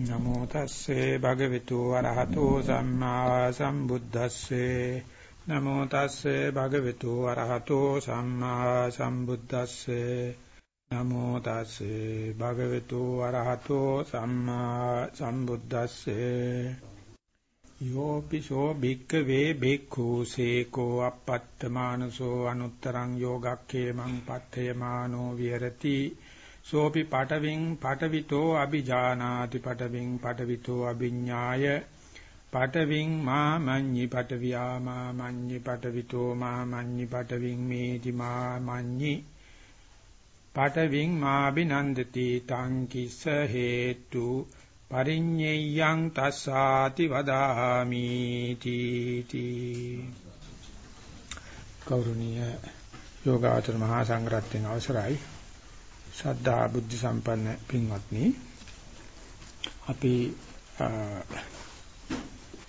නමෝ තස්සේ භගවතු වරහතෝ සම්මා සම්බුද්දස්සේ. නමෝ තස්සේ භගවතු වරහතෝ සම්මා සම්බුද්දස්සේ. නමෝ තස්සේ භගවතු වරහතෝ සම්මා සම්බුද්දස්සේ. යෝපිසෝ භික්ඛවේ භික්ඛු සේකෝ අපත්තමානසෝ අනුත්තරං යෝගක්ඛේමං පත්තේමානෝ විහෙරති. සෝපි පටවින් පටවිතෝ අ비ජානාති පටවින් පටවිතෝ අභිඥාය පටවින් මා මඤ්ඤි පටවියා මා මඤ්ඤි පටවිතෝ මා මඤ්ඤි පටවින් මේති මා මඤ්ඤි පටවින් මා බිනන්දති තං කිස්ස හේතු. පරිඤ්ඤයං තස්සාති වදාමි තීති. කෞරුණීය යෝගාචර මහා සංඝරත්නයේ අවසරයි. ශ්‍රද්ධා බුද්ධ සම්පන්න පින්වත්නි අපි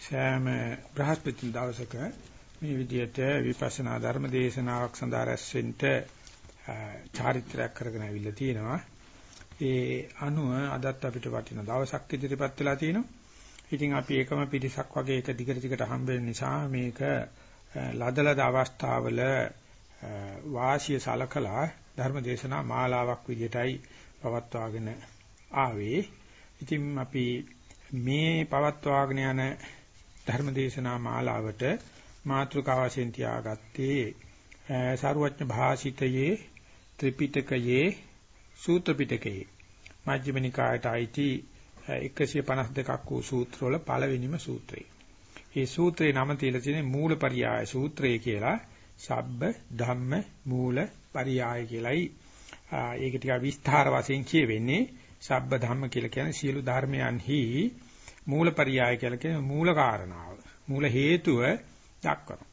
සෑම බ්‍රහස්පති දවසක මේ විදිහට විපස්සනා ධර්ම දේශනාවක් සඳහා රැස්වෙන්න චාරිත්‍රාක් කරගෙන අවිල්ල තියෙනවා. ඒ අනුව අදත් අපිට වටින දවසක් ඉදිරිපත් වෙලා තිනවා. ඉතින් අපි එකම පිරිසක් වගේ එක දිගට දිගට හම්බ වෙන නිසා මේක ලදලද අවස්ථාවල වාසිය සලකලා ධර්ම දේශනා මාලාවක් විදිහටයි පවත්වාගෙන ආවේ. ඉතින් අපි මේ පවත්වාගෙන යන ධර්ම දේශනා මාලාවට මාතෘකාව වශයෙන් තියාගත්තේ සාරවත්න භාෂිතයේ ත්‍රිපිටකයේ සූත්‍ර පිටකයේ මජ්ක්‍ධිම නිකායට අයිති 152ක් වූ සූත්‍රවල පළවෙනිම සූත්‍රය. මේ සූත්‍රේ නම තියලා තියෙන්නේ මූලපරියාය සූත්‍රය කියලා. සබ්බ ධම්ම මූල පරියාය කියලයි ඒක ටික විස්තර වශයෙන් කියවෙන්නේ සබ්බ ධම්ම කියලා කියන්නේ සියලු ධර්මයන්හි මූලපරියාය කියලා කියන මූල කාරණාව මූල හේතුව දක්වනවා.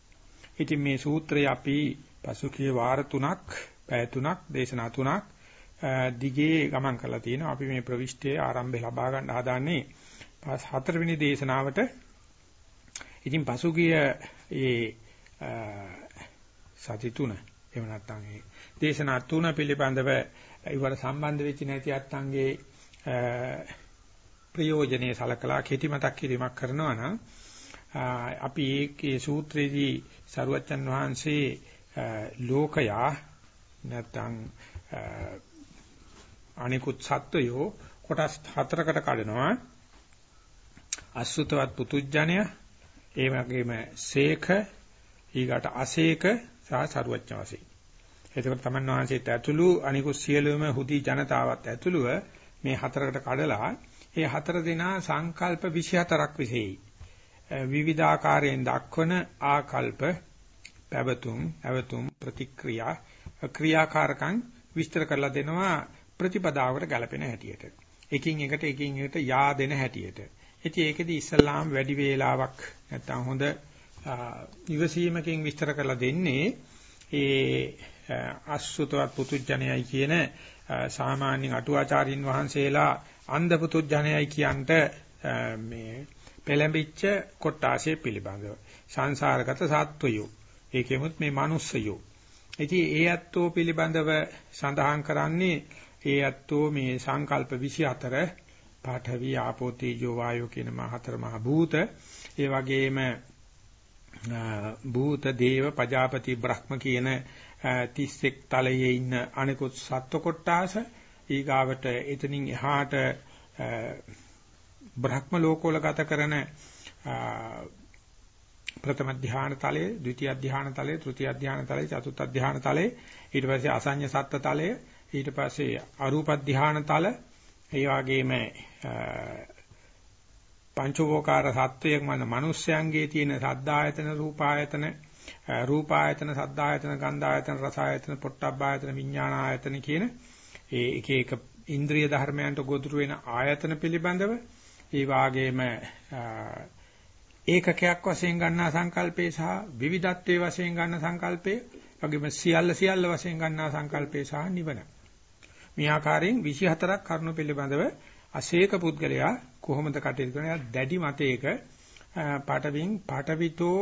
ඉතින් මේ සූත්‍රය අපි පසුගිය වාර තුනක් පැය තුනක් දේශනා තුනක් දිගේ ගමන් කරලා තියෙනවා. අපි මේ ප්‍රවිෂ්ඨයේ ආරම්භය ලබා ගන්න හදාන්නේ හතරවෙනි දේශනාවට. ඉතින් පසුගිය ඒ සති තුන එහෙම නැත්නම් ඒ දේශනා තුන පිළිබඳව ඉවර සම්බන්ධ වෙච්ච නැති අත්ංගේ ප්‍රයෝජනේ සලකලා කෙටි මතක් කිරීමක් කරනවා නම් අපි ඒකේ සූත්‍රයේදී සරුවච්චන් වහන්සේ ලෝකයා නැත්නම් අනිකුත් සත්වයෝ කොටස් හතරකට කඩනවා අසුතවත් පුතුජණය ඒ වගේම සේක ඊගාට අසේක සහ සරුවච්ච වශයෙන්. එතකොට තමන් වහන්සේට ඇතුළු අනිකුත් සියලුම හුදි ජනතාවත් ඇතුළුව මේ හතරකට කඩලා ඒ හතර දෙනා සංකල්ප 24ක් විසෙයි. විවිධාකාරයෙන් දක්වන ආකල්ප පැවතුම්, අවතුම්, ප්‍රතික්‍රියා, ක්‍රියාකාරකම් විස්තර කරලා දෙනවා ප්‍රතිපදාවකට ගැලපෙන හැටියට. එකින් එකට එකින් එකට යා දෙන හැටියට. ඉතින් ඒකෙදි ඉස්සල්ලාම් වැඩි වේලාවක් නැත්තම් හොඳ ඉවසීමකින් විස්තර කරලා දෙන්නේ ඒ අසුතවත් පුතුජණයයි කියන සාමාන්‍ය අටුවාචාරින් වහන්සේලා අන්ධ පුතුජණයයි කියන්ට මේ පෙළඹිච්ච කොටාසේ පිළිබඳව. සංසාරගත සත්වයෝ. ඒකෙමුත් මේ මිනිස්සයෝ ඉතින් ඒ ඇත්තෝ පිළිබඳව සඳහන් කරන්නේ ඒ ඇත්තෝ මේ සංකල්ප 24 පාඨවි ආපෝ තේජෝ වායෝ කියන මහ හතර මහ භූත. ඒ වගේම භූත දේව පජාපති බ්‍රහ්ම කියන 31 තලයේ ඉන්න අනිකුත් සත්ව කොටාස ඊගාවට එතනින් එහාට බ්‍රහ්ම ලෝකවල ගත කරන ප්‍රථම ධ්‍යාන තලයේ, ද්විතිය ධ්‍යාන තලයේ, තෘතිය ධ්‍යාන තලයේ, චතුර්ථ ධ්‍යාන තලයේ, ඊට පස්සේ අසඤ්ඤ සත්ත්‍ය තලයේ, ඊට පස්සේ අරූප ධ්‍යාන තල, ඒ වගේම පංචවෝකාර සත්වයක් මන මිනිස්යන්ගේ තියෙන සද්දායතන රූපායතන රූපායතන සද්දායතන ගන්ධායතන රසායතන පොට්ටබ්බායතන විඥානායතන කියන ඒ එක එක ඉන්ද්‍රිය ධර්මයන්ට ගොදුරු වෙන ආයතන පිළිබඳව ඒ වාගේම ඒකකයක් වශයෙන් ගන්නා සංකල්පේ සහ විවිධත්වයේ වශයෙන් ගන්න සංකල්පේ වගේම සියල්ල සියල්ල වශයෙන් ගන්නා සංකල්පේ සහ නිවන මේ ආකාරයෙන් 24ක් කරුණු පිළිබඳව අශේක පුද්ගලයා කොහොමද කටයුතු කරන්නේ? දැඩි මතයක පාඨවින් පාඨවිතෝ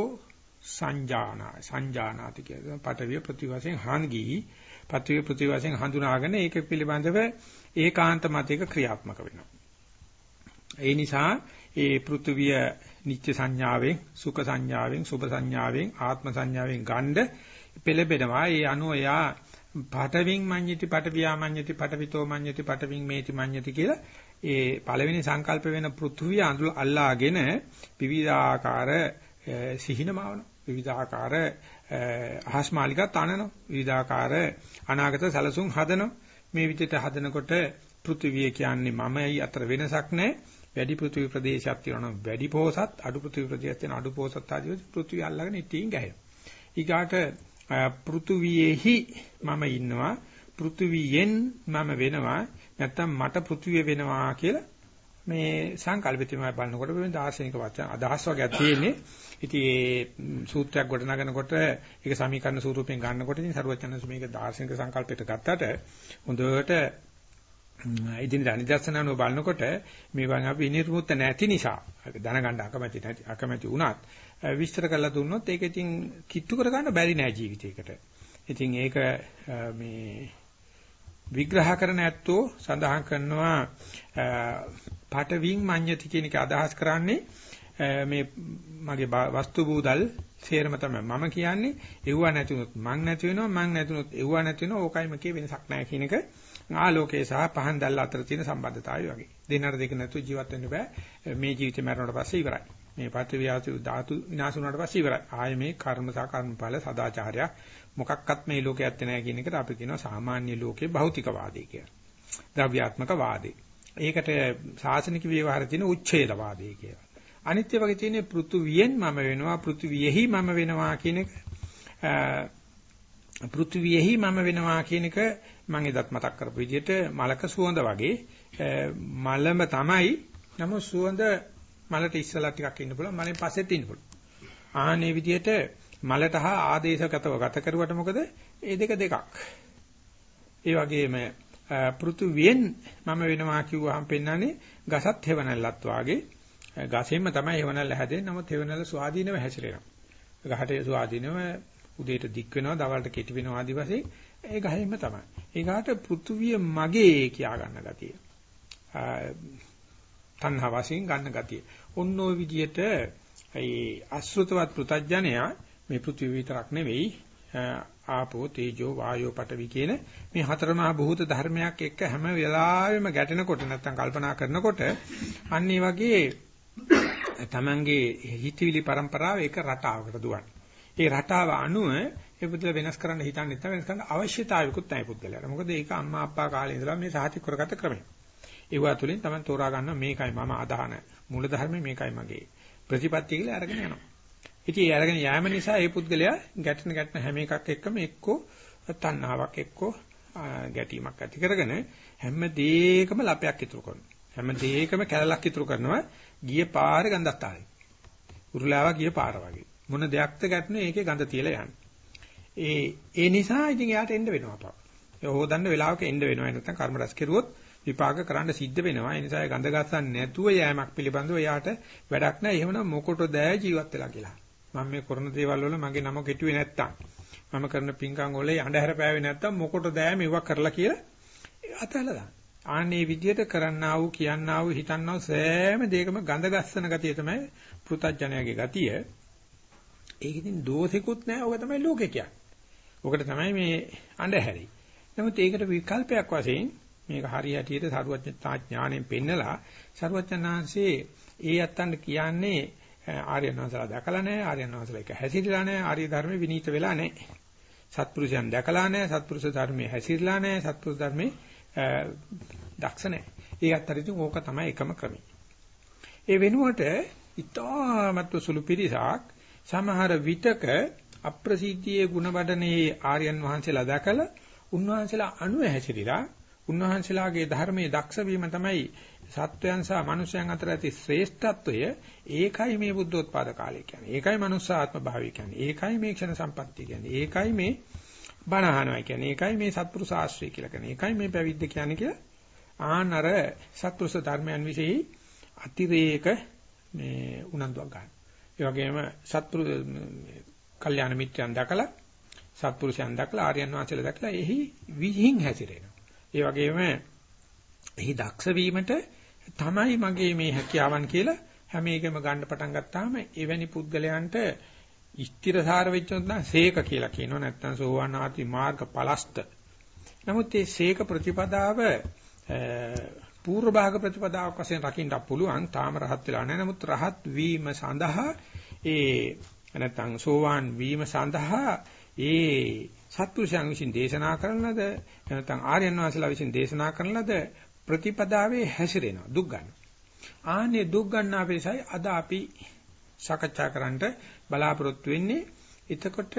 සංජානා සංජානාති කියලා. පාඨවිය ප්‍රතිවාසයෙන් හාන්ගී පත්විය ප්‍රතිවාසයෙන් හඳුනාගෙන ඒක පිළිබඳව ඒකාන්ත මතයක ක්‍රියාත්මක වෙනවා. ඒ නිසා ඒ පෘථුවිය නිත්‍ය සංඥාවෙන් සුඛ සංඥාවෙන් සුභ සංඥාවෙන් ආත්ම සංඥාවෙන් ගණ්ඩ පෙළබෙනවා. ඒ අනුව යා පඨවින් මඤ්ඤති පඨවියා මඤ්ඤති පඨවිතෝ මඤ්ඤති පඨවින් මේති මඤ්ඤති කියලා ඒ පළවෙනි සංකල්ප වෙන පෘථුවිය අඳුල අල්ලාගෙන විවිධාකාර සිහිනමවන විවිධාකාර අහස් මාලිකා තනන විවිධාකාර අනාගත සැලසුම් හදන මේ විදිහට හදනකොට පෘථිවිය කියන්නේ මමයි අතර වෙනසක් නැහැ. වැඩි පෘථිවි ප්‍රදේශයක් තියෙනවා වැඩි පොහසත් අඩු පෘථිවි ප්‍රදේශයක් තියෙන අඩු පොහසත් ආදී පෘථිවිය අල්ලගෙන ඉතින් ගැහෙනවා. ඊගාට පෘථුවියෙහි මම ඉන්නවා. පෘථුවියෙන් මම වෙනවා. නැත්තම් මට පෘථුවිය වෙනවා කියලා මේ සංකල්පිතමයි බලනකොට මේ දාර්ශනික වචන අදහස් වර්ගයක් තියෙන්නේ. ඉතින් ඒ සූත්‍රයක් ගොඩනගනකොට ඒක සමීකරණ ස්වරූපයෙන් ගන්නකොට ඉතින් සරුවචනස් මේක දාර්ශනික සංකල්පයට ගත්තට හොඳට ඉදින් අනිදර්ශනano බලනකොට මේ වගේ අපි නිර්මුත් නැති නිසා දැනගන්න අකමැති නැති අකමැති වුණත් විස්තර කරලා දුන්නොත් ඒක ඉතින් කිට්ටු කර ගන්න බැරි නෑ ජීවිතේකට. ඉතින් ඒක මේ විග්‍රහ කරන ඇත්තෝ සඳහන් කරනවා පටවින් මඤ්ඤති කියන එක අදහස් කරන්නේ මේ මගේ වස්තු බූදල් සේරම තමයි මම කියන්නේ. එව්ව නැතිනොත් මං නැති වෙනවා මං නැතිනොත් එව්ව නැති වෙනවා ඕකයි මකේ වෙනසක් නැහැ කියන එක. ආලෝකයේ සහ පහන් දැල්ල අතර තියෙන සම්බන්ධතාවය වගේ. දෙන්නට දෙක නැතුව ජීවත් වෙන්න බෑ. මේ ජීවිතේ මරණයට පස්සේ ඉවරයි. මේ පත්‍වියාතු ධාතු විනාශ වුණාට පස්සේ ඉවරයි. ආයේ මේ කර්ම සහ කර්මඵල සදාචාරය මොකක්වත් මේ ලෝකේ ඇත්තේ නැහැ කියන එකට අපි කියනවා සාමාන්‍ය ලෝකේ භෞතිකවාදී කියලා. ද්‍රව්‍යාත්මක වාදී. ඒකට සාසනික ව්‍යවહાරයේ තියෙන උච්ඡේදවාදී කියලා. අනිත්‍ය වගේ තියෙන පෘථුවියෙන් මම වෙනවා පෘථුවියෙහි මම වෙනවා කියන එක පෘථුවියෙහි මම වෙනවා කියන එක මම එදත් මතක් කරපු විදිහට මලක සුවඳ වගේ මලම තමයි නමුත් සුවඳ මලට ඉස්සලා ටිකක් ඉන්න පුළුවන් මලෙන් පස්සෙත් ඉන්න පුළුවන්. ආහනේ විදිහට මලට හා ආදේශගතව ගත කරුවට මොකද? ඒ දෙක දෙකක්. ඒ වගේම පෘථුවියෙන් මම වෙනවා කිව්වහම පෙන්වන්නේ ගසත් හේවණල්ලත් වාගේ ගසෙන්ම තමයි හේවණල්ල හැදෙන්නේ නමුත් හේවණල්ල ස්වාධීනව හැසිරෙනවා. ගහට ස්වාධීනව උදේට දික් වෙනවා දවල්ට කෙටි වෙනවා ආදි වශයෙන් ඒ ගහෙන්ම තමයි. ඒකට පෘථුවිය මගේ කියා ගන්න ගතිය. තණ්හා වශයෙන් ගන්න ගතිය. ඔන්න ඔය විදිහට ඒ අසෘතවත් පෘතජ්ජනයා මේ පෘථිවි විතරක් නෙවෙයි ආපෝ තේජෝ වායෝ පඨවි කියන මේ හතර මහා භූත ධර්මයක් එක්ක හැම වෙලාවෙම ගැටෙනකොට නැත්තම් කල්පනා කරනකොට අන්න වගේ තමන්ගේ හිතවිලි પરම්පරාව එක රටාවකට දුවන්නේ. ඒ රටාව අනුව ඒ පුදුල වෙනස් කරන්න හිතන්නේ නැත්නම් වෙනස් කරන්න අවශ්‍යතාවයකුත් නැහැ පුද්ගලයාට. මොකද ඒක අම්මා අප්පා කාලේ ඉඳලා මේ සාහිත්‍ය කරගත්ත ක්‍රමය. ඒවා තුලින් තමයි තෝරා ගන්න මේකයි මම අදහන මූල ධර්මය මේකයි මගේ ප්‍රතිපත්තිය කියලා අරගෙන යනවා. ඉතින් ඒ අරගෙන යෑම නිසා ඒ පුද්ගලයා ගැටෙන ගැටෙන හැම එකක් එක්කම එක්කෝ තණ්හාවක් එක්කෝ ගැටීමක් ඇති කරගෙන හැම දෙයකම ලපයක් ඉතුරු කරනවා. හැම දෙයකම කැලලක් ඉතුරු කරනවා ගිය පාරේ ගඳක් තාලේ. උරුලාව ගිය පාර වගේ. මොන දෙයක්ද ගැටුනේ ඒකේ ගඳ තියලා යන්නේ. ඒ ඒ නිසා ඉතින් එයාට එන්න වෙනවා අපා. ඒ හොදන්න වෙලාවක එන්න වෙනවා. නැත්නම් කර්ම රැස් කෙරුවොත් විපාක කරන්න සිද්ධ වෙනවා. ඒ නිසා ඒ ගඳ ගස්සන්න නැතුව යෑමක් පිළිබඳව එයාට වැඩක් නැහැ. එහෙමනම් මොකටද ජීවත් වෙලා කියලා. මම මේ කරන දේවල් වල මගේ නම කෙටුවේ නැත්තම් මම කරන පින්කම් වල යඬහැර පෑවේ නැත්තම් මොකටද මේවා කරලා කියලා අතහලා දාන්න. ආන්නේ විදිහට කරන්නා වූ කියන්නා වූ හිතන්නා වූ සෑම දෙයකම ගඳ ගස්සන ගතිය තමයි පෘථජ්ජනයාගේ ගතිය. ඒක ඉතින් දෝෂිකුත් නැහැ. ඕක තමයි ලෝකේ කියන්නේ. ඕකට තමයි මේ අඬහැරි. නමුත් ඒකට විකල්පයක් වශයෙන් මේක හරියටියට සරුවඥතා ඥාණයෙන් පෙන්නලා සරුවඥාන්සේ ඒ අත්තන්ට කියන්නේ ආර්යයන් වහන්සේලා දැකලා නැහැ ආර්යයන් වහන්සේලා එක හැසිරලා නැහැ ආර්ය ධර්මේ විනීත වෙලා නැහැ සත්පුරුෂයන් දැකලා නැහැ සත්පුරුෂ ධර්මයේ හැසිරලා නැහැ සත්පුරුෂ ධර්මයේ දක්ෂ නැහැ. ඒ අතරින් ඕක තමයි එකම ක්‍රමය. ඒ වෙනුවට ඊටාමත්ව සුළු පිරිසක් සමහර විටක අප්‍රසිද්ධියේ ಗುಣවඩනේ ආර්යයන් වහන්සේලා දැකලා උන්වහන්සේලා අනුව හැසිරීලා උන්වහන්සේලාගේ ධර්මයේ දක්ෂ වීම තමයි සත්වයන් සහ මනුෂ්‍යයන් අතර ඇති ශ්‍රේෂ්ඨත්වය ඒකයි මේ බුද්ධෝත්පාද කාලය කියන්නේ. ඒකයි මනුස්සාත්ම භාවය කියන්නේ. ඒකයි මේ ක්ෂණ සම්පත්තිය කියන්නේ. ඒකයි මේ බණ අහනවා කියන්නේ. ඒකයි මේ සත්පුරුෂ ආශ්‍රය කියලා කියන්නේ. ඒකයි මේ පැවිද්ද කියන්නේ කියලා ආනර සත්පුරුෂ ධර්මයන් વિશે අතිරේක මේ උනන්දුවක් ගන්න. ඒ වගේම සත්පුරුෂ කල්යාණ මිත්‍රයන් දැකලා සත්පුරුෂයන් දැකලා ආර්යයන් වහන්සේලා දැකලා එහි විහිං හැසිරෙනවා. ඒ වගේම එහි දක්ෂ වීමට තමයි මගේ මේ හැකියාවන් කියලා හැම එකම ගන්න පටන් ගත්තාම එවැනි පුද්ගලයන්ට ස්ථිරසාර වෙච්ච නැත්නම් සීක කියලා කියනවා නැත්නම් සෝවාන් ආති මාර්ග පලස්ත. නමුත් මේ සීක ප්‍රතිපදාව පූර්ව භාග ප්‍රතිපදාවක් වශයෙන් රකින්න පුළුවන් තාම රහත් වෙලා නැහැ. නමුත් රහත් වීම සඳහා ඒ නැත්නම් සෝවාන් වීම සඳහා ඒ සත්පුරුෂයන් විසින් දේශනා කරන ලද නැත්නම් ආර්යයන් වහන්සේලා විසින් දේශනා කරන ලද ප්‍රතිපදාවේ හැසිරෙනවා දුක් ගන්න. ආන්නේ දුක් ගන්න අපේසයි අද අපි සාකච්ඡා කරන්නට බලාපොරොත්තු වෙන්නේ. එතකොට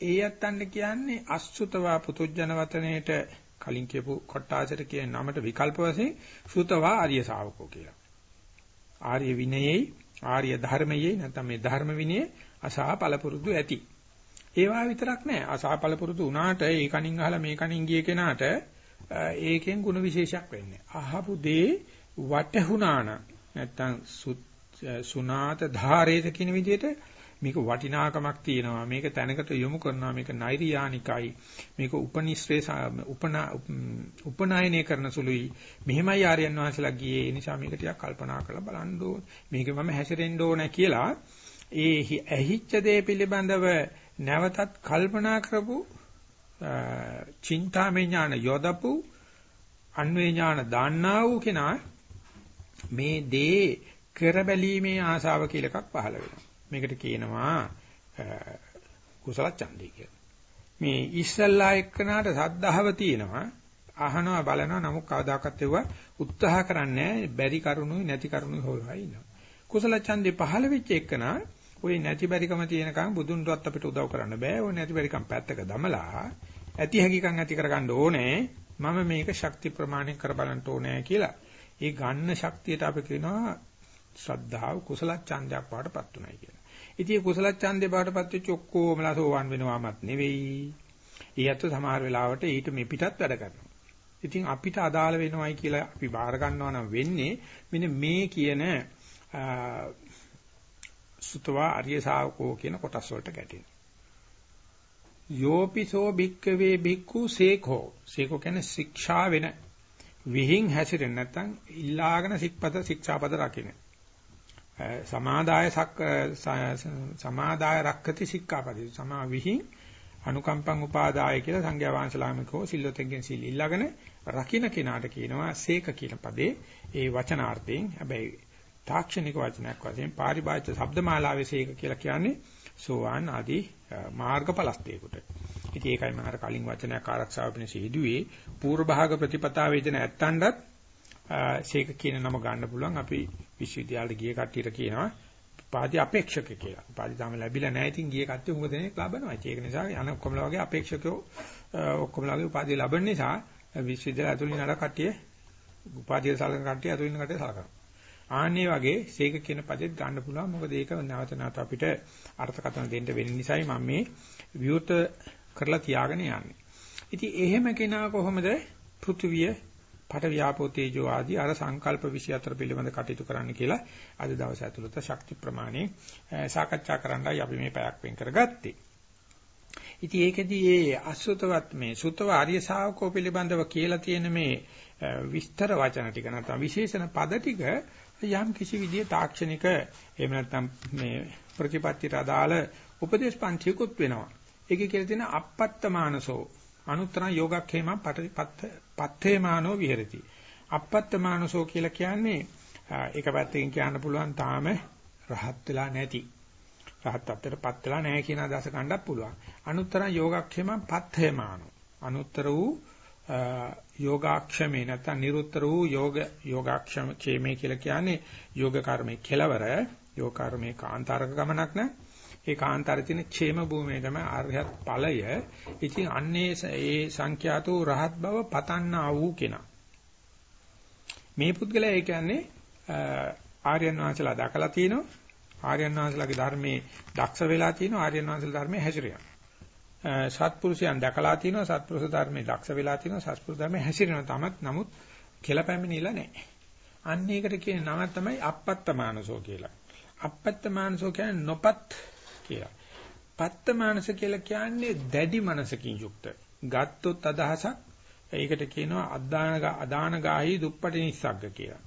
ඒ යත්තන්න කියන්නේ අසුතවා පුතුජන වතනේට කලින් කියපු කොට්ටාසට කියන නමට විකල්ප වශයෙන් සුතවා ආර්ය ශාවකෝ කියලා. ආර්ය විනයේ ආර්ය ධර්මයේ නැත්නම් මේ ධර්ම විනයේ අසා පළපුරුදු ඇති. ඒවා විතරක් නෑ. අසා පළපුරුදු වුණාට ඒ කණින් අහලා මේ කණින් ගිය කෙනාට ඒකෙන් ಗುಣ විශේෂයක් වෙන්නේ. අහපු දේ වටහුණාන නැත්නම් සුනාත ධාරේත කියන විදිහට මේක වටිනාකමක් තියෙනවා. මේක තැනකට යොමු කරනවා. මේක නෛර්යානිකයි. මේක උපනිශ්‍රේ උපනායනය කරන සුළුයි. මෙහෙමයි ආර්යයන් වහන්සේලා ගියේ. ඒ නිසා මේක ටිකක් කල්පනා කරලා බලන්න ඕන. මේක මම හැසිරෙන්න ඕන කියලා ඒ ඇහිච්ච දේ පිළිබඳව නැවතත් කල්පනා කරපු චින්තාමය ඥාන යොදපු අන්වේ ඥාන දාන්නා වූ කෙනා මේ දේ කරබැලීමේ ආසාව කියලා එකක් පහළ වෙනවා. මේකට කියනවා කුසල ඡන්දය කියලා. මේ ඉස්සල්ලා එක්කනාට සද්ධාව තියෙනවා අහනවා බලනවා නමුත් කවදාකවත් ඒව උත්සාහ කරන්නේ බැරි කරුණුයි නැති කරුණුයි හොයලා ඉන්නවා. කුසල ඡන්දේ පහළ වෙච්ච එක්කනා ওই නැති බැරිකම තියෙනකන් බුදුන්වත් අපිට උදව් කරන්න බෑ. ওই නැති බැරිකම් පැත්තක දමලා ඇති හැකියකම් ඇති කරගන්න ඕනේ. මම මේක ශක්ති ප්‍රමාණය කර බලන්න ඕනේ කියලා. ඒ ගන්න ශක්තියට අපි කියනවා ශ්‍රද්ධාව කුසල ඡන්දයක් පාටපත් උනායි කියලා. ඉතින් කුසල ඡන්දේ පාටපත් වෙච්ච ඔක්කොමලා සෝවන් වෙනවාමත් නෙවෙයි. ඊයත් සමහර වෙලාවට ඊට මේ පිටත් වැඩ කරනවා. ඉතින් අපිට අදාළ වෙනවයි කියලා අපි බාර ගන්නවා නම් වෙන්නේ මෙන්න මේ කියන සුතවා ආර්ය ශාවකෝ කියන කොටස් වලට ගැටෙන. යෝපිසෝ භික්කවේ භික්ඛු සේකෝ සේකෝ කියන්නේ ශික්ෂා වෙන විහිං හැසිරෙන්නේ නැත්නම් ඉල්ලාගෙන සික්පද ශික්ෂාපද රකින්න. සමාදාය සමාදාය රක්කති සික්ඛාපදේ සමා විහිං අනුකම්පං උපාදාය කියලා සංඝයා වහන්සේලාමකෝ සිල්ලොතෙන්ගෙන් සිල් ඉල්ලාගෙන රකින්න කෙනාට කියනවා සේක කියන පදේ. ඒ වචනාර්ථයෙන් හැබැයි තාක්ෂණික වචනයක් වශයෙන් පාරිභාෂිත ශබ්දමාලාවේ සේක කියලා කියන්නේ සෝවාන් ආදී මාර්ගඵලස්තේකට. ඉතින් ඒකයි මම අර කලින් වචනයක් ආරක්ෂාව වෙන සිදුවේ පූර්ව භාග ප්‍රතිපතාව වේදන ඇත්තණ්ඩත් සේක කියන නම ගන්න පුළුවන් අපි විශ්වවිද්‍යාලයට ගිය කට්ටියට කියනවා උපාධි අපේක්ෂක කියලා. උපාධි තාම ලැබිලා නැහැ. ඉතින් ගිය කට්ටිය උඟ දෙනෙක් ලබනවා. ඒක නිසා අන ඔක්කොමලා වගේ අපේක්ෂකයෝ ඔක්කොමලාගේ උපාධිය ලබන නිසා විශ්වවිද්‍යාල ඇතුළේ නඩ කට්ටිය උපාධිය සලකන කට්ටිය ඇතුළේ ඉන්න කට්ටිය සලකනවා. ආන්නේ වගේ සීක කියන පදෙත් ගන්න පුළුවන්. මොකද ඒක නැවත නැවත අපිට අර්ථකථන දෙන්න වෙන නිසායි මම මේ විවෘත කරලා තියාගෙන යන්නේ. ඉතින් එහෙම කෙනා කොහොමද පෘථුවිය පට ව්‍යාපෝ තේජෝ ආදී අර සංකල්ප 24 පිළිබඳ කටයුතු කරන්න කියලා අද දවස් ඇතුළත ශක්ති ප්‍රමාණය සාකච්ඡා කරන්නයි අපි මේ පැයක් වෙන් කරගත්තේ. ඉතින් ඒකෙදී මේ අසුතවත් මේ සුතව ආර්ය ශාවකෝ පිළිබඳව කියලා තියෙන මේ විස්තර වචන ටික නැත්නම් විශේෂණ පද ටික යම් කිසි විදිය තාක්ෂණික එහෙම නැත්නම් මේ ප්‍රතිපත්තියට අදාළ උපදේශ පන්තිකුත් වෙනවා. ඒකේ කියලා තියෙන අපත්තමානසෝ අනුත්තරං යෝගක්ඛේමං පත්ත පත්තේමානෝ විහෙරති. අපත්තමානසෝ කියලා කියන්නේ ඒක පැත්තකින් කියන්න පුළුවන් තාම රහත් වෙලා නැති. රහත් අත්තරපත් වෙලා නැහැ කියන අදහස ගන්නත් පුළුවන්. අනුත්තරං යෝගක්ඛේමං පත්තේමානෝ. අනුත්තර වූ යෝගාක්ෂමේ නැත්නම් නිරුත්තර වූ යෝග යෝගාක්ෂම ක්ෂේමේ කියලා කියන්නේ යෝග කර්මයේ කෙලවර යෝග කර්මයේ කාන්තාරක ගමනක් නෑ ඒ කාන්තාරේ තියෙන ക്ഷേම භූමිය තමයි ආර්යත් ඵලය. ඉතින් අන්නේ ඒ සංඛ්‍යාතෝ රහත් බව පතන්නා වූ කෙනා. මේ පුද්ගලයා ඒ කියන්නේ ආර්යයන් වහන්සේලා දැකලා තිනවා. ආර්යයන් වහන්සේලාගේ ධර්මයේ දක්ෂ වෙලා තිනවා. ආර්යයන් වහන්සේලා ධර්මයේ හැසිරියා. සත්පුරුෂයන් දැකලා තිනවා සත්පුරුෂ ධර්මයේ දක්ෂ වෙලා තිනවා සත්පුරුෂ ධර්මයේ හැසිරෙනවා තමත් නමුත් කෙලපැමිණිලා නැහැ. අන්න ඒකට කියන නම තමයි අපත්තමානසෝ කියලා. අපත්තමානසෝ කියන්නේ නොපත් කියලා. පත්තමානස කියලා කියන්නේ දැඩි මනසකින් යුක්ත. ගත්තොත් අදහසක් ඒකට කියනවා අදාන අදාන ගාහි දුප්පටි නිස්සග්ග කියලා.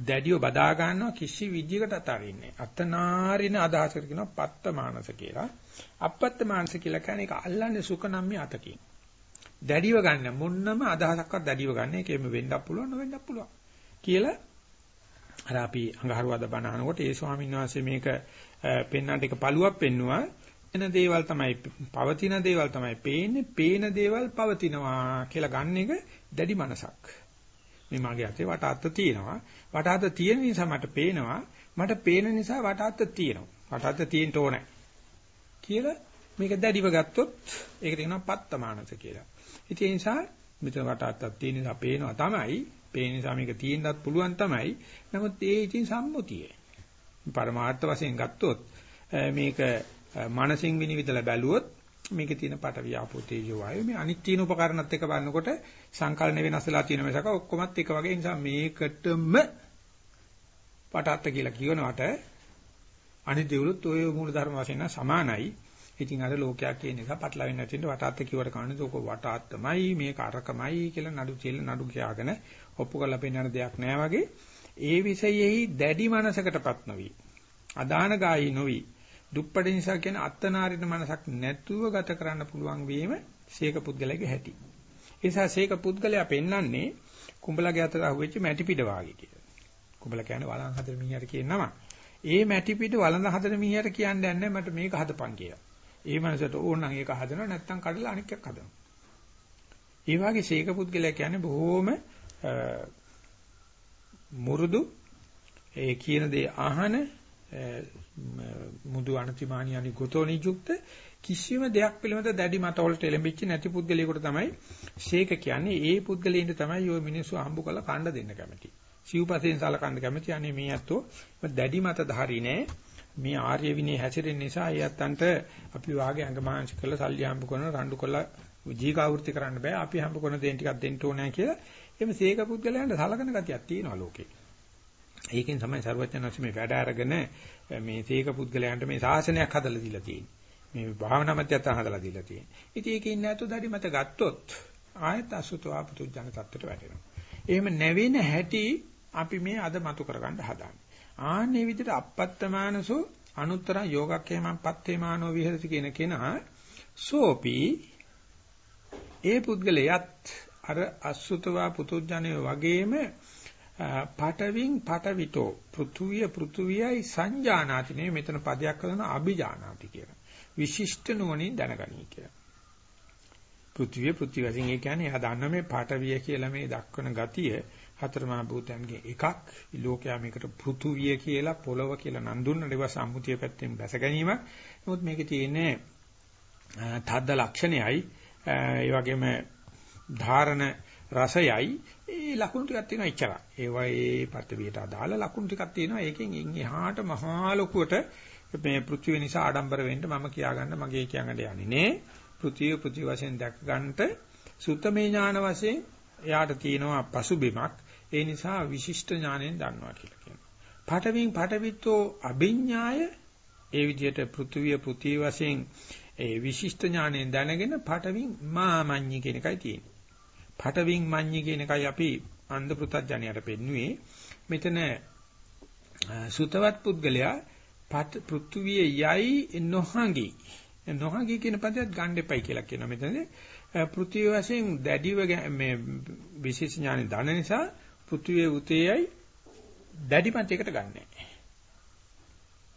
දැඩිව බදා ගන්නවා කිසි විදියකට අතාරින්නේ. අතනාරින අදහසකට කියනවා පත්ත මානස කියලා. අපත්ත මානස කියලා කියන්නේ ඒක අල්ලන්නේ සුඛ නම්මේ අතකින්. දැඩිව ගන්න මොන්නම අදහසක්වත් දැඩිව ගන්න ඒකෙම වෙන්නත් පුළුවන් නොවෙන්නත් පුළුවන්. කියලා අර අපි අඟහරුවාද බණ අහනකොට ඒ ස්වාමීන් වහන්සේ මේක පෙන්වන්නට එක පළුවක් පෙන්නවා එන දේවල් තමයි පවතින දේවල් තමයි පේන්නේ. පේන දේවල් පවතිනවා කියලා ගන්න එක දැඩි මනසක්. මේ මගේ අතේ වටාත්ත තියෙනවා. වටාත්ත තියෙන නිසා මට පේනවා. මට පේන නිසා වටාත්ත තියෙනවා. වටාත්ත තියෙන්න ඕනේ. කියලා මේක දැඩිව ගත්තොත් ඒකට කියනවා පත්තමානස කියලා. ඉතින් ඒ නිසා මෙතන වටාත්තක් තියෙන නිසා පේනවා තමයි. පේන නිසා මේක තියෙන්නත් පුළුවන් තමයි. නමුත් ඒ ඉතින් සම්මුතිය. පරමාර්ථ වශයෙන් ගත්තොත් මේක මානසින් විනිවිදලා බැලුවොත් මේකේ තියෙන පට වියාපෝ තේජෝ වායු. මේ අනිත් තියෙන උපකරණත් එක්ක බලනකොට සංකල්පන වෙනස් වෙලා තියෙන මේසක ඔක්කොමත් එක වගේ නිසා මේකටම පටාත්ත කියලා කියනවට අනිත් දේවලුත් ඔය මූල ධර්ම වශයෙන් සමානයි. ඉතින් අර ලෝකයා කියන නිසා පටලවෙන්නේ නැතිව වටාත්ත කිව්වට කන්නේ ඒක වටාත්තමයි මේක අරකමයි කියලා නඩු චෙල්ල නඩු කියාගෙන ඔප්පු කරලා පෙන්නන දෙයක් නෑ වගේ. ඒ විෂයෙහි දැඩි මනසකටපත් නොවි අදාන ගායි නොවි දුප්පඩ නිසා කියන අත්තනාරින මනසක් නැතුව ගත කරන්න පුළුවන් වීම සීක පුද්ගලයාගේ හැටි. ඒ නිසා සීක පුද්ගලයා පෙන්වන්නේ කුඹලගේ අතර අහුවෙච්ච මැටි පිට වාගේ කියලා. කුඹල කියන්නේ වළං හතර මීහර කියන නම. ඒ මැටි පිට වළඳ හතර මීහර කියන්නේ නැහැ මට මේක හදපන් කියලා. ඒ මනසට ඕන නම් ඒක හදනවා නැත්නම් කඩලා අනික් එකක් හදනවා. ඒ වගේ ශේක පුද්ගලයා කියන්නේ බොහොම මුරුදු ඒ කියන දේ අහන මුදු අනතිමානී අනි ගොතෝනි යුක්ත කිසිම දෙයක් පිළිබඳ දැඩි මතවලට එළඹිච්ච නැති පුද්ගලයෙකුට තමයි ශේක කියන්නේ. ඒ පුද්ගලයින්ට තමයි ওই මිනිස්සු හම්බ කරලා කණ්ඩ දෙන්න කැමති. සිව්පසෙන් සලකන්න කැමති. අනේ මේ අතෝ දැඩි මත ධාරී නෑ. මේ ආර්ය විනය හැසිරෙන නිසා එයත්න්ට අපි වාගේ අංගමාංශ කරලා සල්ලි හම්බ කරන රණ්ඩු කරලා ජීවිකාවෘත්ති කරන්න බෑ අපි හම්බ කරන දේන් ටිකක් දෙන්න ඕනේ කියලා එimhe සීක පුද්ගලයන්ට සලකන ගතියක් තියෙනවා ලෝකේ. ඒකෙන් තමයි සර්වඥාන්සේ මේ වැඩ අරගෙන මේ සීක පුද්ගලයන්ට මේ ශාසනයක් හදලා දීලා තියෙන්නේ. මේ භාවනා මධ්‍යස්ථාන හදලා දීලා තියෙන්නේ. ඉතින් ඒකේ ඉන්නේ නැතු දඩි මත ගත්තොත් ආයත අසුතවා පුතු ජන තත්ත්වයට වැටෙනවා. එහෙම නැවෙන හැටි අපි මේ අද මතු කරගන්න හදාන්නේ. ආන්නේ විදිහට අපත්තමානසෝ අනුත්තර යෝගක්ඛේමං පත්තේමානෝ විහෙරති කියන කෙනා සෝපි ඒ පුද්ගලයාත් අර අසුතවා පුතුජණය වගේම පටවින් පටවිතෝ පෘථුවිය පෘථුවියයි සංජානාති නේ මෙතන පදයක් කරන අභිජානාති කියලා. විශිෂ්ට නුවණින් දැනගනී කියලා. පෘථුවිය පෘථුවිය වශයෙන් ඒ කියන්නේ එහා දන්න මේ පටවිය කියලා මේ දක්වන ගතිය හතරමා භූතයන්ගේ එකක් ලෝකයා මේකට පෘථුවිය කියලා පොළව කියලා නම් දුන්නට ඒවා සම්මුතිය පැත්තෙන් බැස ගැනීමක්. නමුත් මේකේ තියෙන්නේ තද්ද ලක්ෂණයයි ඒ වගේම ධාරණ රසයයි ඒ ලකුණු ටිකක් තියෙනවා ඉච්චරයි. ඒවා ඒ පත්වියට අදාළ ලකුණු ටිකක් තියෙනවා. ඒකෙන් එහාට මහා ලොකුවට මේ පෘථිවිය නිසා ආඩම්බර වෙන්න මම කියාගන්න මගේ කියන්නට යන්නේ නේ. පෘථිවිය පෘථිවි වශයෙන් දැක ගන්නට සුත්තමේ ඥාන වශයෙන් එයාට තියෙනවා පසුබිමක්. ඒ නිසා විශිෂ්ට ඥාණයෙන් දන්නවා කියලා කියනවා. පඨවින් පඨවිතෝ අභිඥාය ඒ විදිහට පෘථුවිය පෘථිවි වශයෙන් ඒ විශිෂ්ට ඥාණයෙන් දැනගෙන පඨවින් මාමඤ්ඤි කියන එකයි තියෙන්නේ. පඨවින් මඤ්ඤි කියන එකයි අපි අන්ධ පෘථජ්ජනයට පෙන්නුවේ. මෙතන සුතවත් පුද්ගලයා පෘථුවිය යයි නොහඟි නොහඟි කියන පදයට ගන්න එපයි කියලා කියනවා. මෙතන පෘථිවි වශයෙන් දැඩිව මේ විශේෂ ඥානෙ දන නිසා පෘථිවියේ උතේයයි දැඩි මතයකට ගන්නෑ.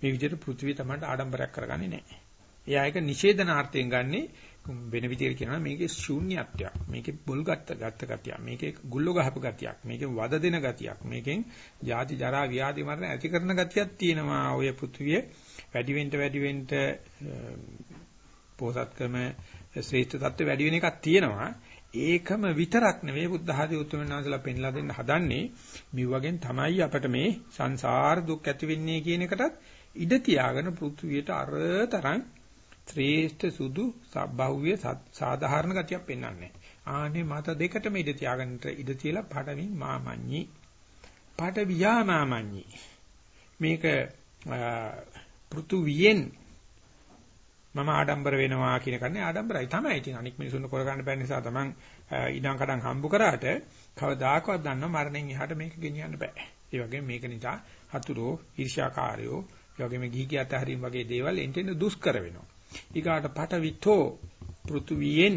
මේ විදිහට පෘථිවිය තමයි ආඩම්බරයක් කරගන්නේ නැහැ. එයා ඒක නිෂේධනාර්ථයෙන් ගන්නේ වෙන විදිහට කියනවා මේකේ ශූන්‍යත්වයක්. මේකේ බොල් ගත්ත ගත්ත ගතියක්. මේකේ ගුල්ල ගහපු ගතියක්. මේකෙන් වද දෙන ගතියක්. මේකෙන් ජාති ජරා ව්‍යාධි මරණ ඇති කරන ගතියක් තියෙනවා. ඔය පෘථිවිය වැඩි වෙන්න වැඩි වෙන්න පෝසත්කම ශ්‍රේෂ්ඨ தත්ත්ව වැඩි වෙන එකක් තියෙනවා. ඒකම විතරක් නෙවෙයි බුද්ධ ආදී උතුම්යන් වහන්සේලා පෙන්ලා දෙන්න හදන්නේ මෙවගෙන් තමයි අපිට මේ සංසාර දුක් ඇති වෙන්නේ කියන එකටත් ඉඩ තියාගෙන පෘථුවියට අරතරන් ශ්‍රේෂ්ඨ සුදු සබ්බහුවේ සාධාරණ ගතියක් පෙන්වන්නේ. ආනේ මත දෙකටම ඉඩ තියාගන්නට ඉඩ තියලා පඩවින් මාමඤ්ඤි. පඩවියා මාමඤ්ඤි. මේක පෘථුවියෙන් මම ආඩම්බර වෙනවා කියන කන්නේ ආඩම්බරයි තමයි. ඉතින් අනික් මිනිසුන්ට කරගන්න බැරි නිසා තමන් ඉඩම් කඩම් හම්බ කරාට කවදාකවත් දන්නව මරණයෙන් එහාට මේක ගෙනියන්න බෑ. ඒ වගේම මේක නිසා හතුරෝ, ඊර්ෂ්‍යාකාරයෝ, ඒ වගේම ගිහි ගියත් හරින් වගේ දේවල් එන්ටෙන් දුෂ්කර වෙනවා. ඊගාට පටවිතෝ පෘථුවියෙන්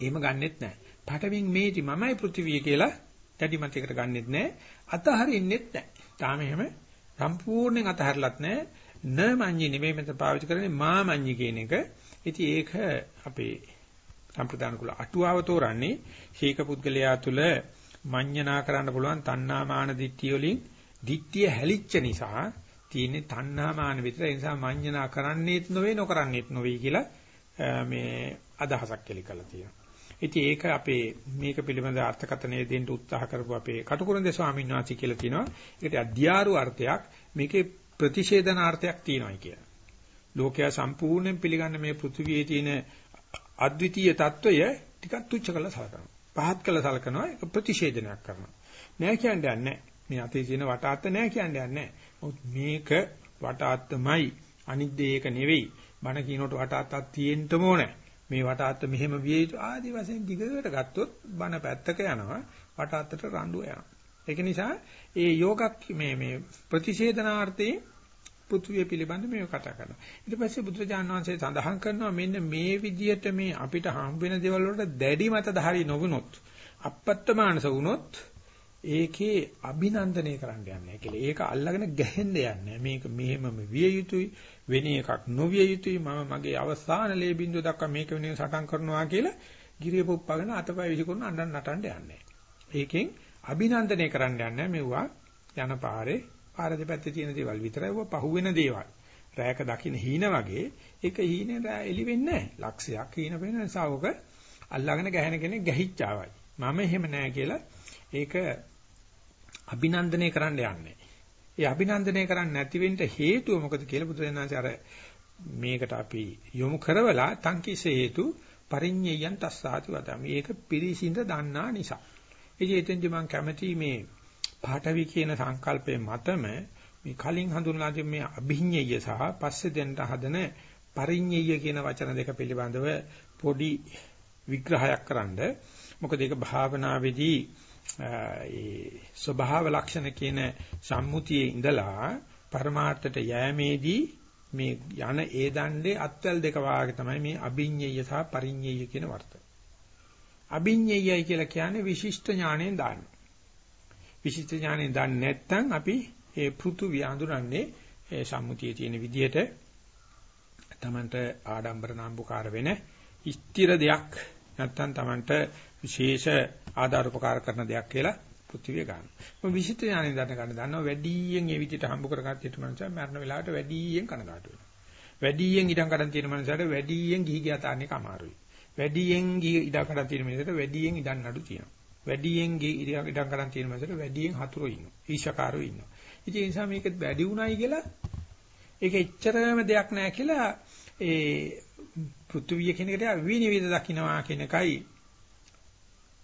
එහෙම ගන්නෙත් නැහැ. පටවින් මේටි මමයි පෘථිවිය කියලා දැඩි මතයකට ගන්නෙත් නැහැ. අතහරින්නෙත් නැහැ. තාම එහෙම සම්පූර්ණයෙන් අතහැරලත් නැහැ. න මඤ්ඤි නෙමෙයි මෙතන පාවිච්චි කරන්නේ මා මඤ්ඤි කියන එක. ඉතින් ඒක අපේ සම්ප්‍රදාන කුල අටුවාව තෝරන්නේ ශීක පුද්ගලයා තුල මඤ්ඤණා කරන්න පුළුවන් තණ්හා මාන දිට්ඨිය වලින් දිට්ඨිය හැලිච්ච නිසා තියෙන්නේ තණ්හා මාන විතර. ඒ නිසා මඤ්ඤණා කරන්නේත් නොවේ නොකරන්නේත් නොවේ කියලා මේ අදහසක් කෙලි කරලා තියෙනවා. ඉතින් ඒක අපේ මේක පිළිබඳ අර්ථකථනය දෙන්න උත්සාහ කරපු අපේ කටුකුරුන්දේ ස්වාමීන් වහන්සේ කියලා තිනවා. ඒකට අධ්‍යාරු අර්ථයක් මේකේ ප්‍රතිෂේධනාර්ථයක් තියෙනවායි කියලා. ලෝකයා සම්පූර්ණයෙන් පිළිගන්න මේ පෘථිවියේ තියෙන අද්විතීය తত্ত্বය ටිකක් තුච්ච කරලා සලකනවා. පහත් කරලා සලකනවා ඒක ප්‍රතිෂේධනයක් කරනවා. නෑ කියන්නේ නැහැ. මේ අතේ තියෙන වටාත්ත නෑ කියන්නේ නැහැ. මොකද මේක වටාත්තමයි අනිත් දේ ඒක නෙවෙයි. බණ කියනකොට වටාත්තක් තියෙන්නම ඕනේ. මේ වටාත්ත මෙහෙම විය යුතු ආදි වශයෙන් දිගට ගත්තොත් බණ පැත්තක යනවා. වටාත්තට රණ්ඩුව යනවා. ඒක නිසා ඒ යෝගක් මේ මේ ප්‍රතිෂේධනාර්ථයේ පෘථුවිය පිළිබඳ මේව කතා කරනවා. ඊට පස්සේ බුදුරජාණන් වහන්සේ සඳහන් කරනවා මෙන්න මේ විදියට මේ අපිට හම්බ වෙන දේවල් වලට දැඩි මතධාරී නොවුනොත් අපත්තමානස වුනොත් ඒකේ අභිනන්දනය කරන්න යන්නේ කියලා. ඒක අල්ලගෙන ගැහෙන්න යන්නේ. මේක මෙහෙමම විය යුතුයි වෙන එකක් නොවිය යුතුයි මම මගේ අවසාන ලේ බින්දුව දක්වා මේක වෙනුවෙන් සටන් කරනවා කියලා ගිරිය පුප්පගෙන අතපය විසිකරන අඬන් නටන්න යන්නේ. ඒකෙන් අභිනන්දනය කරන්න යන්නේ මෙවුවා යන පාරේ පාර දෙපැත්තේ තියෙන දේවල් විතරයි ඔබ පහුවෙන දේවල්. රැයක දකින්න හීන වගේ ඒක හීනේ රැය එලි වෙන්නේ නැහැ. ලක්ෂයක් හීන වෙන නිසා ඔක අල්ලාගෙන ගැහෙන කෙනෙක් ගැහිච්චාවයි. මම එහෙම නැහැ කියලා ඒක අභිනන්දනය කරන්න යන්නේ. ඒ අභිනන්දනය කරන්නේ නැති වෙන්න හේතුව මොකද කියලා බුදුරජාණන්සේ අර මේකට අපි යොමු කරවලා තංකිස හේතු පරිඤ්ඤයයන් තස්සාති වදමි. ඒක පිරිසිඳ දන්නා නිසා. ඉතින් එතෙන්දි මම කැමති මේ පාඨවි කියන සංකල්පයේ මතම මේ කලින් හඳුන්ලා තිබෙන මේ අභිඤ්ඤය සහ පස්සේ දෙන්න හදන පරිඤ්ඤය කියන වචන දෙක පිළිබඳව පොඩි විග්‍රහයක් කරන්න. මොකද ඒක භාවනාවේදී ඒ ස්වභාව ලක්ෂණ කියන සම්මුතියේ ඉඳලා පරමාර්ථයට යෑමේදී මේ යන ඒ දණ්ඩේ අත්වල දෙක වාගේ තමයි මේ අභිඤ්ඤය සහ පරිඤ්ඤය කියන වර්ථ. අභිඤ්ඤයයි කියලා කියන්නේ විශිෂ්ට ඥාණයෙන් දාන්න. විශිෂ්ට ඥානෙ දන්නේ නැත්නම් අපි ඒ පෘථුවිය හඳුනන්නේ ඒ සම්මුතියේ තියෙන විදිහට තමන්ට ආඩම්බර නාම්බුකාර වෙන ස්ථිර දෙයක් නැත්නම් තමන්ට විශේෂ ආධාර උපකාර කරන දෙයක් කියලා පෘථිවිය ගන්න. මොකද විශිෂ්ට ඥානෙ දන්න ගන්න දන්නවා වැඩියෙන් ඒ විදිහට හම්බ කරගත්තට මනුස්සයා මරණ වෙලාවට වැඩියෙන් කනගාටු වෙනවා. වැඩියෙන් ඉඩම් කඩන් තියෙන මනුස්සයාට වැඩියෙන් ගිහි ගියා තාන්නේ අමාරුයි. වැඩියෙන් ගිහි ඉඩම් කඩන් තියෙන මිනිහට වැඩියෙන් ඉඩම් නඩු තියෙනවා. වැඩියෙන් ඉඩම් ගන්න තියෙන මාසෙට වැඩියෙන් හතුරෝ ඉන්නවා. ඊශකාරෝ ඉන්නවා. ඉතින් ඒ නිසා මේක වැඩි උණයි කියලා ඒක එච්චරම දෙයක් නෑ කියලා ඒ පෘථුවිය කියන එකට විනිවිද දකින්නවා කියන එකයි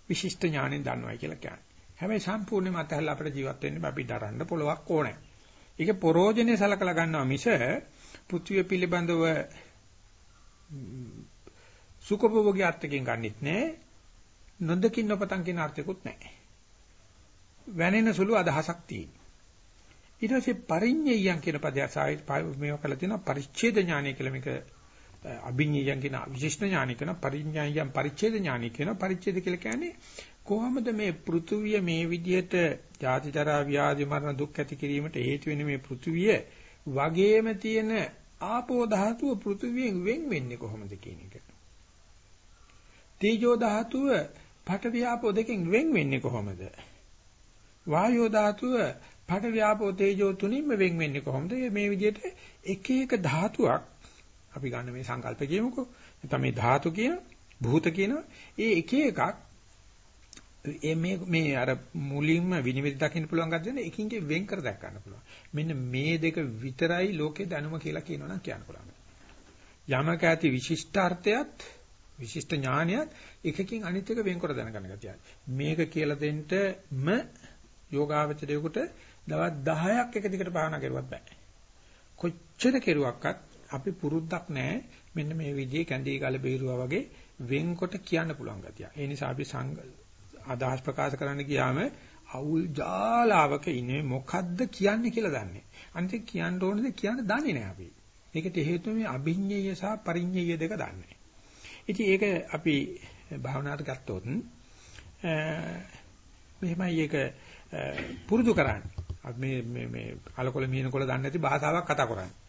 විශිෂ්ට ඥාණයෙන් දන්නවයි කියලා කියන්නේ. හැබැයි සම්පූර්ණයෙන්ම අතහැරලා අපිට ජීවත් වෙන්න අපි දරන්න පොලොක් ඕනේ. ඒක පරෝජනේ සලකලා ගන්නවා මිස පෘථුවිය පිළිබඳව සුඛභෝගී අර්ථකින් ගන්නෙත් නෑ. නොදකින් නොපතන් කියන අර්ථයක්වත් නැහැ. වැනෙන සුළු අදහසක් තියෙනවා. ඊට පස්සේ පරිඤ්ඤයයන් කියන පදය සාහිත්‍ය මේවා කළා තියෙනවා පරිච්ඡේද ඥානය කියලා මේක අභිඤ්ඤයයන් කියන විශේෂණ ඥානය කියන පරිඤ්ඤයයන් පරිච්ඡේද ඥානය කියන පරිච්ඡේද කියලා කියන්නේ කොහොමද මේ පෘථුවිය මේ විදිහට ජාති ජරා ව්‍යාධි මරණ දුක් ඇති කිරීමට හේතු වෙන මේ පෘථුවිය වගේම තියෙන ආපෝ ධාතුව පෘථුවියෙන් වෙන් වෙන්නේ කොහොමද කියන එක. තේජෝ ධාතුව පඨවි දෙකෙන් වෙන් වෙන්නේ කොහොමද? වායෝ ධාතුව පඨවි ආපෝ තේජෝ තුනින්ම වෙන් වෙන්නේ කොහොමද? මේ විදිහට එක එක ධාතුවක් අපි ගන්න මේ සංකල්ප කියමුකෝ. නැත්නම් මේ ධාතු කියන භූත කියන ඒ එක එකක් ඒ මේ මේ අර මුලින්ම විනිවිද දකින්න පුළුවන් ගන්න එකින් එක වෙන් කර දැක් ගන්න පුළුවන්. මෙන්න මේ දෙක විතරයි ලෝකේ දැනුම කියලා කියනවනම් කියන්න පුළුවන්. යමක ඇති විශිෂ්ටාර්ථයත් විශිෂ්ට ඥානයත් එකකින් අනිත් එක වෙන්කර දැනගන්න ගතියයි. මේක කියලා දෙන්නම යෝගාවචරයෙකුට දවස් 10ක් එක දිගට භාවනා කරුවත් බෑ. කොච්චර කෙරුවක්වත් අපි පුරුද්දක් නැහැ මෙන්න මේ විදිහේ කැඳී ගල බේරුවා වගේ වෙන්කොට කියන්න පුළුවන් ගතිය. ඒ නිසා අපි සංඝ අදහස් ප්‍රකාශ කරන්න ගියාම අවුල් ජාලාවක ඉන්නේ මොකද්ද කියන්නේ කියලා දන්නේ. අනිත් කියන්න ඕනද කියන්න දන්නේ නැහැ අපි. ඒකට හේතුව මේ අභිඤ්ඤය සහ පරිඤ්ඤය දෙක දන්නේ. ඉතින් ඒක අපි භාවනාවට ගත්තොත් මෙහෙමයි ඒක පුරුදු කරන්නේ. අපි මේ මේ මේ අලකොල මීනකොල දන්නේ නැති භාෂාවක් කතා කරන්නේ.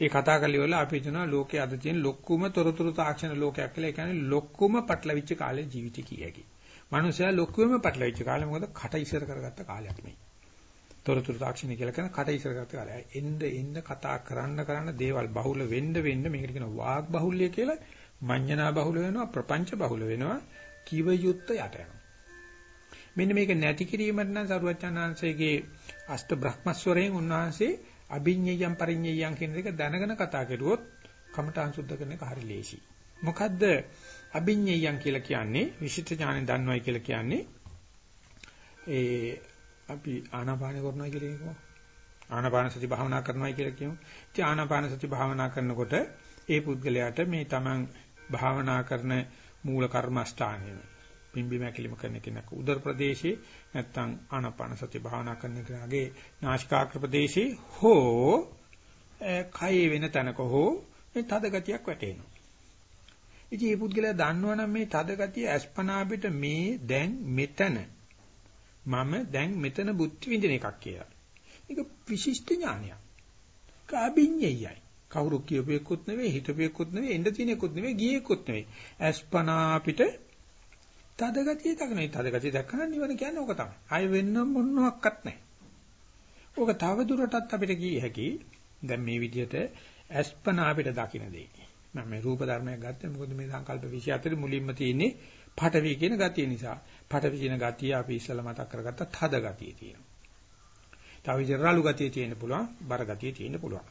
ඒ කතා කරලි වල අපි හිතනවා ලෝකයේ අද තියෙන ලොක්කුම තොරතුරු තාක්ෂණ ලෝකයක් කියලා. ඒ කියන්නේ ලොක්කුම පටලවිච්ච කාලේ ජීවිත කීයකි. මිනිස්සයා ලොක්කුම පටලවිච්ච කාලේ මොකද කට ඉස්සර කරගත්ත කාලයක් මේ. තොරතුරු තාක්ෂණය කියලා කියන කට ඉස්සර කරගත්ත කාලය. එන්න එන්න කතා කරන්න කරන්න දේවල් බහුල වෙන්න වෙන්න මේකට කියන වාග් බහුල්‍ය කියලා මඤ්ඤණා බහුල වෙනවා ප්‍රපංච බහුල වෙනවා කිව යුත්ත යට යනවා. මෙන්න මේක නැති කිරීමට නම් සරුවචනාංශයේ අෂ්ට බ්‍රහ්මස්වරයෙන් උන්වහන්සේ අභිඤ්ඤයම් පරිඤ්ඤයම් කියන එක දැනගෙන කතා කරුවොත් කමඨාන් සුද්ධ කරන එක හරි ලේසි. මොකද්ද අභිඤ්ඤයම් කියලා කියන්නේ විශිෂ්ට ඥානෙ දන්නවයි කියලා කියන්නේ ඒ අපි ආනාපාන කරනවා කියලා කියමු. ආනාපාන සති භාවනා කරනවා කියලා කියමු. ඉතින් ආනාපාන සති භාවනා කරනකොට ඒ පුද්ගලයාට මේ Taman භාවනා කරන මූල කර්මස්ථානය පිම්බි මැකිලිම කරන කෙනෙක් උදර ප්‍රදේශේ නැත්නම් ආනාපාන සති භාවනා කරන කෙනාගේ නාසිකාග්‍ර ප්‍රදේශේ හෝ කය වෙන තැනක හෝ මේ තද ගතියක් වැටෙනවා. ඉතින් මේ පුද්ගලයා දන්නවනම් මේ තද ගතිය අස්පනා පිට මේ දැන් මෙතන මම දැන් මෙතන බුද්ධ විඳින එකක් කියලා. ඒක විශිෂ්ට ඥානයක්. කාබිඤ්ඤයයි. කවුරු කියපේකුත් නෙවෙයි හිතපේකුත් නෙවෙයි එන්න තියෙනෙකුත් නෙවෙයි ගියෙකුත් නෙවෙයි. අස්පනා පිට තද ගතිය දක්නයි. තද ගතිය දක්කන නිවන කියන්නේ ඕක තමයි. ආය වෙන්න මොනවත් නැහැ. ඕක තව දුරටත් අපිට කිය හැකි. දැන් මේ විදිහට අස්පනා පිට දකින්න දෙයි. මම මේ රූප ධර්මයක් ගත්තේ මොකද මේ සංකල්ප 24 මුලින්ම තියෙන්නේ පඨවි කියන ගතිය නිසා. පඨවි කියන ගතිය අපි ඉස්සෙල්ලා මතක් කරගත්ත තද ගතිය තියෙනවා. තව ඉතරලු ගතිය තියෙන්න පුළුවන්, බර ගතිය තියෙන්න පුළුවන්.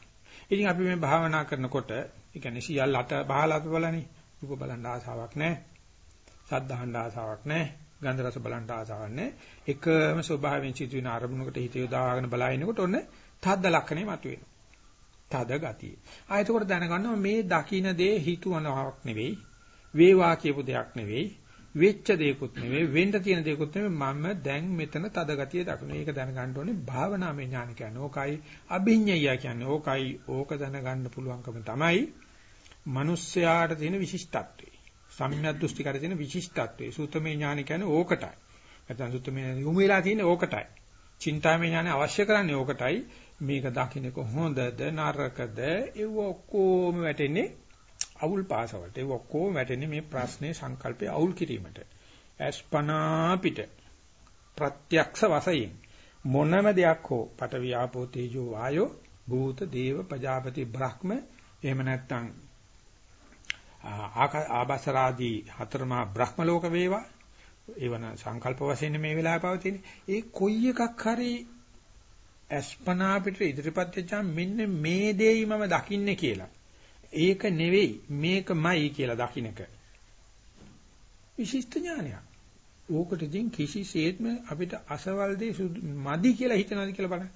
ඉතින් අපි මේ භාවනා කරනකොට, ඒ කියන්නේ සියල්ල අට බහලා අපි බලන්නේ. රූප බලන්න ආසාවක් නැහැ. සද්ද අහන්න ආසාවක් නැහැ. ගන්ධ රස බලන්න ආසාවක් නැහැ. එකම ස්වභාවයෙන් සිදුවෙන අරමුණකට හිත යොදාගෙන බලනකොට ඔන්න තද්ද ලක්ෂණේ මතුවෙනවා. තද ගතිය. ආයතකොට දැනගන්නවා මේ දකින්න දේ හිතුවනවක් නෙවෙයි. වේවා කියපු දෙයක් නෙවෙයි. වෙච්ච දෙයක්ුත් නෙවෙයි වෙන්න තියෙන දෙයක්ුත් නෙවෙයි මම දැන් මෙතන තද ගතිය දක්වන. ඒක දැනගන්න ඕනේ භාවනාමය ඥාන කියන්නේ. ඕකයි අභිඤ්ඤය කියන්නේ. ඕකයි ඕක දැනගන්න පුළුවන්කම තමයි මිනිස්යාට තියෙන විශිෂ්ටත්වය. සම්‍යක් දෘෂ්ටිකට තියෙන විශිෂ්ටත්වය. සූතමේ ඥාන කියන්නේ ඕකටයි. නැත්නම් සූතමේ යොමු වෙලා තියෙන්නේ ඕකටයි. චින්තාමය ඥාන අවශ්‍ය කරන්නේ ඕකටයි. මේක දකින්න කොහොඳද නරකද ඒව ඔක්කොම වැටෙන්නේ අවුල් පාසවලට. ඒ ඔක්කොම වැටෙන්නේ මේ ප්‍රශ්නේ සංකල්පේ අවුල් කිරීමට. අස්පනා පිට ප්‍රත්‍යක්ෂ වශයෙන් මොනම දෙයක් හෝ පට වියාපෝ තේජෝ වායෝ භූත දේව ප්‍රජාපති බ්‍රහ්ම එහෙම නැත්නම් ආබසරාදී හතරමා බ්‍රහ්ම ලෝක වේවා එවන සංකල්ප වශයෙන් මේ වෙලාවේ පවතින ඒ කොයි එකක් හරි අස්පනා පිට ඉදිරිපත් වෙච්චා මෙන්න මේ දෙයි මම දකින්නේ කියලා ඒක නෙවෙයි මේකමයි කියලා දකින්නක. විශිෂ්ට ඥානයක්. ඕකට ඉතින් කිසිසේත්ම අපිට අසවල් දේ මදි කියලා හිතනවාද කියලා බලන්න.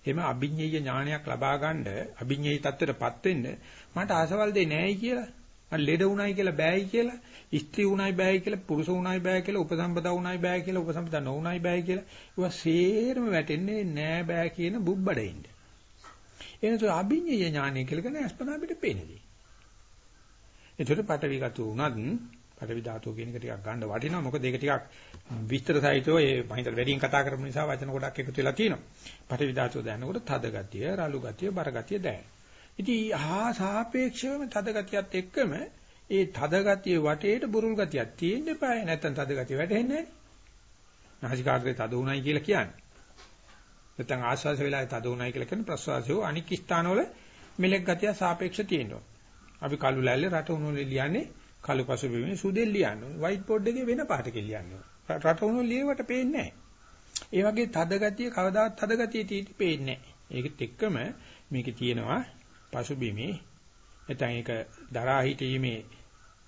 එහෙම අභිඤ්ඤේය ඥානයක් ලබා ගන්න අභිඤ්ඤේය தත්වෙටපත් වෙන්න මට අසවල් දෙ නෑයි කියලා මට ලෙඩ උණයි කියලා බෑයි කියලා ස්ත්‍රී උණයි බෑයි කියලා පුරුෂ උණයි බෑ කියලා උපසම්පදා උණයි බෑ කියලා උපසම්පදා නොඋණයි බෑ කියලා ඒවා සේරම වැටෙන්නේ නෑ බෑ කියන බුබ්බඩෙින්ද එනතු අභිඤ්ඤය ඥානය කියලා කියන අස්පනා අපිට පේනදී. ඒතර පටවිගත උනත් පටවි ධාතුව කියන එක ටිකක් ගන්න වටිනවා. මොකද ඒක ටිකක් විස්තර සහිතව ඒ මම හිතලා වැඩියෙන් කතා කරපු නිසා වචන ගොඩක් එකතු වෙලා තියෙනවා. පටවි ධාතුව දැනනකොට තද ගතිය, රළු ගතිය, බර ගතිය දැනෙන. ඉතින් ආ සාපේක්ෂව තද ගතියත් එක්කම ඒ තද ගතිය වටේට බුරුල් ගතියක් තියෙන්න eBay. නැත්තම් තද ගතිය වැටෙන්නේ නැහැ. නාසිකාග්‍රේ තද උණයි කියලා කියන්නේ. නැත්නම් ආශ්වාස වෙලාවේ තද උනායි කියලා කියන ප්‍රශ්වාසය අනික් ස්ථානවල මෙලෙක් ගතිය සාපේක්ෂ තියෙනවා. අපි කළු ලැල්ලේ රට උණු ලියන්නේ කළු පසුබිමේ සුදෙල් ලියන්නේ. වයිට් බෝඩ් එකේ වෙන පාටකින් ලියන්නේ. රට උණු ලියවට පේන්නේ ඒ වගේ තද ගතිය කවදාවත් තද ගතිය තීටි පේන්නේ නැහැ. ඒකත් එක්කම මේකේ තියෙනවා පසුබිමේ නැත්නම් ඒක දරා හිටීමේ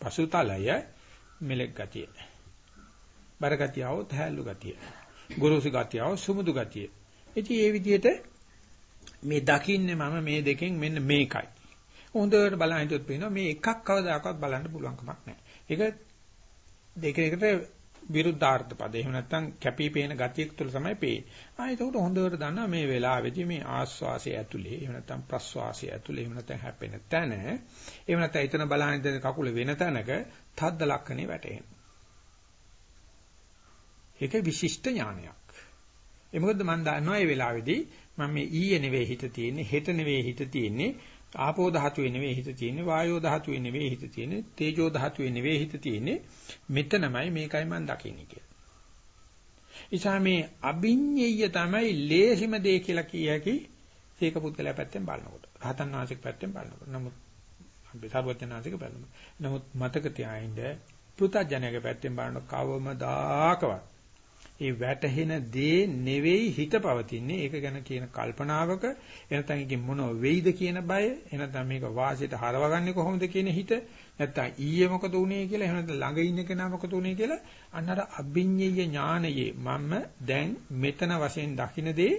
පසුතලය මෙලෙක් ගතිය. බර ගතිය આવොත් හැලු ගතිය. ගුරුසු ගතිය આવොත් සුමුදු ගතිය. ඉතින් මේ විදිහට මේ දකින්නේ මම මේ දෙකෙන් මෙන්න මේකයි. හොඳට බලන හිටියොත් පේනවා මේ එකක් කවදාකවත් බලන්න පුළුවන් කමක් නැහැ. ඒක දෙක එකට විරුද්ධාර්ථ පද. එහෙම නැත්නම් කැපිපේන ගතියක් තුළ තමයි පේන්නේ. ආ ඒකට හොඳට දන්නවා මේ වෙලාවේදී මේ ආස්වාසය ඇතුලේ එහෙම නැත්නම් ප්‍රස්වාසය ඇතුලේ එහෙම නැත්නම් හැපෙන තැන එහෙම නැත්නම් එතන බලන ඉඳන් කකුල වෙන තැනක තද්ද ලක්ෂණේ වැටෙනවා. ඒක විශිෂ්ට ඥානයක්. ඒ මොකද මම දන්නවා මේ වෙලාවේදී මම මේ ඊයේ නෙවෙයි හිත තියෙන්නේ හෙට නෙවෙයි හිත තියෙන්නේ ආපෝ ධාතුවේ නෙවෙයි හිත තියෙන්නේ වායෝ ධාතුවේ නෙවෙයි හිත තියෙන්නේ තේජෝ ධාතුවේ නෙවෙයි හිත තියෙන්නේ මෙතනමයි මේකයි මම දකින්නේ කියලා. ඉතින් මේ අභිඤ්ඤය තමයි ලේසිම දේ කියලා කියකි ඒක පුද්ගලයා පැත්තෙන් බලනකොට. රහතන් වහන්සේක පැත්තෙන් බලනකොට. නමුත් අපි සර්වඥාන්සේක බලනකොට. නමුත් මතක තියාගන්න පෘථජනයාගේ පැත්තෙන් බලනකොට කවමදාකවත් ඒ වැටහෙන දේ නෙවෙයි හිත පවතින්නේ. ඒක ගැන කියන කල්පනාවක එනතන් එකේ මොන වෙයිද කියන බය එනතන් මේක වාසියට හරවගන්නේ කොහොමද කියන හිත නැත්තම් ඊයේ මොකද උනේ කියලා එහෙම නැත්නම් ළඟ ඉන්න කෙනා මොකද උනේ කියලා අන්නර අභිඤ්ඤය ඥානයේ මම දැන් මෙතන වශයෙන් දකින්න දේ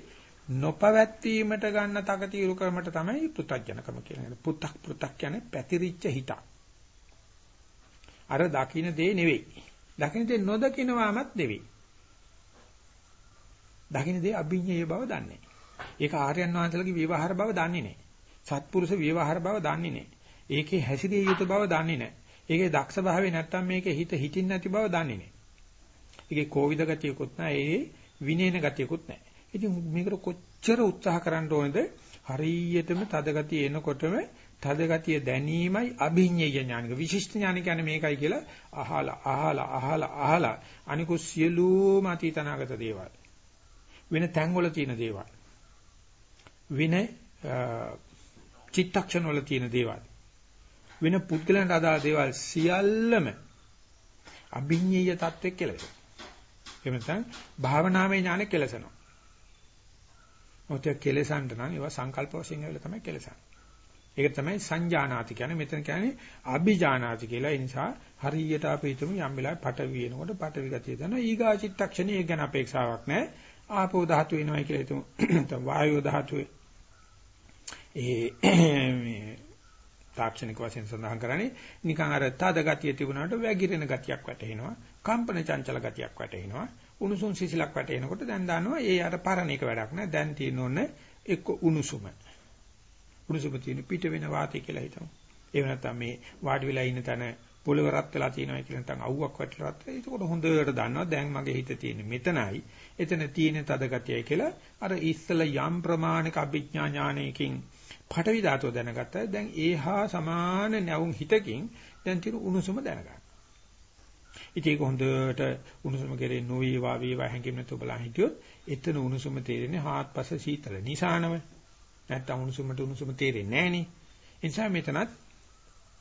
නොපවැත්වීමට ගන්න තකතිරු ක්‍රමයට තමයි පු탁ජනකම කියන්නේ. පු탁 පු탁 කියන්නේ පැතිරිච්ච හිතක්. අර දකින්න දේ නෙවෙයි. දකින්න දේ නොදකින්වාමත් නෙවෙයි. දකින්න දේ අභිඤ්ඤය බව දන්නේ. ඒක ආර්යයන් වහන්සේලාගේ විවහාර බව දන්නේ නැහැ. සත්පුරුෂ විවහාර බව දන්නේ නැහැ. ඒකේ හැසිරිය යුතු බව දන්නේ නැහැ. ඒකේ දක්ෂ භාවය නැත්තම් මේකේ හිත හිතින් නැති බව දන්නේ නැහැ. ඒකේ කෝවිද ගතියකුත් නැහැ. ඒ විනේන ගතියකුත් නැහැ. ඉතින් මේකට කොච්චර උත්සාහ කරන්න ඕනද? හරියටම තද ගතිය එනකොටම තද ගතිය දැනීමයි අභිඤ්ඤය ඥානික විශිෂ්ට ඥාන කියන්නේ මේකයි කියලා අහලා අහලා අහලා අහලා අනිකුත් සියලුම අතීතනාගත දේවල් වෙන තැන්වල තියෙන දේවල් වෙන චිත්තක්ෂණ වල තියෙන දේවල් වෙන පුද්ගලයන්ට අදාළ දේවල් සියල්ලම අභිඤ්ඤේය තත්වෙක් කියලා කියනවා. එහෙම නැත්නම් භාවනාමය ඥානෙ කෙලසනවා. මොකද කෙලසන්න නම් ඒවා සංකල්ප වශයෙන් ඇවිල්ලා තමයි කෙලසන්නේ. ඒක තමයි සංජානාති කියන්නේ. මෙතන කියන්නේ අභිජානාති කියලා. ඒ නිසා හරියට අපි හිතමු යම් වෙලාවක පටවි වෙනකොට පටවි ගතිය දනවා. ඊගා චිත්තක්ෂණේ ඒක ගැන අපේක්ෂාවක් නැහැ. ආපෝ ධාතු වෙනවයි කියලා හිතමු. නැත්නම් වායෝ ධාතුවේ ඒ මේ තාක්ෂණික වශයෙන් සඳහන් කරන්නේ නිකන් අර තද ගතිය තිබුණාට වැగిරෙන ගතියක් වැටෙනවා. කම්පන චංචල ගතියක් වැටෙනවා. උණුසුම් සිසිලක් වැටෙනකොට දැන් දන්නවා ඒ අර පරණ එක වැඩක් නෑ. දැන් තියෙන ඕනේ එක්ක උණුසුම. උණුසුම තියෙන පිට වෙන වාතය කියලා හිතමු. එහෙම නැත්නම් මේ වාඩි වෙලා ඉන්න තැන පොළව රත් වෙලා තියෙනවා කියලා නැත්නම් අවුවක් වැටලා රත් වෙලා. ඒකකොට හොඳට දන්නවා දැන් මගේ හිත තියෙන්නේ මෙතනයි. එතන තියෙන තද ගතියයි කියලා අර ඉස්සල යම් ප්‍රමාණික අභිඥා ඥානයකින් පටවි ධාතුව දැනගත්තා. දැන් ඒහා සමාන නැවුම් හිතකින් දැන් තිරු උණුසුම දැනගන්න. ඉතින් ඒක හොඳට උණුසුම කෙරේ නොවේවා වේවා හැංගීම නැතුව බලන් හිටියොත් එතන උණුසුම තේරෙන්නේ හාත්පස සීතල නිසානම. නැත්තම් උණුසුමට උණුසුම තේරෙන්නේ නැහනේ. ඒ නිසා මෙතනත්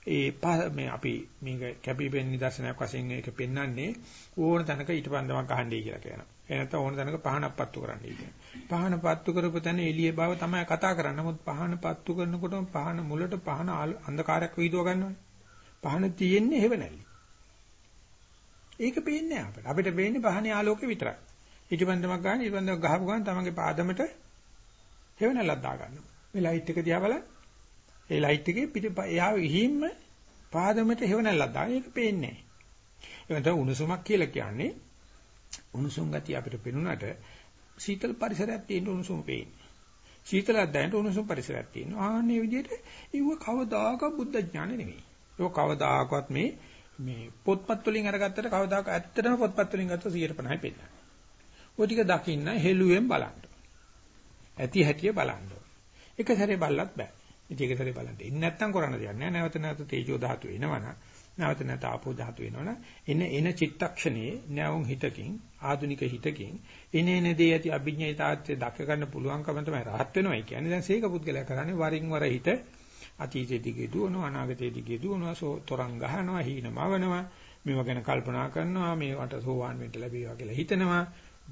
ඒ මේ අපි මේක කැපිපෙන නිදර්ශනයක් වශයෙන් ඒක පෙන්වන්නේ ඕන තැනක ඊටපන්දමක් අහන්නයි කියලා කියනවා. ඒ නැත්නම් ඕන තැනක පහනක් පත්තු කරන්නයි කියනවා. පහන පත්තු කරපු තැන එළිය බව තමයි කතා කරන්නේ. නමුත් පහන පත්තු කරනකොටම පහන මුලට පහන අන්ධකාරයක් වීදුව ගන්නවනේ. පහන තියෙන්නේ හේව නැල්ලි. ඒක පේන්නේ අපිට. අපිට පේන්නේ පහනේ ආලෝකය විතරයි. ඊටපන්දමක් ගන්න ඊටපන්දමක් ගහපු ගමන් තමන්ගේ පාදමට හේව නැල්ලක් දා ගන්නවා. මේ ලයිට් එක දිහා බලන්න ඒ ලයිට් එකේ පිට එහා ගිහින්ම පාදමට හේව නැල්ලක් දාන ඒක පේන්නේ නැහැ. ඒ උණුසුමක් කියලා කියන්නේ උණුසුම් ගතිය අපිට පෙනුනට සීතල පරිසරයක් තියෙන උණුසුම පේන්නේ. සීතලක් දැනෙන උණුසුම් පරිසරයක් තියෙනවා. ආන්නේ විදිහට ඉව කවදාකවත් බුද්ධ ඥානෙ නෙවෙයි. ඒක කවදාකවත් මේ මේ පොත්පත් වලින් අරගත්තට කවදාක ඇත්තටම පොත්පත් වලින් ගත්තොත් 150යි පෙන්නන්නේ. ඔය ටික දකින්න හෙළුවෙන් බලන්න. ඇති හැටිය බලන්න. එක සැරේ බල්ලත් බෑ. ඉතින් ඒක සැරේ බලන්න. ඉන්නේ නැත්තම් කරන්න දෙයක් නෑ. නැවත නැවත තේජෝ ධාතු එනවනම් නැවත නැවත ආපෝ ධාතු එනවනම් එන එන චිත්තක්ෂණේ නැවුම් හිතකින් ආධුනික හිතකින් එන එන දේ ඇති අභිඥායිතාත්‍ය දක ගන්න පුළුවන්කම තමයි rahat වෙනවයි කියන්නේ. දැන් සීක පුද්ගලයා කරන්නේ වරින් වර හිත අතීතයේ දිගේ දුවනවා අනාගතයේ දිගේ දුවනවා තොරන් ගහනවා හීන මවනවා මේවා ගැන කල්පනා කරනවා මේවට සෝවාන් වෙන්න ලැබේවා කියලා හිතනවා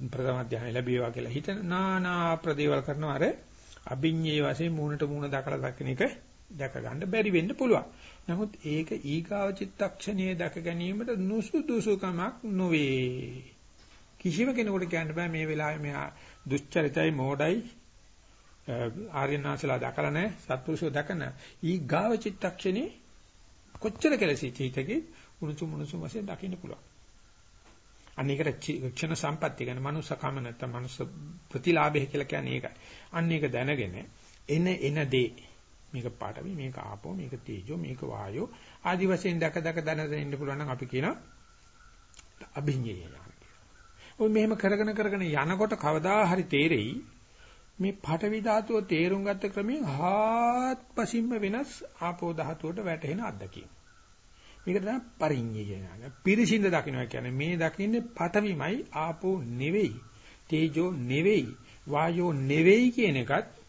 ප්‍රථම ධ්‍යාන ලැබේවා කියලා හිතන නානා ප්‍රදේවල් කරනවා අර අභිඤ්ඤේ වශයෙන් මූණට මූණ දකලා දකින එක දැක ගන්න බැරි වෙන්න පුළුවන්. නමුත් ඒක ඊගාව චිත්තක්ෂණයේ දැක ගැනීමට නුසුදුසුකමක් නොවේ. කිසිම කෙනෙකුට කියන්න බෑ මේ වෙලාවේ මෙහා දුස්චරිතයි මෝඩයි ආර්යනාසලා දැකලා නැහැ සත්පුරුෂෝ දැක නැහැ. ඊගාව චිත්තක්ෂණේ කොච්චර කෙලසිත හිතකේ උණුසුම් උණුසුම් වශයෙන් දකින්න පුළුවන්. අනේකට ක්ෂණ සම්පත්තිය කියන්නේ මනුස්සකම නැත්නම් මනුස්ස ප්‍රතිලාභය කියලා කියන්නේ ඒකයි. අන්න ඒක දැනගෙන එන එන දේ මේක පාඨවි මේක ආපෝ මේක තේජෝ මේක වායෝ ආදි වශයෙන් දැක දැක දැන දැන ඉන්න පුළුවන් නම් අපි කියනවා අභිඤ්ඤය ඥාන කියලා. ඔය මෙහෙම කරගෙන කරගෙන යනකොට කවදා හරි තේරෙයි මේ පඨවි ධාතුව තේරුම් ගත්ත ක්‍රමයෙන් හාත්පසින්ම වෙනස් ආපෝ ධාතුවට වැටෙන අත්දැකීම. මේක තමයි පරිඤ්ඤය ඥාන. පිරිසිඳ දකින්න කියන්නේ මේ දකින්නේ පඨවිමයි ආපෝ නෙවෙයි. තේජෝ නෙවෙයි. වායෝ නෙවෙයි කියන එකත්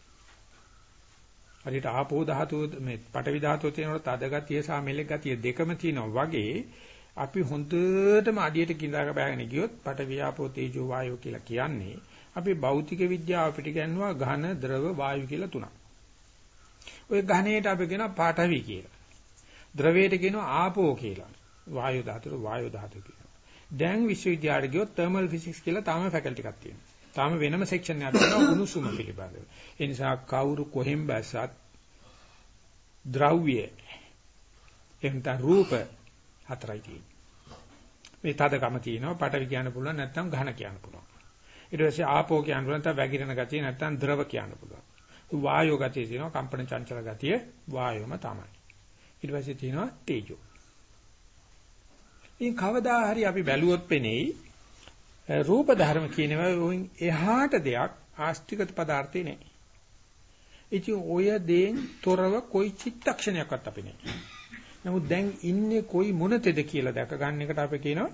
හරියට ආපෝ ධාතුව මේ පඨවි ධාතුව තියෙනකොට තද ගතිය සහ මෙලෙක් ගතිය දෙකම තියෙනවා වගේ අපි හොඳටම අඩියට කිඳාක බෑගෙන ගියොත් පඨවි ආපෝ තේජෝ වායෝ කියලා කියන්නේ අපි භෞතික විද්‍යාව පිටිගන්නවා ඝන ද්‍රව වායු කියලා තුනක්. ওই ඝනයට අපි කියනවා පාඨවි කියලා. ද්‍රවයට කියනවා ආපෝ කියලා. වායු ධාතුව වායු ධාතුව කියනවා. දැන් විශ්වවිද්‍යාලයට ගියොත් තර්මල් ෆිසික්ස් කියලා තාම ෆැකල්ටි එකක් තියෙනවා. තාම වෙනම සෙක්ෂන් එකක් තියෙනවා උණුසුම පිළිබඳව. ඒ නිසා කවුරු කොහෙන් බැස්සත් ද්‍රව්‍ය එම්ත රූප හතරයි තියෙන්නේ. මේ තදකම තියෙනවා පටවි කියන්න පුළුවන් නැත්නම් ඝන කියන්න පුළුවන්. ඊට පස්සේ ආපෝ කියන්න පුළුවන් නැත්නම් වැగిරෙන ගතිය නැත්නම් ද්‍රව කියන්න පුළුවන්. වායෝ ගතිය තියෙනවා කම්පන චංචල ගතිය වායෝම තමයි. ඊට පස්සේ තියෙනවා තේජෝ. ඉතින් කවදා හරි අපි බැලුවොත් පෙනෙයි රූප ධර්ම කියනවා වයින් එහාට දෙයක් ආස්තික පදාර්ථේ නෑ. ඉතින් ඔය දේන් තොරව કોઈ චිත්තක්ෂණයක්වත් අපි නෑ. නමුත් දැන් ඉන්නේ કોઈ මොනතෙද කියලා දැක ගන්න එකට අපි කියනවා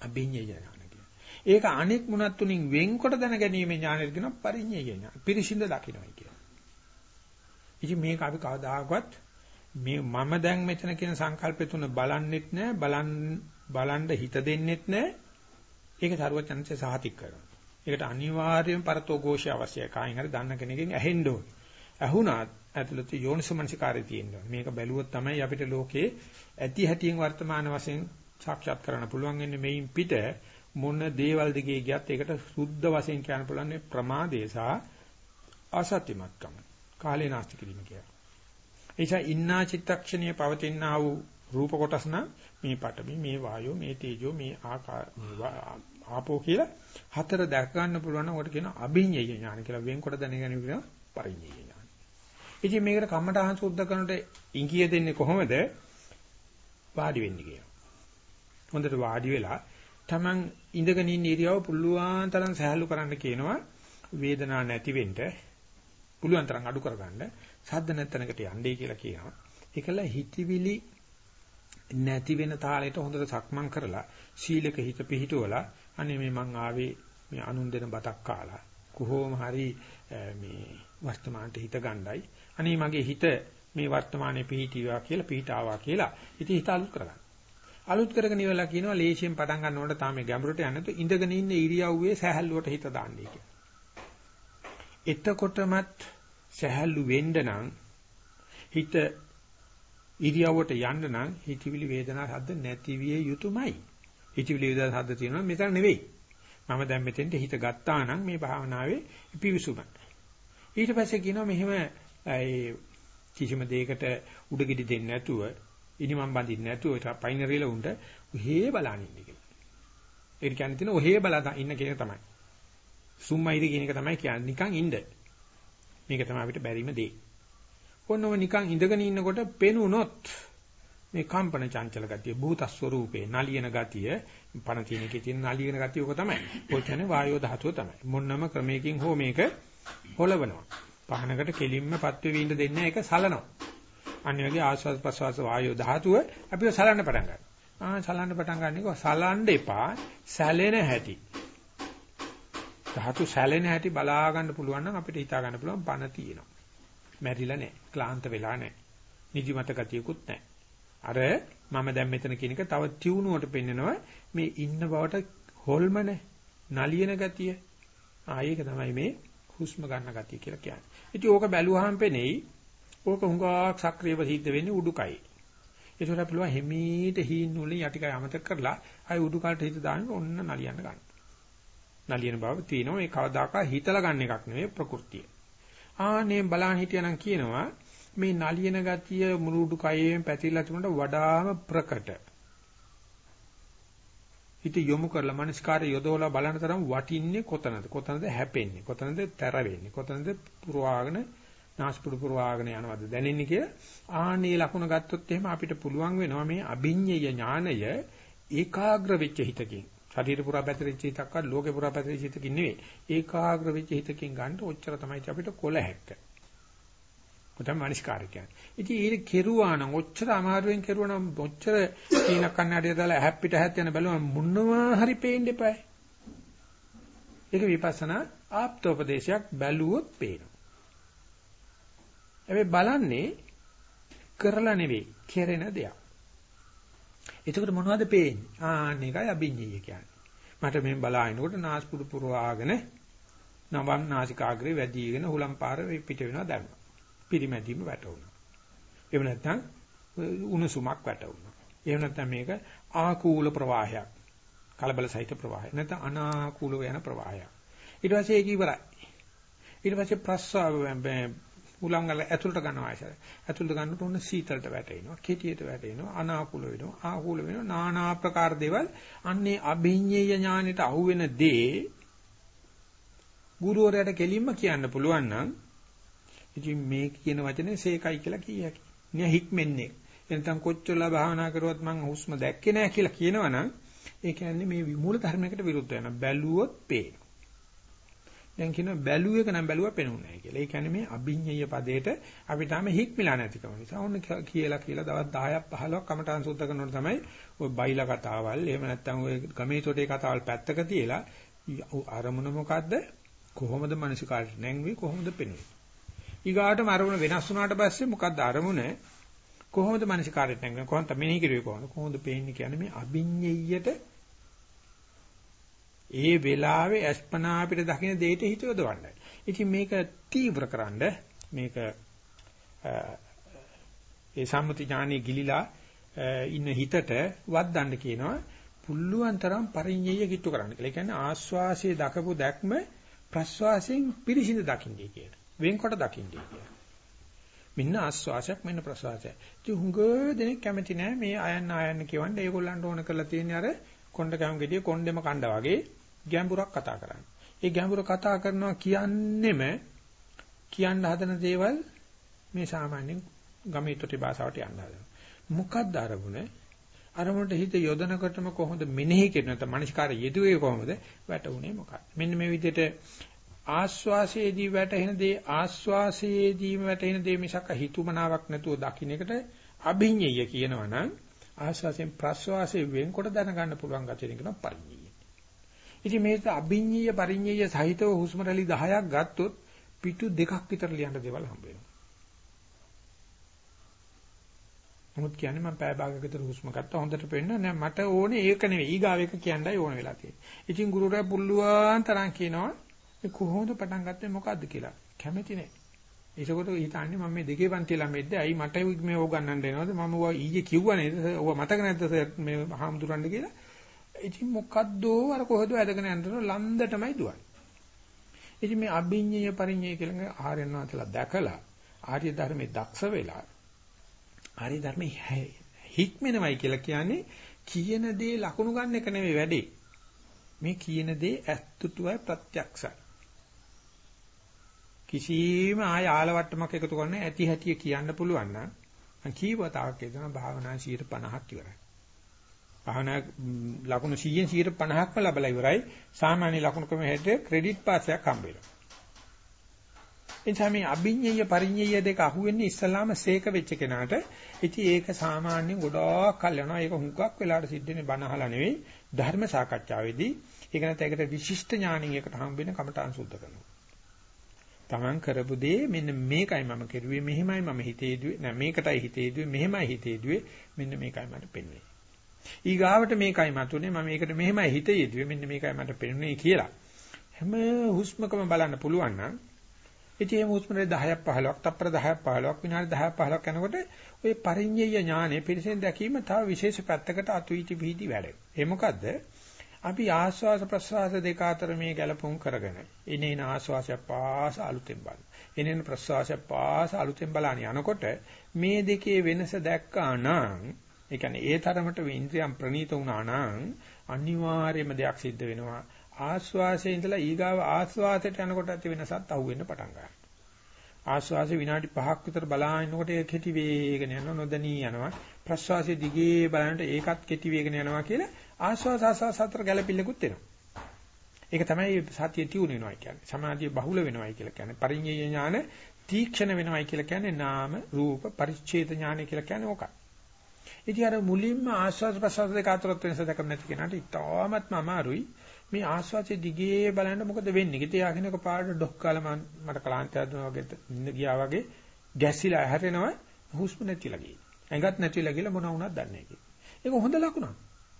අභිඤ්ඤය ඥාන කියලා. ඒක අනෙක් මොනත් තුنين වෙන්කොට දැන ගැනීම ඥානෙට කියනවා පරිඤ්ඤය ඥාන. පිරිසිඳ දකින්නයි කියලා. ඉතින් මේක අපි කවදාකවත් මේ මම දැන් මෙතන කියන සංකල්පය තුන බලන්නෙත් නෑ බලන් බලන්න හිත දෙන්නෙත් නෑ ඒක සරුවචනසේ සාතික් කරනවා. ඒකට අනිවාර්යයෙන් පරතෝ ഘോഷය අවශ්‍යයි. කායින් හරි දන්න කෙනකින් ඇහෙන්න ඕනේ. ඇහුණාත් ඇතුළත යෝනිසමනසිකාරය තියෙනවා. මේක බැලුවොත් තමයි අපිට ලෝකේ ඇති හැටියෙන් වර්තමාන වශයෙන් සාක්ෂාත් කරන්න පුළුවන් වෙන්නේ මේයින් පිට මොන දේවල් දිගේ ගියත් ඒකට සුද්ධ වශයෙන් කියන්න පුළුවන් ප්‍රමාදේ සහ අසත්‍යමත්කම. කාලේ නාස්ති කිරීම කියලා. එයිසා ඉන්නා චිත්තක්ෂණයේ පවතිනා වූ රූප කොටස් නම් මේ පඨමි මේ වායෝ මේ තේජෝ මේ ආපෝ කියලා හතර දැක ගන්න පුළුවන් නම් උකට කියනවා අභිඤ්ඤය ඥාන කියලා වෙන්කොට දැනගෙන කියනවා පරිඤ්ඤය ඥාන. ඉතින් මේකට කම්මඨහං සුද්ධ කරනට ඉංගිය දෙන්නේ කොහොමද? වාඩි වෙන්න කියනවා. හොඳට වාඩි වෙලා Taman ඉඳගෙන ඉන්න ඉරියව පුළුවන් තරම් සහැල්ලු කරන්න කියනවා වේදනාවක් නැති වෙන්න පුළුවන් තරම් අඩු කරගන්න සද්ද නැතනකට යන්නේ කියලා කියනවා. ඒකල හිතවිලි නැති වෙන තාලෙට හොඳට සක්මන් කරලා සීලක හිත පිහිටුවලා අනේ මේ මං ආවේ මේ අනුන් දෙන බතක් කාලා කොහොම හරි මේ වර්තමානට හිත ගණ්ඩායි අනේ මගේ හිත මේ වර්තමානයේ පිහිටියා කියලා පිහිටාවා කියලා ඉතින් හිත අලුත් කරගන්න. අලුත් කරගෙන ඉවරලා කියනවා ලේසියෙන් පටන් ගන්නකොට තාම ගැඹුරට යන්නේ නැතු ඉඳගෙන ඉන්න ඉරියව්වේ සහැල්ලුවට හිත දාන්නේ කියලා. එතකොටමත් සහැල්ලු වෙන්න නම් හිත ඉරියව්වට යන්න නම් හිතවිලි වේදනා සද්ද නැති විය යුතුයමයි. හිතවිලි වේදනා සද්ද තියෙනවා මෙතන නෙවෙයි. මම දැන් මෙතෙන්ට හිත ගත්තා නම් මේ භාවනාවේ පිවිසුම. ඊට පස්සේ කියනවා මෙහෙම ඒ කිසිම දෙයකට උඩගෙඩි දෙන්නේ නැතුව ඉනිමම් බඳින්න නැතුව පයින් රීල උන්ට ඔහේ බලන්න ඉන්නේ කියලා. ඒ කියන්නේ තියෙන ඔහේ බලා ඉන්න කෙනෙක් තමයි. සුම්මයිද කියන එක තමයි කියන්නේ නිකන් ඉන්න. මේක තමයි අපිට බැරිම දේ. ඔන්නව නිකන් ඉඳගෙන ඉන්නකොට පෙනුනොත් මේ කම්පන චංචල ගතිය භූත ස්වરૂපේ නලියන ගතිය පණ තියෙන එකේ තියෙන නලියන ගතිය ඔක තමයි. ඔය කියන්නේ වායෝ ධාතුව තමයි. මොන්නම ක්‍රමයකින් හෝ මේක හොලවනවා. පහනකට කෙලින්ම පත් වෙවි ඉඳ දෙන්නේ ඒක සලනවා. අනිත් වගේ ආස්වාද ප්‍රසවාස වායෝ ධාතුව අපිව සලන්න පටන් ගන්නවා. ආ සලන්න පටන් ගන්නකො සලන්න එපා සැලෙන හැටි. ධාතු සැලෙන හැටි බලා ගන්න පුළුවන් නම් අපිට හිතා ගන්න පුළුවන් පණ තියෙනවා. මැරිලා නැහැ. ක්ලාන්ත වෙලා නැහැ. නිදිමත ගතියකුත් නැහැ. අර මම දැන් මෙතන කියන එක තව තියුණුවට පෙන්නනවා මේ ඉන්න බවට හොල්මන නලියන ගතිය. ආයේක තමයි මේ හුස්ම ගන්න ගතිය කියලා කියන්නේ. ඉතින් ඕක බැලුවාම පෙනෙයි ඕක හුඟක් සක්‍රියව සිද්ධ වෙන්නේ උඩුකයි. ඒතර අපි ලුවා හිමීට හීන් වලින් යටිකය අමතක කරලා ආයි උඩුකයට හිත දාන්න ඔන්න නලියන්න ගන්න. නලියන බව තියෙනවා ඒ කවදාකවත් හිතලා ගන්න එකක් නෙවෙයි ප්‍රകൃතිය. ආනේ බලන් හිටියනම් කියනවා මේ නලියන ගතිය මුරුඩු කයෙන් පැතිරලා තිබුණට වඩාම ප්‍රකට. හිත යොමු කරලා මනස්කාරය යොදවලා බලන තරම් වටින්නේ කොතනද? කොතනද හැපෙන්නේ? කොතනද තැර වෙන්නේ? කොතනද පුරවාගෙන නාස්පුඩු පුරවාගෙන යනවද දැනෙන්නේ කියලා ආනේ ලකුණ ගත්තොත් එහෙම අපිට පුළුවන් වෙනවා මේ අභිඤ්ඤය ඥානය ඒකාග්‍ර වෙච්ච හිතකින් ශරීර පුරා පැතිරිච්ච හිතක්වත් ලෝකේ පුරා පැතිරිච්ච හිතකින් නෙවෙයි ඒකාග්‍ර වෙච්ච හිතකින් ගන්න ඔච්චර තමයි අපිට කොළ හැක්ක. කොතම මනස්කාරය කියන්නේ. ඉතින් ඒක කෙරුවා නම් ඔච්චර අමාරුවෙන් කෙරුවා නම් ඔච්චර කීන කන්නඩිය දාලා හැප්පිට හැත් යන බැලුවම මොනවා හරි පේන්න එපායි. ඒක විපස්සනා ආප්තෝපදේශයක් බැලුවොත් පේනවා. හැබැයි බලන්නේ කරලා නෙවෙයි, කෙරෙන දෙයක්. එතකොට මොනවද පේන්නේ? ආන්න එකයි අභිඤ්ඤය කියන්නේ. මට මෙහෙම බලාගෙනකොට නාස්පුඩු පුරවාගෙන නවම් නාසිකාග්‍රේ වැඩිගෙන හුලම් පාර පිට වෙනවා දැම්මා. පිරිමැදීම වැටුණා. එහෙම නැත්නම් උණුසුමක් වැටුණා. එහෙම නැත්නම් මේක ආකූල ප්‍රවාහයක්. කලබල සහිත ප්‍රවාහයක්. නැත්නම් අනාකූලව යන ප්‍රවාහයක්. ඊට පස්සේ ඒක ඉවරයි. ඊට පස්සේ ප්‍රස්වාව උලංගල ඇතුළට ගන්නවා ආයසර. ඇතුළට ගන්නකොට උන්න සීතලට වැටෙනවා, කෙටියට වැටෙනවා, අනාකූල වෙනවා, ආකූල වෙනවා, নানা ආකාර දේවල්. අන්නේ අභිඤ්ඤේය ඥානෙට අහුවෙන දේ ගුරුවරයාට කෙලින්ම කියන්න පුළුවන් නම් ඉතින් මේ කියන වචනේ සේකයි කියලා කිය හැකියි. නිය හික්මෙන්නේ. එනතම් කොච්චරලා භාවනා කරුවත් මං හුස්ම දැක්කේ නැහැ කියලා කියනවනම් ඒ කියන්නේ මේ මූල ධර්මයකට විරුද්ධ වෙනවා. බැලුවොත් පේනවා. දැන් කියන බැලුව එක නම් බැලුවා පෙනුනේ නැහැ කියලා. ඒ කියන්නේ මේ අභිඤ්ඤය පදේට අපි තාම හික්මිලා නැතිකම නිසා ඔන්න කියලා කියලා දවස් 10ක් 15ක් කමටහන් සුද්ධ කරනකොට තමයි ওই බයිලා කතාවල් එහෙම නැත්නම් ওই ගමේ තොටේ කතාවල් පැත්තක තියලා අරමුණ මොකද්ද? කොහොමද මනසිකාට නැංවි කොහොමද පෙනුනේ? ඊගාටම අරමුණ වෙනස් වුණාට පස්සේ මොකද්ද අරමුණ? කොහොමද මනසිකාරයට නැංවෙන්නේ? කොහොමද මෙනෙහි කරුවේ කොහොමද? කොහොමද පේන්නේ කියන්නේ මේ අභිඤ්ඤයයට ඒ වෙලාවේ අස්පනා අපිට දකින්න දෙයට හිත යොදවන්නයි. ඉතින් මේක තීව්‍රකරනද මේක ඒ සම්මුති ඥානෙ ගිලිලා ඉන්න හිතට වද්දන්න කියනවා පුල්ලුවන් තරම් පරිඤ්ඤය කිට්ටු කරන්න කියලා. ඒ කියන්නේ ආස්වාසයේ දකපු දැක්ම ප්‍රස්වාසයෙන් පිරිසිදු දකින්නේ කියලා. වෙන්කොට දකින්නේ කියලා. මෙන්න ආස්වාසයක් මෙන්න ප්‍රස්වාසයක්. ඉතින් හුඟ දෙනෙක් කැමති නෑ මේ අයන්න අයන්න කියවන්න. ඒගොල්ලන්ට ඕන කරලා තියෙන්නේ අර කොණ්ඩ කැම ගෙඩිය කොණ්ඩෙම කණ්ඩා වගේ ගැඹුරක් කතා කරන්නේ. ඒ ගැඹුර කතා කරනවා කියන්නෙම කියන්න හදන දේවල් මේ සාමාන්‍ය ගමේ තොටි භාෂාවට යන්න හදනවා. මොකක්ද අරමුණ? අරමුණට හිත යොදනකොටම කොහොමද මෙනෙහි කරන නැත්නම් මනස්කාර යෙදුවේ කොහොමද වැටුනේ මොකක්ද? මෙන්න මේ විදිහට ආස්වාසයේදී වැටෙන දේ ආස්වාසයේදීම වැටෙන දේ මිසක් හිතුමනාවක් නැතුව දකින්න එකට අභිඤ්ඤය කියනවා නම් ආස්වාසයෙන් ප්‍රස්වාසයෙන් වෙන්කොට දැනගන්න පුළුවන් ගැටෙන කෙනා පරිඤ්ඤය. ඉතින් මේක අභිඤ්ඤීය පරිඤ්ඤීය සහිතව හුස්ම රැලි 10ක් ගත්තොත් පිටු දෙකක් විතර ලියන්න දේවල් හම්බ වෙනවා. නමුත් කියන්නේ මම පැය භාගයක විතර හුස්ම ගත්තා හොඳට පෙන්න නෑ මට ඕනේ ඒක නෙවෙයි ඊගාව එක කියන්නයි ඕන වෙලා තියෙන්නේ. ඉතින් ගුරුවරයා පුල්ලුවන් තරම් කියනවා මේ කොහොමද පටන් ගත්තේ මොකද්ද කියලා. කැමති නෑ. ඒකකොට හිතන්නේ මම මේ දෙකේ පන්ති ළමෙක්ද ඇයි මට මේ ඕක ගන්නන්න එනවද මම ඔය ඊයේ කිව්වා නේද ඔය මතක නැද්ද මේ හාමුදුරන්ට කියලා ඉතින් මොකද්දෝ අර කොහෙද ඇදගෙන යනතර ලන්දටමයි දුවන්නේ. ඉතින් මේ අභිඤ්ඤය පරිඤ්ඤය කියලා ආර්යයන් වහන්සේලා දැකලා ආර්ය ධර්මයේ දක්ෂ වෙලා ආර්ය ධර්මයේ හික්මෙනවයි කියලා කියන්නේ කියන දේ ලකුණු ගන්න එක නෙවෙයි වැඩේ. මේ කියන දේ ඇත්තුතුවයි ප්‍රත්‍යක්ෂයි. කිසිම ආය ආලවට්ටමක් එකතු කරන්න ඇති හැටිය කියන්න පුළුවන් නම් මම කීවතාවක් කියනවා භාවනා 50ක් ඉවරයි. භාවනා ලකුණු 100න් 150ක්ම ලැබලා ඉවරයි. සාමාන්‍ය ලකුණු ක්‍රමයේ හැටියට ක්‍රෙඩිට් පාසයක් හම්බ වෙනවා. එනිසා මේ අභිඤ්ඤය පරිඤ්ඤය දෙක අහුවෙන්නේ ඉස්සලාම සේක වෙච්ච කෙනාට. ඉතින් ඒක සාමාන්‍යයෙන් ගොඩාක් කල් යනවා. ඒක හුඟක් වෙලාට සිද්ධ වෙන්නේ බණ අහලා නෙවෙයි ධර්ම සාකච්ඡාවේදී. ඒක නැත්නම් ඒකට විශිෂ්ට ඥාණින් එකට හම්බ වෙන කමඨාන් සුද්ධ කරනවා. Taman කරපු දේ මෙන්න මේකයි මම කරුවේ මෙහෙමයි මම හිතේ දුවේ නෑ මේකටයි හිතේ දුවේ මෙහෙමයි හිතේ දුවේ මෙන්න මේකයි මට පෙන්වන්නේ ඊගාවට මේකයි මතුනේ මම මේකට මෙහෙමයි හිත යෙදුවේ මෙන්න මේකයි මට පෙනුනේ කියලා. හැම හුස්මකම බලන්න පුළුවන් නම් ඉතින් මේ හුස්ම 10ක් 15ක් තප්පර 10ක් 15ක් විනාඩි 10ක් 15ක් යනකොට ওই පරිඤ්ඤය ඥානෙ පිරිසෙන් දැකීම තව විශේෂ පැත්තකට අතුයිටි විහිදි වැඩ. ඒ මොකද්ද? අපි ආස්වාස ප්‍රස්වාස දෙක අතර මේ ගැලපුම් කරගෙන එනේන ආස්වාසය පාස අලුතෙන් බලන. එනේන ප්‍රස්වාසය පාස අලුතෙන් බලන යනකොට මේ දෙකේ වෙනස දැක්කා නම් ඒ කියන්නේ ඒ තරමට ඉන්ද්‍රියම් ප්‍රනීත වුණා නම් අනිවාර්යයෙන්ම දෙයක් සිද්ධ වෙනවා. ආස්වාසයේ ඉඳලා ඊගාව ආස්වාසයට යනකොට ඇති වෙනසත් අහුවෙන්න පටන් ගන්නවා. ආස්වාසය විනාඩි 5ක් විතර බලාගෙනකොට ඒක කෙටි වේගන යනවා නොදණී යනවා. ප්‍රස්වාසයේ දිගේ බලනකොට ඒකත් කෙටි වේගන යනවා කියලා ආස්වාස ආස්වාස අතර ගැළපිල්ලකුත් එනවා. ඒක තමයි සතිය තියුණු වෙනවා කියන්නේ. සමාධිය බහුල වෙනවායි කියලා කියන්නේ. පරිඤ්ඤය ඥාන තීක්ෂණ වෙනවායි කියලා කියන්නේ නාම රූප පරිච්ඡේද ඥානය කියලා කියන්නේ ඕකයි. ඉතින් අර මුලින්ම ආස්වාද ප්‍රසවාස දෙක අතරත් වෙනස දැකම නැති කෙනාට ඉතාමත්ම අමාරුයි. මේ ආස්වාදයේ දිගේ බලන්න මොකද වෙන්නේ? කිතේ යකිනක පාඩ ඩොක් කාලා මට කලාන්තයක් දුනා වගේ ඉන්න ගියා වගේ ගැසිලා හැරෙනවා හුස්ම නැතිලා ගියේ. ඇඟත් නැතිලා ගිහලා මොන වුණත් දන්නේ නැහැ. ඒක හොඳ ලකුණක්.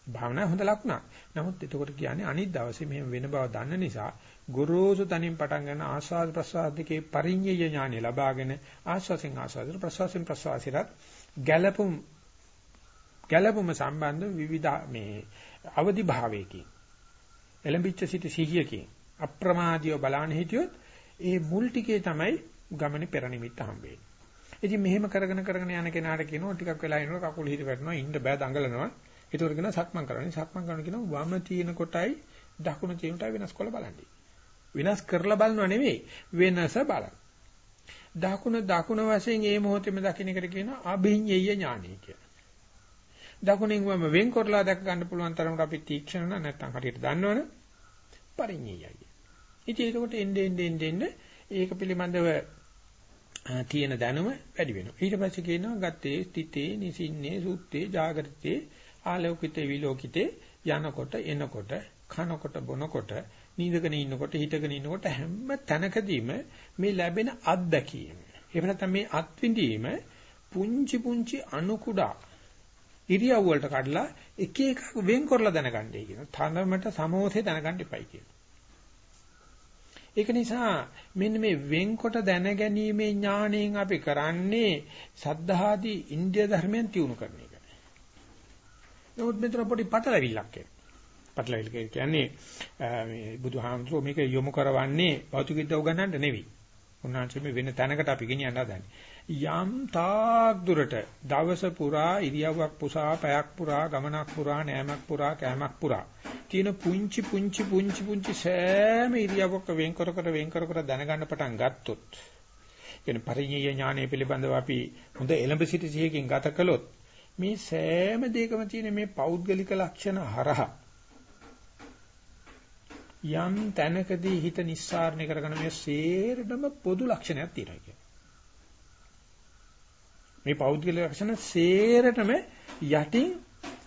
භාවනාවේ හොඳ ලකුණක්. නමුත් එතකොට කියන්නේ අනිත් දවසේ මෙහෙම වෙන බව දන්න නිසා ගොරෝසු තනින් පටන් ගන්න ආස්වාද ප්‍රසවාස දෙකේ පරිඤ්ඤය ඥානය ලබාගෙන ආස්වාසෙන් ආස්වාදයට ප්‍රසවාසෙන් ප්‍රසවාසයට ගැළපුම් ගැළපුම සම්බන්ධ විවිධ මේ අවදි භාවයකින් එලඹිච්ච සිට සිහියකින් අප්‍රමාදීව බලන්න හිටියොත් ඒ මුල් ටිකේ තමයි ගමනේ පෙර නිමිත්ත හම්බෙන්නේ. ඉතින් මෙහෙම කරගෙන කරගෙන යන කෙනාට කියනවා ටිකක් වෙලා ඉනකොට කකුල හිට වැටෙනවා ඉන්න බෑ දඟලනවා. ඒතකොට කියනවා සක්මන් කරන්නේ. සක්මන් කරන කියනවා වම තියෙන කොටයි දකුණ තියෙන කොටයි වෙනස් කරලා බලන්නේ. වෙනස් කරලා බලනව නෙවෙයි වෙනස බලන්න. දකුණ දකුණ වශයෙන් ඒ මොහොතේම දකින්න එකට කියනවා අභිඤ්ඤය ඥානය කියලා. දකුණෙන් වම වෙන් කරලා දැක ගන්න පුළුවන් තරමට අපි තීක්ෂණ නැත්නම් හරියට දන්නවනේ පරිඤ්ඤයයි. ඉතින් ඒකට එන්නේ එන්නේ එන්නේ ඒක පිළිබඳව තියෙන දැනුම වැඩි වෙනවා. ඊට පස්සේ කියනවා ගත්තේ තිතේ නිසින්නේ සුත්තේ ජාගරිතේ ආලෝකිතේ විලෝකිතේ යනකොට එනකොට කනකොට බොනකොට නිදගෙන ඉන්නකොට හිටගෙන ඉන්නකොට හැම තැනකදීම මේ ලැබෙන අත්දැකීම එහෙම නැත්නම් මේ අත්විඳීම පුංචි පුංචි අණු කුඩා ඉරියව් වලට කඩලා එක එක වෙන් කරලා දැනගන්නයි කියන. තරමට සමෝධේ දැනගන්න එපයි කියන. ඒක නිසා මෙන්න මේ වෙන්කොට දැනගැනීමේ ඥාණයෙන් අපි කරන්නේ සද්ධාදී ඉන්දිය ධර්මයන් තියුණු කරන එක. නමුත් මෙතන පොඩි පටලවිල්ලක් එනවා. පටලවිල්ල කියන්නේ මේ බුදුහාමුදුරුවෝ මේක යොමු කරවන්නේ භෞතික විද්‍යාව උගන්නන්න නෙවෙයි. උන්වහන්සේ මේ වෙන තැනකට අපි ගෙනියන්න හදන්නේ. යම් තාක් දුරට දවස පුරා ඉරියව්වක් පුසා පැයක් පුරා ගමනක් පුරා නෑමක් පුරා කෑමක් පුරා තියෙන පුංචි පුංචි පුංචි පුංචි සෑම ඉරියව්වක වෙන් කර කර වෙන් කර කර දැනගන්න පටන් ගත්තොත් කියන පරිඤ්ඤය ඥානය පිළිබඳව අපි හොඳ එළඹ සිටි සිහියකින් ගත කළොත් මේ සෑම දෙයකම තියෙන මේ පෞද්ගලික ලක්ෂණ හරහා යම් තැනකදී හිත නිස්සාරණය කරගෙන මේ සේරටම පොදු ලක්ෂණයක් තියෙනවා කියන්නේ මේ පෞද්ගලික ලක්ෂණ සේරටම යටින්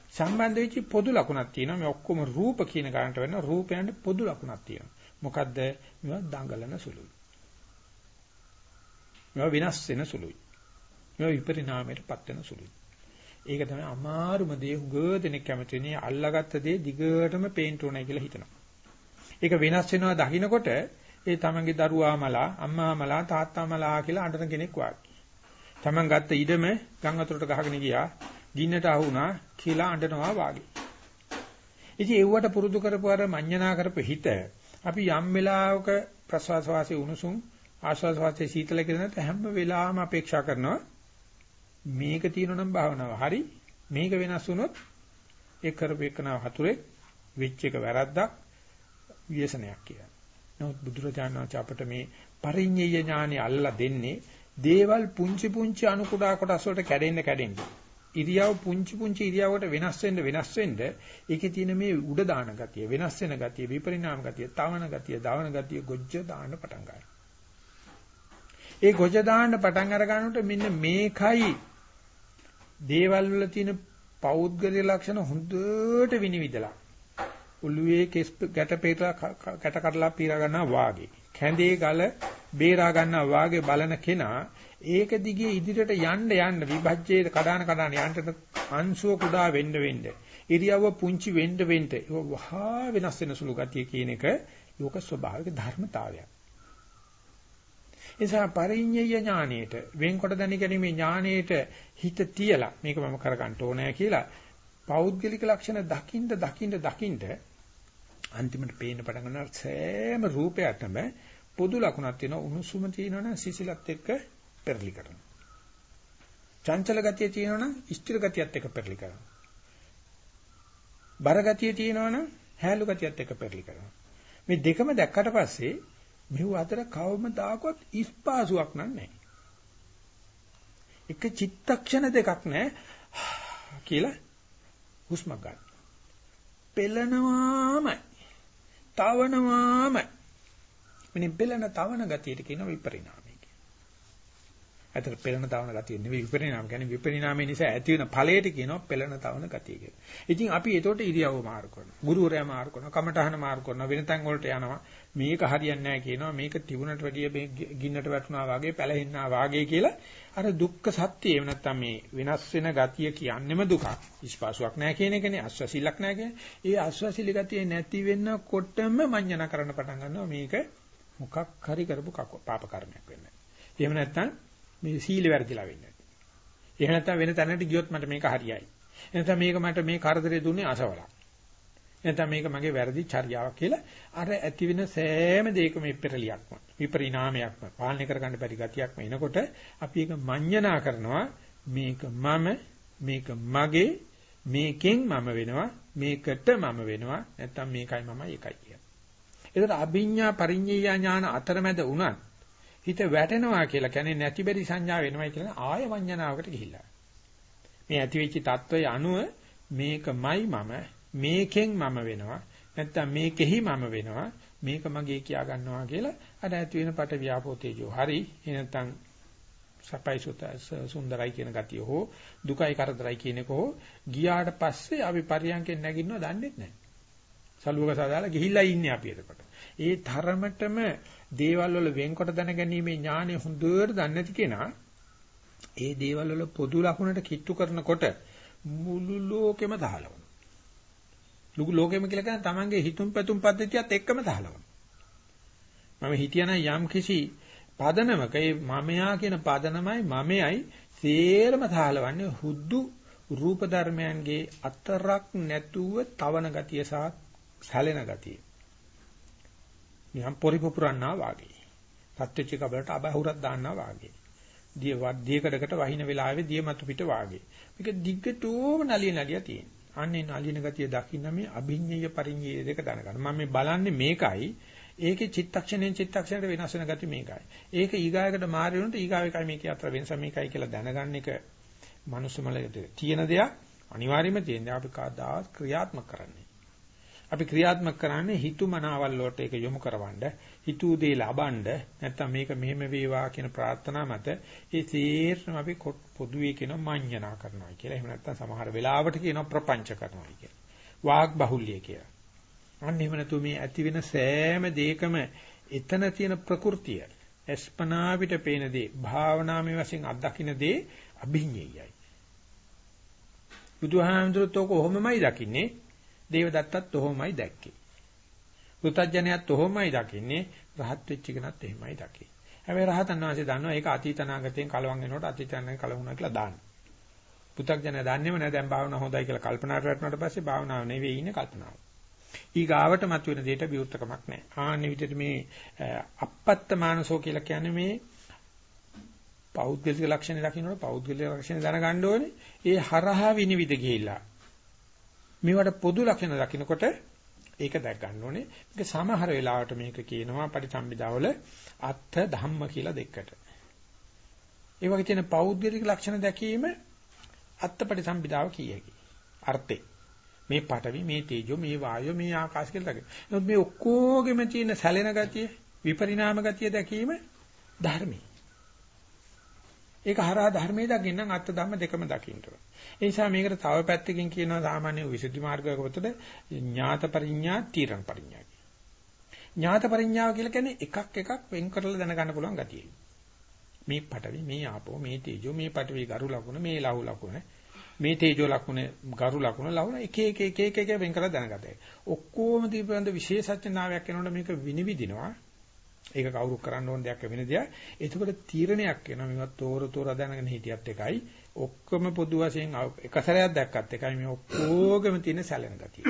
සම්බන්ධ වෙච්ච පොදු ලකුණක් තියෙනවා. මේ ඔක්කොම රූප කියන ගන්නට වෙන රූපයන්ට පොදු ලකුණක් තියෙනවා. මොකද්ද? මේවා දඟලන සුළුයි. මේවා විනාශ වෙන සුළුයි. මේවා විපරිණාමයටපත් වෙන සුළුයි. ඒක තමයි අමාරුම දේ හුඟ දෙනෙක් කැමති වෙන්නේ අල්ලාගත්ත දේ දිගටම පේන්ට් උනායි කියලා හිතනවා. ඒක වෙනස් වෙනවා දකින්නකොට ඒ තමන්ගේ දරුවා මලා අම්මා මලා තාත්තා මලා කියලා අඬන කෙනෙක් වාගේ. Taman ගත්ත ඉඩම ගම් අතුරට ගහගෙන ගියා. ගින්නට අහුණා කියලා අඬනවා වාගේ. ඉතින් ඒවට පුරුදු කරපු අර මඤ්ඤණා කරපු හිත අපි යම් වෙලාවක ප්‍රසවාස වාසයේ උණුසුම් ආශ්වාස වාසයේ සීතල කියන හැම වෙලාවම අපේක්ෂා කරනවා මේක තියෙනනම් භාවනාව හරි මේක වෙනස් වුණොත් ඒ කරපු එකන හතුරේ වෙච්ච එක වැරද්දක් ව්‍යසනයක් කියලා. නමුත් බුදුරජාණන් වහන්සේ අපට මේ පරිඤ්ඤය ඥානෙ අල්ලා දෙන්නේ දේවල් පුංචි පුංචි අණු කුඩා කොටස් වලට කැඩෙන්න කැඩෙන්න. ඉරියව් පුංචි පුංචි ඉරියව්වට වෙනස් වෙන්න වෙනස් වෙන්න ඒකේ තියෙන මේ උඩ දාන ගතිය, වෙනස් වෙන ගතිය, විපරිණාම ගතිය, තවන ගතිය, දවන ගතිය ගොජ්ජ දාන්න පටන් ගන්නවා. ඒ ගොජ දාන්න පටන් අර ගන්නකොට මෙන්න මේකයි දේවල් වල තියෙන පෞද්ගලික ලක්ෂණ හොඳට විනිවිදලා උළුවේ කෙස් ගැට පෙරලා ගැට කඩලා පීරා ගන්නවා වාගේ. කැඳේ ගල බේරා ගන්නවා වාගේ බලන කෙනා ඒක දිගේ ඉදිරියට යන්න යන්න විභජ්‍යයේ කඩාන කඩාන යන්න අංශුව කුඩා වෙන්න වෙන්න ඉරියව්ව පුංචි වෙන්න වෙන්න වහා වෙනස් වෙන සුළු ගතිය කියන එක ලෝක ස්වභාවික ධර්මතාවයක්. එසා පරිඤ්ඤය ඥානයේට වෙන්කොට දැනගැනීමේ ඥානයේට හිත තියලා මේක මම කරගන්න ඕනෑ කියලා පෞද්ගලික ලක්ෂණ දකින්න දකින්න දකින්න අන්තිමට පේන්න පටන් ගන්නවා සෑම රූපයකටම පොදු ලකුණක් තියෙනවා උණුසුම තියෙනවනම් සිසිලත් එක්ක පෙරලි කරනවා. චංචල ගතිය තියෙනවනම් ස්ථිර ගතියත් එක්ක පෙරලි කරනවා. බරගතිය තියෙනවනම් හැලු ගතියත් එක්ක පෙරලි කරනවා. මේ දෙකම දැක්කට පස්සේ මෙව අතර කවමදාකවත් ඉස්පාසුවක් නැහැ. එක චිත්තක්ෂණ දෙකක් නැහැ කියලා හුස්මක් ගන්න. පෙළනවාමයි. තවනවාමයි. මෙන්න පෙළන තවන ගතියට කියන විපරිණාමය කියලා. ඇතර පෙළන තවන ගතිය නෙවෙයි විපරිණාම කියන්නේ විපරිණාමය නිසා ඇති වෙන ඵලයට කියනවා පෙළන තවන ගතිය කියලා. ඉතින් අපි ඒතකොට ඉරියව්ව මාරු කරනවා. ගුරුවරයා මාරු කරනවා. කමඨහන මාරු කරනවා. වෙන තැන් වලට යනවා. මේක හරියන්නේ නැහැ කියනවා. මේක තිබුණට වැඩිය ගින්නට වැටුණා වාගේ පැලහෙන්නා වාගේ කියලා අර දුක්ඛ සත්‍ය එහෙම නැත්නම් මේ වෙනස් වෙන ගතිය කියන්නෙම දුකක්. ඉස්පාසුවක් නැහැ කියන එකනේ අස්වැසිල්ලක් නැහැ කියන්නේ. ඒ අස්වැසිලි ගතිය නැති වෙනකොටම මඤ්ඤණ කරන්න පටන් ගන්නවා මේක මොකක් හරි කරපු පාප කර්මයක් වෙන්නේ. එහෙම නැත්නම් මේ සීල වැරදිලා වෙන්නේ. එහෙම නැත්නම් වෙන තැනකට ගියොත් මට මේක හරියයි. එනතම මේක මට මේ කරදරේ දුන්නේ අසවලක්. නැත්නම් මේක මගේ වැරදි චර්යාවක් කියලා අර ඇති වෙන සෑම දෙයකම පෙරලියක්ම විපරිණාමයක්ම පාලනය කරගන්න බැරි ගතියක්ම එනකොට අපි ඒක මඤ්ඤණා කරනවා මේක මම මේක මගේ මේකෙන් මම වෙනවා මේකට මම වෙනවා නැත්නම් මේකයි මමයි එකයි කියලා. ඒතර අභිඥා පරිඤ්ඤය ඥාන අතරමැද වුණත් හිත වැටෙනවා කියලා කියන්නේ නැති බැරි සංඥා වෙනවයි කියන ආය වඤ්ඤණාවකට ගිහිල්ලා. මේ ඇතිවෙච්ච தত্ত্বය අනුව මේකමයි මම මේකෙන් මම වෙනවා නැත්නම් මේකෙහි මම වෙනවා මේක මගේ කියා ගන්නවා කියලා අර ඇති වෙන පට ව්‍යාපෝ තේජෝ හරි නැත්නම් සපයි සුත සුන්දරයි කියන ගතිය හෝ දුකයි කරදරයි කියන එක හෝ ගියාට පස්සේ අපි පරියන්කෙන් නැගින්නව දන්නේ නැහැ. සලුවක සදාලා ගිහිල්ලා ඉන්නේ අපි එතකොට. ඒ තරමටම දේවල් වල වෙන්කොට දැනගැනීමේ ඥානය හොඳට දන්නේ නැති කෙනා ඒ දේවල් වල පොදු ලකුණට කිට්ටු කරනකොට මුළු ලෝකෙම දහලවනවා. ලුකු ලෝකෙම කියලා කියන්නේ තමන්ගේ හිතුම් පැතුම් පද්ධතියත් එක්කම දහලවනවා. මම හිතියනම් යම් කිසි පදනමක ඒ මමයා කියන පදනමයි මමයි සේරම සාහලවන්නේ හුදු රූප ධර්මයන්ගේ අතරක් නැතුව තවන ගතිය සහ සැලෙන ගතිය. නියම් පොරිපුරන්නා වාගේ. සත්‍යච්ච කබලට අබහුරක් දාන්නා වාගේ. දිය වද්දියකඩකට වහින වෙලාවේ දිය මතු පිට වාගේ. මේක දිග්ගටෝම නලිය නලිය තියෙන. අන්නේ නලින ගතිය දකින්න මේ අභිඤ්ඤය පරිඤ්ඤය දෙක දැනගන්න. මම මේ බලන්නේ මේකයි ඒකේ චිත්තක්ෂණයෙන් චිත්තක්ෂණයට වෙනස් වෙන ගතිය මේකයි. ඒක ඊගායකට මාරි වුණොත් ඊගාව එකයි මේකේ අතර වෙනස මේකයි කියලා දැනගන්න එක මනුස්සමලයට තියෙන දෙයක් අනිවාර්යයෙන්ම තියෙනවා අපි කවදාවත් ක්‍රියාත්මක කරන්නේ. අපි ක්‍රියාත්මක කරන්නේ හිතුමනාවල් වලට ඒක යොමු කරවන්න, හිතූ දේ ලබන්න, නැත්නම් මේක මෙහෙම වේවා කියන ප්‍රාර්ථනා මත ඒ තීර්ණ අපි පොදුවේ කියන මඤ්ඤණා කරනවා කියලා. එහෙම නැත්නම් සමහර වෙලාවට කියනවා ප්‍රපංච කරනවා කියලා. වාග් බහුල්‍ය කියලා. අන්න එහෙම නැතු මේ ඇති වෙන සෑම දෙයකම එතන තියෙන ප්‍රകൃතිය අස්පනා පිට පේන දේ භාවනාමය වශයෙන් අත්දකින්න දේ අභිඤ්ඤයයි බුදුහාමුදුරුවෝ තෝක ඔහොමමයි දකින්නේ දේවදත්තත් ඔහොමයි දැක්කේ පුතඥයත් ඔහොමයි දකින්නේ රහත් වෙච්ච කෙනත් එහෙමයි දකින්නේ හැබැයි රහතන් වහන්සේ දන්නවා ඒක අතීතනාගතයෙන් කලවම් වෙනකොට අතීතනාගතයෙන් කලවුණා කියලා දාන්න පුතඥය දන්නේම නැහැ දැන් භාවනාව හොඳයි කියලා කල්පනා කරනකොට පස්සේ භාවනාව නෙවෙයි ඉන්නේ කල්පනාව ඊගාවට මතුවෙන දෙයට විවෘතකමක් නැහැ. ආන්නේ විදිහට මේ අපත්ත මානසෝ කියලා කියන්නේ මේ පෞද්ගලික ලක්ෂණ දකින්නකොට පෞද්ගලික ලක්ෂණ දැනගන්න ඕනේ. ඒ හරහා විනිවිද ගිහිලා. මේවට පොදු ලක්ෂණ දකින්නකොට ඒක දැක් ගන්න ඕනේ. මේක සමහර වෙලාවට මේක කියනවා පරිසම්බිදාවල අත්ථ ධම්ම කියලා දෙකට. ඒ වගේ තියෙන පෞද්ගලික ලක්ෂණ දැකීම අත්පටිසම්බිදාව කියකි. අර්ථේ මේ පඨවි මේ තේජෝ මේ වායෝ මේ ආකාශ කියලා දකින්න. නමුත් මේ ඔක්කොගෙම තියෙන සැලෙන ගතිය විපරිණාම ගතිය දැකීම ධර්මයි. ඒක හරහා ධර්මයේ දකින්න අත්ත ධම්ම දෙකම දකින්න ඕන. ඒ නිසා මේකට තව පැත්තකින් කියනවා සාමාන්‍ය විසුද්ධි මාර්ගයක පොතට ඥාත පරිඥා තීරණ පරිඥා ඥාත පරිඥාව කියලා කියන්නේ එකක් එකක් වෙන් කරලා දැනගන්න පුළුවන් ගතිය. මේ පඨවි මේ ආපෝ මේ තේජෝ මේ පඨවි ගරු ලකුණ මේ ලහු ලකුණ මේ තේජෝ ලක්ෂණ ගරු ලක්ෂණ ලවුන එක එක එක එක එක වෙන් කරලා දැනගතයි. ඔක්කොම දීපන්ද විශේෂඥාවයක් වෙනකොට මේක විනිවිදිනවා. ඒක කවුරු කරන්න ඕන දෙයක් වෙන දෙයක්. එතකොට තීරණයක් වෙනවා මේවත් තෝර තෝර දැනගෙන හිටියත් එකයි. ඔක්කොම පොදු වශයෙන් එක සැරයක් දැක්කත් එකයි මේ ඔක්කොගෙම තියෙන සැලෙන ගතිය.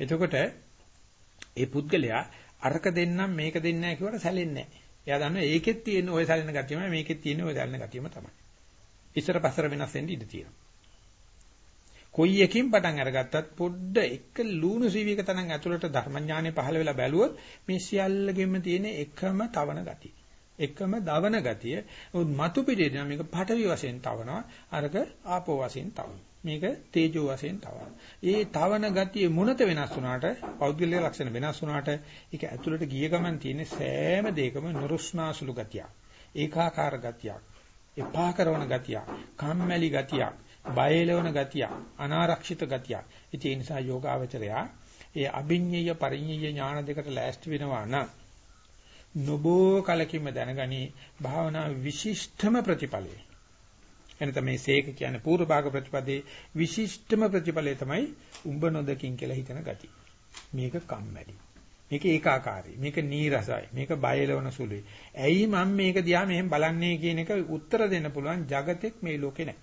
එතකොට ඒ පුද්ගලයා අරක දෙන්නම් මේක දෙන්නේ නැහැ කියවට සැලෙන්නේ නැහැ. එයා දන්නවා ඒකෙත් තියෙන ওই සැලෙන ගතියමයි මේකෙත් තියෙන ওই සැලෙන ගතියම තමයි. ඉස්සර පස්සර වෙනස් වෙන්න ඉඩ තියෙනවා. කොයි එකකින් පටන් අරගත්තත් පොඩ්ඩ එක ලුණු සීවික තනන් ඇතුළට ධර්මඥානෙ පහළ වෙලා බැලුවොත් මේ සියල්ලගෙම තියෙන එකම තවන ගතිය. එකම දවන ගතිය. මතු පිටේ නම් මේක පටවි වශයෙන් තවනවා. අරක ආපෝ වශයෙන් තවනවා. මේක තේජෝ වශයෙන් තවනවා. ඒ තවන ගතිය මුණත වෙනස් වුණාට පෞද්ගලික ලක්ෂණ වෙනස් වුණාට ඒක ඇතුළට ගිය ගමන් තියෙන සෑම දෙයකම නුරුස්නාසුළු ගතියක්. ඒකාකාර ගතියක්. එපා කරන ගතියක්. කම්මැලි ගතියක්. බයලවන ගතිය, අනාරක්ෂිත ගතිය. ඉතින් ඒ නිසා යෝගාවචරයා ඒ අභිඤ්ඤය පරිඤ්ඤය ඥාන දෙකට ලෑස්ති වෙනවා නම් නොබෝ කලකින්ම දැනගනි භාවනා විශිෂ්ටම ප්‍රතිඵලය. එනත මේ සේක කියන්නේ පූර්ව භාග ප්‍රතිපදේ විශිෂ්ටම ප්‍රතිඵලය තමයි උඹ නොදකින් කියලා හිතන ගතිය. මේක කම්මැලි. මේක ඒකාකාරයි. මේක නීරසයි. මේක බයලවන සුළුයි. ඇයි මම මේක දිහා මෙහෙම බලන්නේ කියන එක උත්තර දෙන්න පුළුවන් జగතෙක් මේ ලෝකේ නැහැ.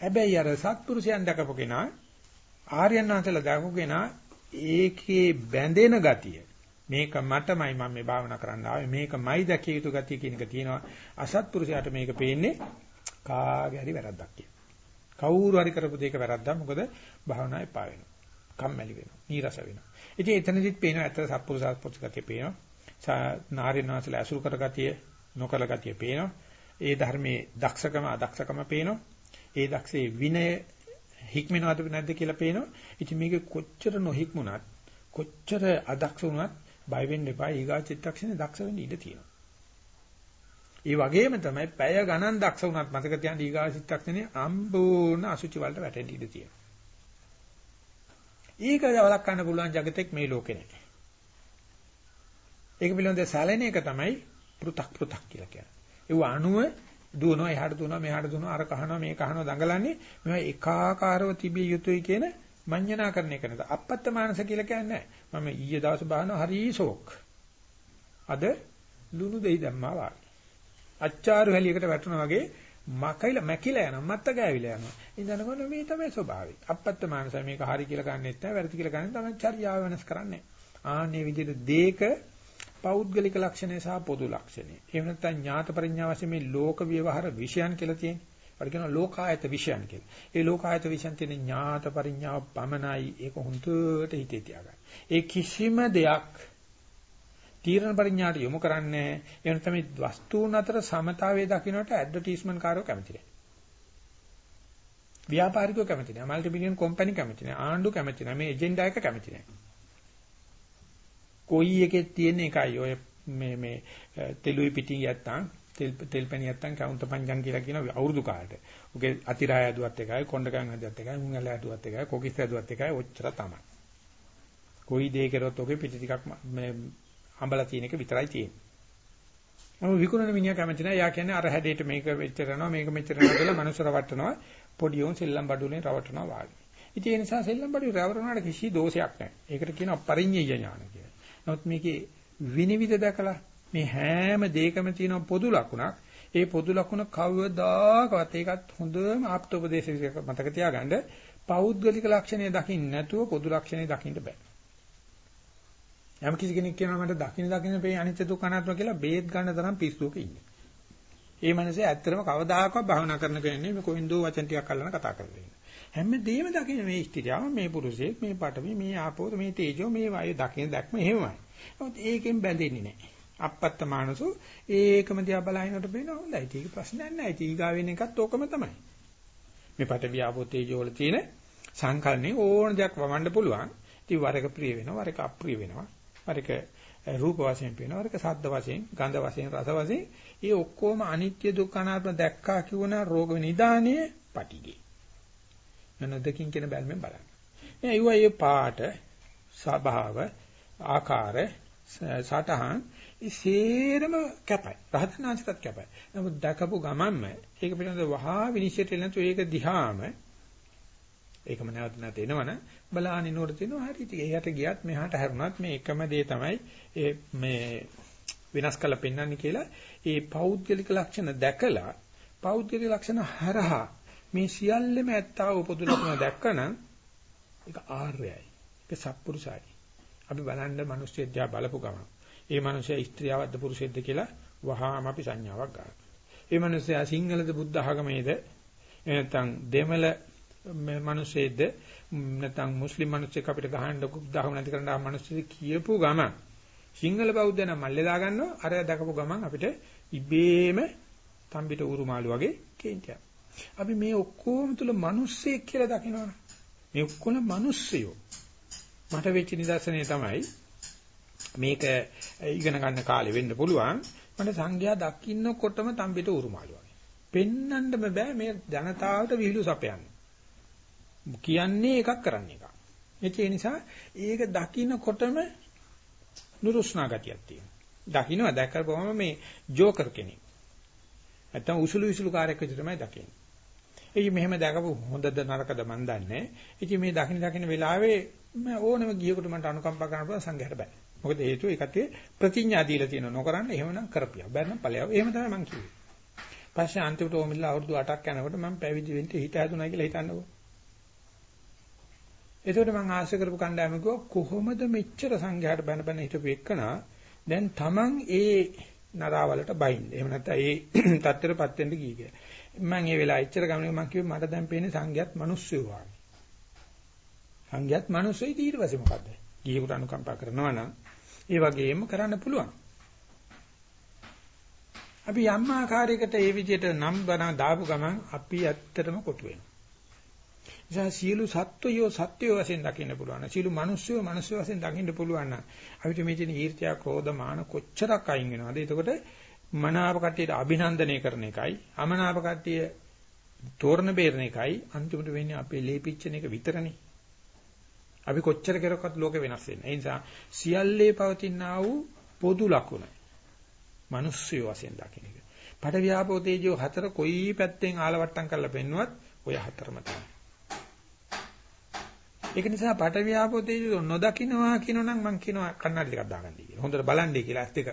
හැබැයි අර සත්පුරුෂයන් දැකපු කෙනා ආර්යයන් වහන්සේලා දැකපු කෙනා ඒකේ බැඳෙන ගතිය මේක මටමයි මම මේ භාවනා කරන්න ආවේ මේකමයි දැකිය යුතු ගතිය කියන එක තියෙනවා අසත්පුරුෂයාට මේක පේන්නේ කාගේ හරි වැරද්දක් කියන. කවුරු හරි කරපු දෙයක වැරද්දක් මොකද භාවනා එපා වෙනවා. කම්මැලි වෙනවා. නීරස වෙනවා. ඉතින් එතනදිත් පේනවා ඇත්ත සත්පුරුෂ සත්පුරුෂ ගතිය පේනවා. නාරියනාසල අසුරු කර ගතිය නොකල ගතිය පේනවා. ඒ ධර්මයේ දක්ෂකම අදක්ෂකම පේනවා. ඒ දක්ෂේ විනය හික්මනවද නැද්ද කියලා පේනවා. ඉතින් මේක කොච්චර නොහික්මුණත් කොච්චර අදක්ෂ වුණත් බය වෙන්න එපා ඊගා චිත්තක්ෂණේ දක්ෂ වෙන්න ඉඩ තියෙනවා. ඒ වගේම තමයි පැය ගණන් දක්ෂ වුණත් මතක තියාගන්න ඊගා චිත්තක්ෂණේ අම්බෝන අසුචි වලට වැටෙන්න ඉඩ තියෙනවා. ඊගද වළක්වන්න පුළුවන් జగතෙක් මේ ලෝකේ නැහැ. ඒක පිළිබඳ සැලෙන එක තමයි පෘ탁 පෘ탁 කියලා කියන්නේ. ඒ අණුව දුවනවා එහාට දුවනවා මෙහාට දුවනවා අර කහනවා මේ කහනවා දඟලන්නේ මේවා එකාකාරව තිබිය යුතුයි කියන මඤ්ඤණා කරන එක නේද අපත්තමානස කියලා කියන්නේ මම ඊයේ දවස් බානවා හරි ෂෝක්. අද ලුණු දෙයි දැම්මා වාගේ. අච්චාරු හැලියකට වැටුණා වගේ මකයිලා මැකිලා යනවා මත්ත ගෑවිලා යනවා. ඉඳනකොට මේ තමයි ස්වභාවය. අපත්ත මානස මේක හරි කියලා ගන්නෙත් නැහැ වැරදි කියලා ගන්නෙත් තමයි චර්යාව වෙනස් කරන්නේ. ආන්නේ විදිහට දෙක පෞද්ගලික ලක්ෂණය සහ පොදු ලක්ෂණය. එහෙම නැත්නම් ඥාත පරිඥා වශයෙන් මේ ලෝක විවහාර විෂයන් කියලා තියෙන්නේ. ඒකට කියනවා ලෝකායත විෂයන් කියලා. ඒ ලෝකායත විෂයන් තියෙන ඥාත පරිඥාව පමණයි ඒක හුදුට හිතේ තියාගන්න. ඒ කිසිම දෙයක් තීරණ පරිඥාට යොමු කරන්නේ එහෙම තමයි වස්තුන් අතර සමතාවයේ දකින්නට ඇඩ්වර්ටයිස්මන්ට් කාරෝ කැමති නැහැ. ව්‍යාපාරිකයෝ කැමති නැහැ. මල්ටි බිලියන් කම්පැනි කැමති නැහැ. ආණ්ඩු කැමති නැහැ. මේ එජෙන්ඩා එක කැමති නැහැ. කොයි එකෙත් තියෙන එකයි ඔය මේ මේ තෙලුයි පිටින් යත්තම් තෙල් තෙල් පැණි යත්තම් කවුන්ටර් පංජන් කියලා කියන අවුරුදු කාලට. උගේ අතිරාය ඇදුවත් එකයි කොණ්ඩකම් ඇදුවත් එකයි මුංගල ඇදුවත් එකයි කොකිස් ඇදුවත් එකයි ඔච්චර තමයි. කොයි දේ කරොත් ඔගේ පිටි ටිකක් මේ අඹලා තියෙන එක විතරයි තියෙන්නේ. නමුත් විකුණන මිනිහා කැමති නැහැ. යා කියන්නේ අර හැඩයට මේක මෙච්චර යනවා මේක මෙච්චර යනවා කියලා මනුස්සර වටනවා පොඩි උන් සෙල්ලම් බඩුලෙන් රවටනවා වාගේ. ඉතින් ඒ නිසා සෙල්ලම් බඩුවේ රවටනවාට කිසි දෝෂයක් නැහැ. ඒකට කියනවා පරිඤ්ඤය ඥාන කියලා. නමුත් මේකේ විනිවිද දැකලා මේ හැම දෙයකම තියෙන පොදු ලකුණක්. ඒ පොදු ලකුණ කවදාකවත් ඒකත් හොඳම ආප්තෝපදේශයක මතක තියාගන්න පෞද්ගලික ලක්ෂණය දකින්න නැතුව පොදු ලක්ෂණය දකින්න බෑ. යම් කිසි කෙනෙක් කියනවා මට දකින්න දකින්න මේ අනිත්‍ය දුක්ඛ අනාත්ම කියලා බේත් ගන්න තරම් පිස්සුවක ඉන්නේ. ඒ මනසේ ඇත්තටම කවදාකවත් භාවනා කරන කෙනෙක් මේ කොයින්දෝ වචන ටිකක් අල්ලන කතා කරලා හැමදේම දකින්න මේ ස්ත්‍රියව මේ පුරුෂයෙක් මේ පටවි මේ ආපෝත මේ තේජෝ මේ වායු දකින්න දැක්ම එහෙමයි. නමුත් ඒකෙන් බැඳෙන්නේ නැහැ. අපත්ත මානසෝ ඒකම දිහා බලහිනකොට පේනවා හොඳයි. ඒක ප්‍රශ්නයක් නැහැ. ඒක ඊගාවෙන එකත් ඕකම තමයි. මේ පටවි ආපෝ තේජෝ වල තියෙන සංකල්පනේ ඕන දෙයක් වමන්න පුළුවන්. ඉතින් වරක ප්‍රිය වෙනවා වරක අප්‍රිය වෙනවා. වරක රූප වශයෙන් පේනවා වරක ශබ්ද වශයෙන් ගන්ධ වශයෙන් රස වශයෙන් ඒ ඔක්කොම අනිත්‍ය දුක්ඛ අනාත්ම දැක්කා කියවන රෝග නිදානයේ පටිගේ නොදකින් කියන බැල්මෙන් බලන්න. මේ අයුවා පාට ස්වභාව ආකාර සටහන් ඉසේරම කැපයි. රහතනාංශකත් කැපයි. නමුත් දැකපු ගමන්ම ඒක පිළිබඳව වහා විනිශ්චයට නැතු ඒක දිහාම ඒකම නැවත නැත එනවන බලාගෙන ඉන්නකොට තියෙනවා හරි ඉතින් එහාට ගියත් මෙහාට හැරුණත් මේ එකම දේ තමයි ඒ මේ වෙනස් කළ පෙන්වන්නේ කියලා ඒ පෞද්ගලික ලක්ෂණ දැකලා පෞද්ගලික ලක්ෂණ හරහා මේ සියල්ලම ඇත්තා වූ පොදු ලක්ෂණ දැක්කනම් ඒක ආර්යයි. ඒක සත්පුරුෂයි. අපි බලන්න මිනිස්සු දිහා බලපු ගමන් ඒ මිනිසයා ස්ත්‍රියවද්ද පුරුෂයෙක්ද කියලා වහාම අපි සංඥාවක් ගන්නවා. ඒ මිනිසයා සිංහලද බුද්ධ ආගමේද නැත්නම් දෙමළ මේ මිනිස්සෙද්ද නැත්නම් මුස්ලිම් මිනිස්සෙක් අපිට ගහන්න කුද්දාහම නැති කරන්න ආ මිනිස්සෙක් කියපු ගමන් සිංහල බෞද්ධ නම් මල්ලේ දාගන්නවා අර දැකපු ගමන් අපිට ඉබේම තම්බිට උරුමාළු වගේ කේන්තියක්. අපි මේ ඔක්කොම තුල මිනිස්සෙක් කියලා දකිනවනේ. මේ ඔක්කොම මිනිස්සයෝ. මට වෙච්ච නිදර්ශනය තමයි මේක ඉගෙන ගන්න කාලේ වෙන්න පුළුවන්. මට සංඝයා දකින්නකොටම තම්බිට උරුමාළු වගේ. පෙන්නන්නම බෑ මේ ජනතාවට විහිළු සපයන්නේ. කියන්නේ එකක් කරන්නේ එකක්. ඒ නිසා ඒක දකින්නකොටම නුරුස්නා ගතියක් තියෙනවා. දකින්න දැක්කම මේ ජෝකර් කෙනෙක්. නැත්තම් උසුළු විසුළු කාර්යයක් විදිහට තමයි දකින්නේ. ඒ මෙහෙම දැකපු හොඳද නරකද මන් දන්නේ. ඉතින් මේ දකින්න දකින්න වෙලාවේ ඕනම ගියෙකුට මට අනුකම්පා කරන්න පුළුවන් සංඝයාට බෑ. මොකද හේතුව ඒකට ප්‍රතිඥා දීලා තියෙනවා නොකරන්න එහෙමනම් කරපියා. බැරනම් ඵලයව. එහෙම තමයි මං කිව්වේ. පස්සේ අන්තිමට ඕමිලා අවුරුදු 8ක් යනකොට මම පැවිදි වෙන්න හිත හැදුනා කියලා හිතන්නකෝ. එතකොට මම ආශා කරපු කණ්ඩායම කිව්වා කොහොමද මෙච්චර සංඝයාට බැන බැන හිටපු එකනා දැන් Taman ඒ නරාවලට බයින්ද. එහෙම නැත්නම් ඒ තත්ත්වෙටපත් වෙන්න ගියේ. මම ඒ වෙලාව ඉච්චර ගමනේ මම කිව්වේ මට දැන් පේන්නේ සංඝයාත් මිනිස්සු වගේ. සංඝයාත් මිනිස්සුයි ඊට පස්සේ මොකද්ද? ගියෙකුට අනුකම්පා කරනවා නම් ඒ වගේම කරන්න පුළුවන්. අපි යම් ආකාරයකට ඒ විදිහට නම් බණ දාපු ගමන් අපි ඇත්තටම කොටු වෙනවා. නිසා සියලු සත්වයෝ සත්වයෝ වශයෙන් දකින්න පුළුවන්. සියලු මිනිස්සුયો මිනිස්සු වශයෙන් දකින්න පුළුවන් නම් අපිට මේ තියෙන ඊර්ත්‍යා ක්‍රෝධ මාන කොච්චරක් අයින් වෙනවද? එතකොට මනාප කට්ටියට අභිනන්දනය කරන එකයි අමනාප කට්ටිය තෝරන බේරන එකයි අන්තිමට වෙන්නේ අපේ ලේපිච්චන එක විතරනේ. අපි කොච්චර කෙරුවත් ලෝක වෙනස් වෙන්නේ. ඒ නිසා සියල්ලේ පවතිනා වූ පොදු ලක්ෂණ. මිනිස්සු වශයෙන් දකින්න එක. පඩ ව්‍යාපෝ තේජෝ හතර කොයි පැත්තෙන් ආලවට්ටම් කරලා පෙන්නුවත් ඔය හතරම තමයි. ඒක නිසා පඩ ව්‍යාපෝ තේජෝ නොදකින්නවා කියනනම් මම කියනවා කන්නඩි ටිකක් දාගන්නයි කියලා. හොඳට බලන්නේ කියලා ඇස් දෙක.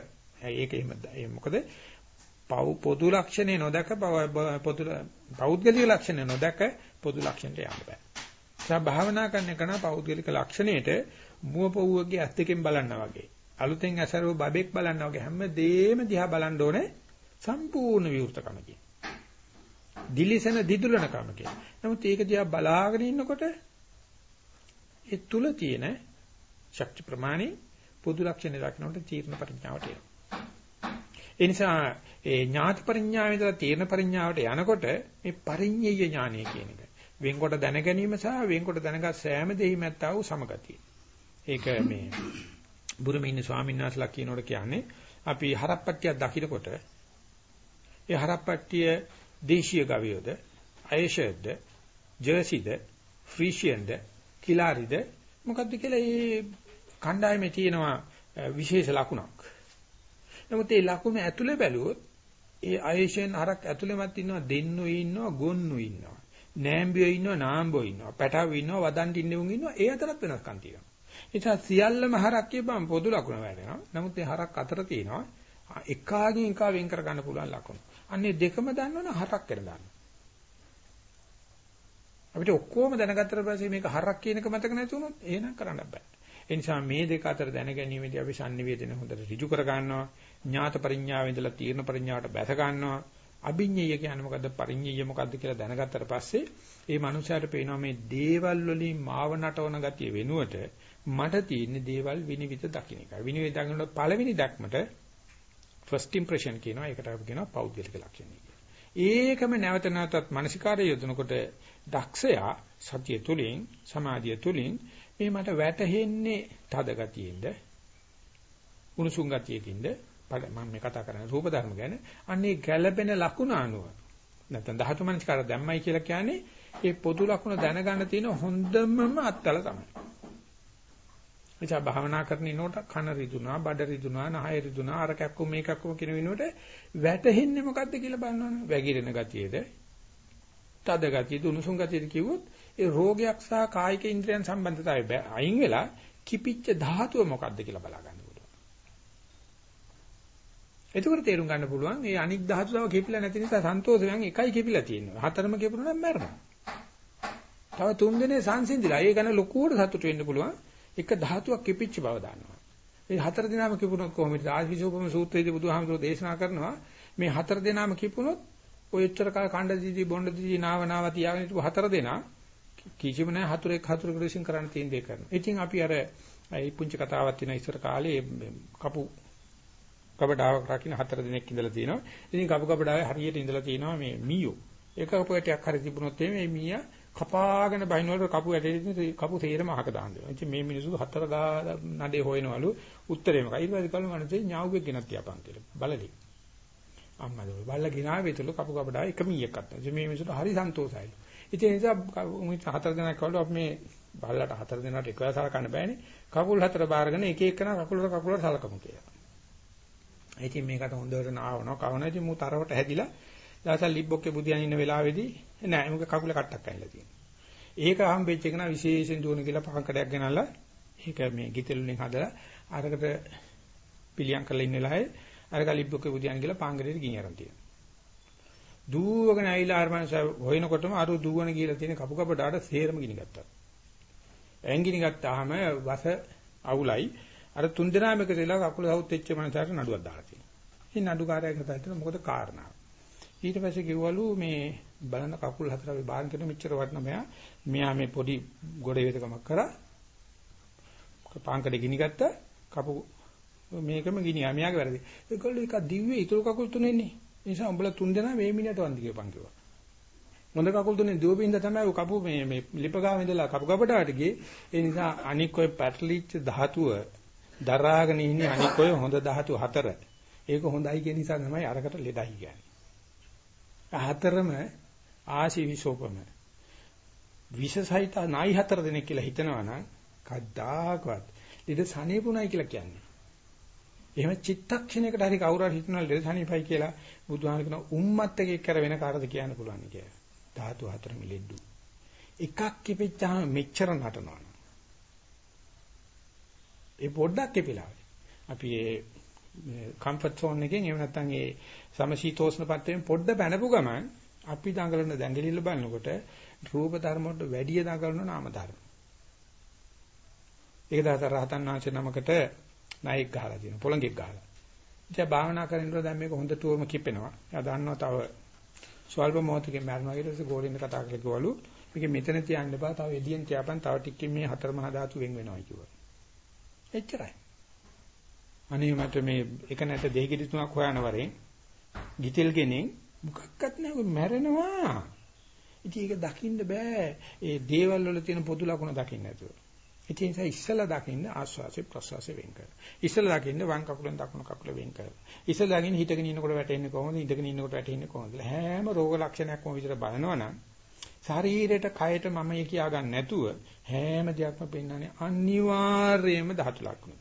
ඒක එහෙම මොකද පොදු ලක්ෂණේ නොදක පොදු පෞද්ගලික ලක්ෂණේ නොදක පොදු ලක්ෂණයට යන්න බෑ. නිසා භාවනා කරන කෙන පෞද්ගලික ලක්ෂණයට මුව පොව්වගේ ඇස් දෙකෙන් බලනවා වගේ. අලුතෙන් ඇසරව බබෙක් බලනවා වගේ හැම දෙෙම දිහා බලන්න ඕනේ සම්පූර්ණ විවෘතකමකින්. දිලිසෙන දිදුලන කමකින්. නමුත් ඒක දිහා බලාගෙන ඉන්නකොට ඒ තුල තියෙන ශක්ති ප්‍රමාණي පොදු ලක්ෂණ දක්නකොට තීර්ණ පරිඥාවට එනවා. ඒ නිසා ඒ ඥාති පරිඥාවේ ඉඳලා තීර්ණ පරිඥාවට යනකොට මේ පරිඤ්ඤය ඥානය කියන එක වෙන්කොට දැන ගැනීම සහ වෙන්කොට දැනගත් සෑම දෙයක්ම ඇත්තා වූ සමගතිය. ඒක මේ බුරුමේ ඉන්න ස්වාමීන් වහන්සේලා කියනකොට කියන්නේ අපි හරප්පට්ටියක් දකින්නකොට ඒ හරප්පට්ටිය දේශීය ගවයෝද අයෂයද ජර්සිද ෆ්‍රීෂියන්ද කිලාරිද මොකද්ද කියලා ඒ කණ්ඩායමේ තියෙනවා විශේෂ ලකුණක්. නමුත් ඒ ලකුණ ඇතුලේ බැලුවොත් ඒ අයෂයන් හරක් ඇතුලේමත් ඉන්නවා දෙන්නු ඉන්නවා ගොන්නු ඉන්නවා. නෑම්බියෝ ඉන්නවා නාම්බෝ ඉන්නවා පැටව ඉන්නවා වදන්ට ඉන්නවුන් ඉන්නවා ඒ අතරත් වෙනස්කම් තියෙනවා. ඒ නිසා සියල්ලම හරක් කියපම් පොදු ලකුණ වැටෙනවා නමුත් ඒ හරක් අතර තියෙනවා. එකාගෙන් එකා වෙන් කර ගන්න පුළුවන් ලකුණු. අන්නේ දෙකම දන්නවනම් හරක් වෙන ගන්න අපිට ඔක්කොම දැනගත්තට පස්සේ මේක හරක් කියන එක මතක නැති වුණොත් එහෙනම් කරන්න බෑ. ඒ නිසා මේ දෙක අතර දැනගැනීමේදී අපි sannivedana හොඳට ඍජු කර ගන්නවා. ඥාත පරිඥාවේ ඉඳලා තීර්ණ පරිඥාවට බැස ගන්නවා. අභිඤ්ඤය කියන්නේ මොකද්ද පරිඤ්ඤය මොකද්ද කියලා දැනගත්තට පස්සේ ඒ මනුස්සයාට පේනවා මේ දේවල් වලින් මාව නටවන ගතිය වෙනුවට මට තියෙන දේවල් විනිවිද දකින්න එකයි. විනිවිද දකින්නට පළවෙනි දැක්මට first impression කියනවා. ඒකට අපි කියනවා පෞද්ගලික ලක්ෂණය කියලා. ඒකම නැවත නැවතත් මානසිකාරය යොදනකොට දක්ෂයා සතිය තුලින් සමාධිය තුලින් මේ මට වැටහෙන්නේ තද ගතියෙන්ද උණුසුම් ගතියකින්ද මම මේ කතා කරන්නේ රූප ධර්ම ගැන. අන්නේ ගැළපෙන ලකුණ අනුව නැත්නම් ධාතු මනස්කාර දැම්මයි කියලා කියන්නේ ඒ පොදු ලකුණ දැනගන්න තියෙන හොඳමම අත්තල තමයි. එචා භාවනා කරන ඉනෝට කන රිදුනා, බඩ රිදුනා, නහය රිදුනා, අර කැක්කු මේ කැක්කු කියන විනෝට වැටෙන්නේ මොකද්ද කියලා බලනවනේ. වැగిරෙන ගතියේද, තද ගතියද, උණුසුම් ගතියද කිව්වොත් ඒ රෝගයක් සහ කායික ඉන්ද්‍රියන් සම්බන්ධතාවය අයින් වෙලා කිපිච්ච ධාතුව මොකද්ද කියලා බලා ගන්න. එතකොට තේරුම් ගන්න පුළුවන් මේ අනික් ධාතු තව කිපිලා නැති නිසා සන්තෝෂයෙන් එකයි කිපිලා තියෙනවා. හතරම කිපුණා නම් මැරෙනවා. තව තුන් දිනේ සංසිඳිලා. ඒ ගැන ලොකුවට සතුට වෙන්න පුළුවන්. එක ධාතුවක් කිපිච්ච බව දන්නවා. මේ හතර දිනාම කිපුණොත් කොහොමද? ආශිසෝපම සූත්‍රයේදී බුදුහාමුදුරෝ දේශනා කරනවා මේ හතර දිනාම කිපුණොත් ඔය එච්චර කාල කණ්ඩ දීදී බොණ්ඩ දීදී නාව නාව තියාගෙන හිටපු හතර දෙනා කිසිම නැහැ හතුරෙක් හතුරෙකුට විශ්ින් කරන්න තියෙන දේ කරනවා. ඉතින් අපි අර ඒ පුංචි කතාවක් තියෙන ඉස්සර කාලේ කපු කබඩාවක් රකින්න හතර දිනක් ඉඳලා තිනවා. ඉතින් කපු කබඩාවේ හරියට ඉඳලා තිනවා මේ මීයෝ. එක කපුවටයක් හරි තිබුණොත් මේ මීයා කපාගෙන බහිනවල කපු ඇටේ කපු තේරම අහක දාන්න දෙනවා. ඉතින් මේ මිනිස්සු හතර ගා නඩේ හොයනවලු උත්තරේ මොකයි? ඊට පස්සේ කල්ම මනසේ ඥාවුවෙක් ගෙනත් තියාපන් කියලා. බලලි. අම්මා දෝ බල්ලා ගිනාවෙතුළු කපු කපඩාව එක මීයක් අත්තා. ඉතින් මේ මිනිස්සුන්ට හරි සන්තෝෂයි. ඉතින් ඒ නිසා උමිත් හතර දෙනෙක් කවලු අපි මේ බල්ලට හතර දෙනාට එකවර සලකන්න බෑනේ. කකුල් හතර බාරගෙන එක එකන කකුලට කකුලට සලකමු කියලා. ඉතින් මේකට හොඳට නාවනවා. කවන ඉතින් මු තරවට හැදිලා දවසල් ලිබ්බොක්කේ බුදියන් ඉන්න වෙලාවේදී නෑ මොකද කකුල කට්ටක් ඇවිල්ලා තියෙනවා. ඒක හම්බෙච්ච එක නා විශේෂයෙන් දුවන කියලා පහකඩයක් ගෙනල්ලා ඒක මේ ගිතෙලුනේ හදලා අරකට පිළියම් කරලා ඉන්න වෙලාවේ අරක ලිබ්බොක්කේ බුදියන් කියලා පාංගරේට ගිහින් අරන් තියෙනවා. දුවගෙන ඇවිල්ලා අරමංශ හොයනකොටම අර දුවන කියලා තියෙන කපු කපඩාට සේරම ගිනි ගත්තා. ඇඟිනි ගත්තාම වස අවුලයි අර තුන් දෙනාම එකතු වෙලා කකුල සවුත් වෙච්ච මනසට නඩුවක් දාලා තියෙනවා. ඉතින් නඩුකාරයා කතා කරලා මොකද කාරණාව? ඊට පස්සේ කිව්වලු මේ බලන්න කකුල් හතර අපි බාන් කරන මෙච්චර වටන මෙයා මෙයා මේ පොඩි ගොඩ වේදකමක් කරා පාංකඩේ ගිනි ගත්තා කපු මේකම ගිනියා මෙයාගේ වැරදි. ඒකවල එක දිව්වේ ඊතුරු කකුල් තුනෙන්නේ. ඒ නිසා උඹලා තුන් දෙනා මේ මිනිහට වන්දි කියපන් කිව්වා. මොඳ කකුල් තුනේ දුවපින්ද තමයි ඔය කපු මේ මේ ලිපගාව ඉඳලා කපු කපටාට ගියේ. ඒ නිසා අනික් ඔය පැටලිච්ච ධාතුව දරාගෙන ඉන්නේ අනික් ඔය හොඳ ධාතු හතර. ඒක හොඳයි කියන නිසා තමයි අරකට ලෙඩයි කියන්නේ. හතරම ආශිවිසෝපම විශේෂයිත නායි හතර දෙනෙක් කියලා හිතනවා නම් කද්දාකවත් ලෙඩ සනීපුණයි කියලා කියන්නේ. එහෙම චිත්තක්ෂණයකට හරි කවුරු හරි හිතනවා ලෙඩ සනීපයි කියලා බුදුහාම කියන උම්මත් එකේ කර වෙන කාටද කියන්න පුළුවන් කියලා. ධාතු හතර මිලෙඩ්ඩු. එකක් කිපිච්චාම මෙච්චර නටනවා. ඒ පොඩ්ඩක් කිපිලා. අපි ඒ කම්ෆර්ට් සෝන් එකෙන් එහෙම නැත්නම් ඒ සමශීතෝෂ්ණ පත්‍රයෙන් පොඩ්ඩ පැනපු ගමන් අපි දඟලන දැඟලිල්ල බලනකොට රූප ධර්ම වලට වැඩි දඟලන නාම ධර්ම. ඒක දාත රහතන් වහන්සේ නමකට ණයෙක් ගහලා තියෙනවා පොළඟෙක් ගහලා. ඉතින් භාවනා කරනකොට දැන් මේක හොඳටම කිපෙනවා. එයා දන්නවා තව ස්වල්ප මොහොතකින් මරනවා ඊට පස්සේ ගෝලින්ද කතා කරලා කිව්වලු මේක මෙතන තියන්න එපා තව එළියෙන් තියාපන් තව ටිකකින් මේ හතර මහා ධාතු වෙන් වෙනවා කිව්වා. එච්චරයි. අනේ මට මේ එක නැට දෙහිගිරි තුනක් හොයන වරෙන් ගිතෙල් ගෙනෙන් මොකක්වත් නැහැ මැරෙනවා. ඉතින් ඒක දකින්න බෑ. ඒ දේවල් වල තියෙන පොදු ලක්ෂණ දකින්න නැතුව. ඒ නිසා ඉස්සලා දකින්න ආස්වාසේ ප්‍රසවාසේ වෙන් කර. ඉස්සලා දකින්න වම් කකුලෙන් දකුණු කකුල වෙන් කර. ඉස්සලා දකින්න හිටගෙන ඉන්නකොට වැටෙන්නේ කොහොමද? ඉඳගෙන ඉන්නකොට වැටෙන්නේ කොහොමද? හැම රෝග ලක්ෂණයක්ම විතර බලනවනම් ශරීරයට කයට මම කියා ගන්න නැතුව හැම දෙයක්ම පෙන්වන්නේ අනිවාර්යයෙන්ම ධාතු ලක්ෂණ.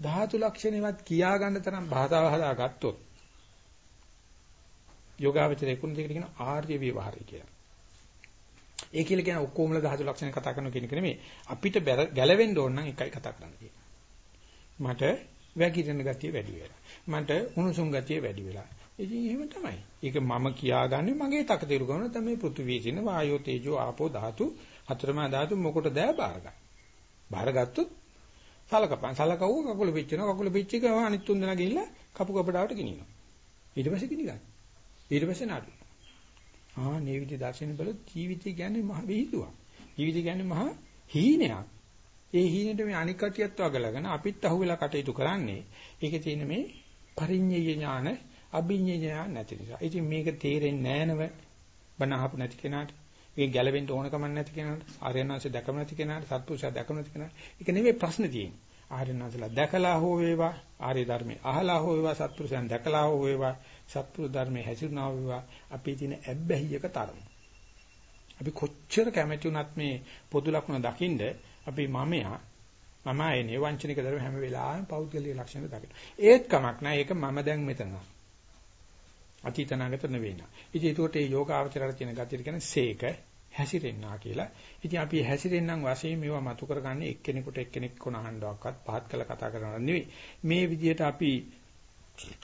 ධාතු ලක්ෂණේවත් කියා ගන්න තරම් භාෂාව හදාගත්තොත් යෝගාවචරයේ කුණ දෙකට කියන ආර්ය විවහාරය කියලා. ඒ කියලා කියන ඔක්කොමල ධාතු ලක්ෂණ කතා කරන කෙනෙක් නෙමෙයි. අපිට ගැලවෙන්න ඕන නම් එකයි කතා කරන්න තියෙන්නේ. මට වැగిරෙන ගතිය වැඩි වෙලා. මට උණුසුම් ගතිය වැඩි වෙලා. ඉතින් එහෙම තමයි. ඒක මම කියාගන්නේ මගේ තකතිරු කරන තමයි පෘථිවියේ තියෙන වායෝ තේජෝ ආපෝ ධාතු හතරමා ධාතු මොකටද බාරගන්න. බාරගත්තොත් සලකපන්. සලකවුව කකුල පිච්චෙනවා. කකුල පිච්ච ගම අනිත් තුන් දෙනා ගිහිල්ලා කපු කපඩාවට ගෙනියනවා. ඊට පස්සේ ගිනි ගන්න. ඊට පස්සේ නඩු. ආ මේ විදිහ දර්ශන බල ජීවිතය කියන්නේ මහ විහිළුවක්. ජීවිතය කියන්නේ මහ හීනයක්. ඒ හීනෙට මේ අනික් කටියත් වගලගෙන අපිත් අහුවෙලා කටයුතු කරන්නේ. ඒකේ තියෙන මේ පරිඤ්ඤය ඥාන, අභිඤ්ඤය ඥාන නැති නිසා. ඉතින් මේක තේරෙන්නේ නැනව බණ අහපු නැති කෙනාට. මේක ගැලවෙන්න ඕන කමක් නැති කෙනාට, ආර්යනාංශය දැකම නැති කෙනාට, සත්පුරුෂයා දැකම නැති කෙනාට. ඒක නෙමෙයි ප්‍රශ්නේ තියෙන්නේ. ආර්යනාංශලා දැකලා හෝ වේවා, ආර්ය ධර්මයේ අහලා හෝ වේවා, සත්පුරුෂයන් දැකලා හෝ වේවා, සත්පුරුෂ ධර්මයේ හැසිරුණා වේවා, අපේ තියෙන ඇබ්බැහියක තරම. අපි කොච්චර කැමැති වුණත් මේ පොදු ලක්ෂණ දකින්ද අපි මමයා මම ආයේ වංචනික ධර්ම හැම වෙලාවෙම පෞද්ගලික ලක්ෂණ දකින්න. ඒත් කමක් නැහැ. ඒක මම දැන් මෙතන. අතීතනාගත නෙවෙයි නා. ඉතින් ඒකට මේ යෝගාවචරයට තියෙන ගතිය කියන්නේ සේක හැසිරෙන්නා කියලා. ඉතින් අපි හැසිරෙන්නම් වශයෙන් මේවා මතු කරගන්නේ එක්කෙනෙකුට එක්කෙනෙක් කොනහඬක්වත් පහත් කළ කතා කරනවා නෙවෙයි. මේ විදිහට අපි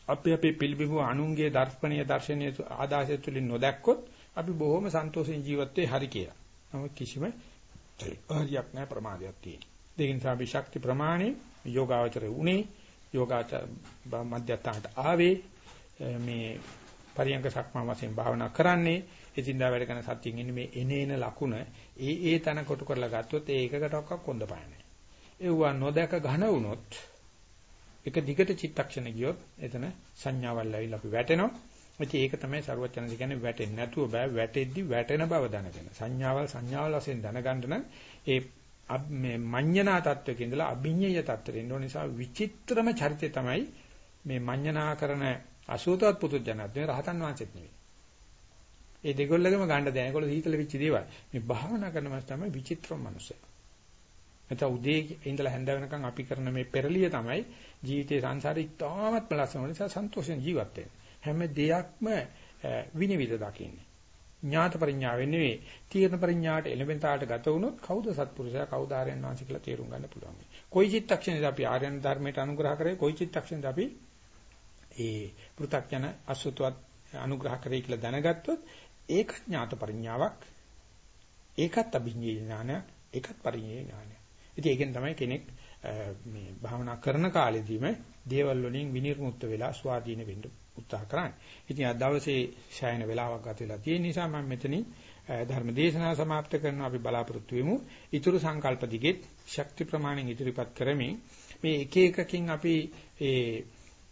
අපි අපේ පිළිබිඹු අනුන්ගේ දර්ශනීය දර්ශනීය ආදාසය තුලින් නොදැක්කොත් අපි බොහොම සන්තෝෂෙන් ජීවත් වෙයි හරි කියලා. නමුත් කිසිම හරියක් නැහැ ප්‍රමාදයක් තියෙන. ඒ නිසා අපි ශක්ති ප්‍රමාණය යෝගාවචරය උනේ යෝගාචර මධ්‍යස්ථානට ආවේ මේ පරියංග සක්මා වශයෙන් භාවනා කරන්නේ එදින්දා වැඩ කරන සතියින් ඉන්නේ මේ එනේන ලකුණ ඒ ඒ තන කොට කරලා ගත්තොත් ඒ එකකටවත් කොන්ද පාන්නේ. ඒවා නොදක ඝන වුණොත් එක දිගට චිත්තක්ෂණ ගියොත් එතන සංඥාවල් ඇවිල්ලා අපි වැටෙනවා. ඉතින් ඒක තමයි ਸਰවඥාන්ද කියන්නේ වැටෙන්නේ නැතුව බෑ වැටෙද්දි වැටෙන බව දැනගෙන. සංඥාවල් සංඥාවල් වශයෙන් දැනගන්න නම් ඒ මේ මඤ්ඤණා තත්වයක ඉඳලා අභිඤ්ඤය තත්වෙට එන්න ඕන නිසා විචිත්‍රම චරිතය තමයි මේ මඤ්ඤණා කරන අසූතවත් පුදුජනත් මේ රහතන් වහන්සේත් නෙවෙයි. ඒ දෙගොල්ලගම ගන්න දැන. ඒගොල්ලෝ සීතල වෙච්ච දේවල්. මේ භාවනා කරන මාස් තමයි විචිත්‍රම මනුස්සය. නැත්නම් උදේ ඉඳලා හැන්ද වෙනකන් අපි කරන මේ පෙරලිය තමයි ජීවිතේ සංසාරේ ඉතාමත් ලස්සන නිසා සන්තෝෂෙන් ජීවත් වෙන්නේ. හැම දෙයක්ම විනිවිද දකින්නේ. ඥාත පරිඥාවෙන් නෙවෙයි තීර්ණ පරිඥාට එළඹෙන තාලට ගත වුණොත් කවුද සත්පුරුෂයා කවුද ආර්යයන් වහන්සේ කියලා තේරුම් ගන්න පුළුවන්. කොයි චිත්තක්ෂණයද අපි ආර්යයන් ධර්මයට අනුග්‍රහ කරේ කොයි චිත්තක්ෂණයද අපි ඒ පෘථග්ජන අසුතවත් අනුග්‍රහ කරේ කියලා දැනගත්තොත් ඒක ඥාත පරිඥාවක් ඒකත් අභිඥේ ඥානයක් ඒකත් පරිඥේ ඥානයක්. ඉතින් ඒකෙන් තමයි කෙනෙක් මේ භාවනා කරන කාලෙදීම දේවල් වලින් විනිර්මුක්ත වෙලා ස්වාධීන වෙන්න උත්සාහ කරන්නේ. ඉතින් අද දවසේ ශයන වෙලාවක් ගත වෙලා තියෙන නිසා මම මෙතනින් ධර්ම දේශනාව સમાપ્ત කරනවා අපි බලාපොරොත්තු වෙමු. ඊතුරු සංකල්ප දිගෙත් ශක්ති ප්‍රමාණෙන් ඉදිරිපත් කරමින් මේ එක එකකින් අපි ඒ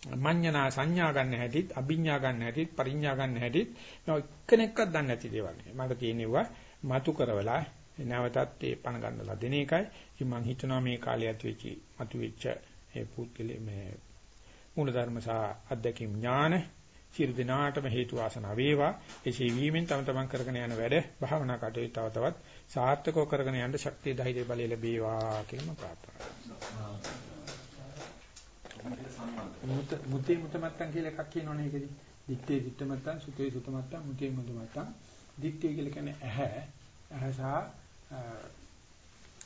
මඤ්ඤණා සංඥා ගන්න හැටිත් අභිඥා ගන්න හැටිත් පරිඥා ගන්න හැටිත් එක්කෙනෙක්වත් දන්නේ නැති දේවල්. මට තියෙනවා මතු කරවලා නැවතත් ඒ පණ ගන්නලා දෙන එකයි. ඉතින් මම හිතනවා මේ කාලේ ඇති වෙච්ච මතු වෙච්ච ඒ පුද්ගලයේ මේ මූලධර්ම සහ අධ්‍යක්ීම් ඥාන සියලු දිනාටම හේතු වාසනා වේවා. එසේ වීමෙන් තම තමන් කරගෙන යන වැඩ භාවනා කටයුතු තව තවත් සාර්ථකව කරගෙන යන්න ශක්තිය ධෛර්ය බලය ලැබේවා කියලා මම ප්‍රාර්ථනා කරනවා. මුත මුතේ මුතමත්තන් කියලා එකක් කියනවනේ ඒකෙදි. දිත්තේ දිත්තමත්තන් සුතේ සුතමත්තන් මුතේ මුතමත්තන්. දිත්තේ කියලා කියන්නේ ඇහැ. ඇහැ සහ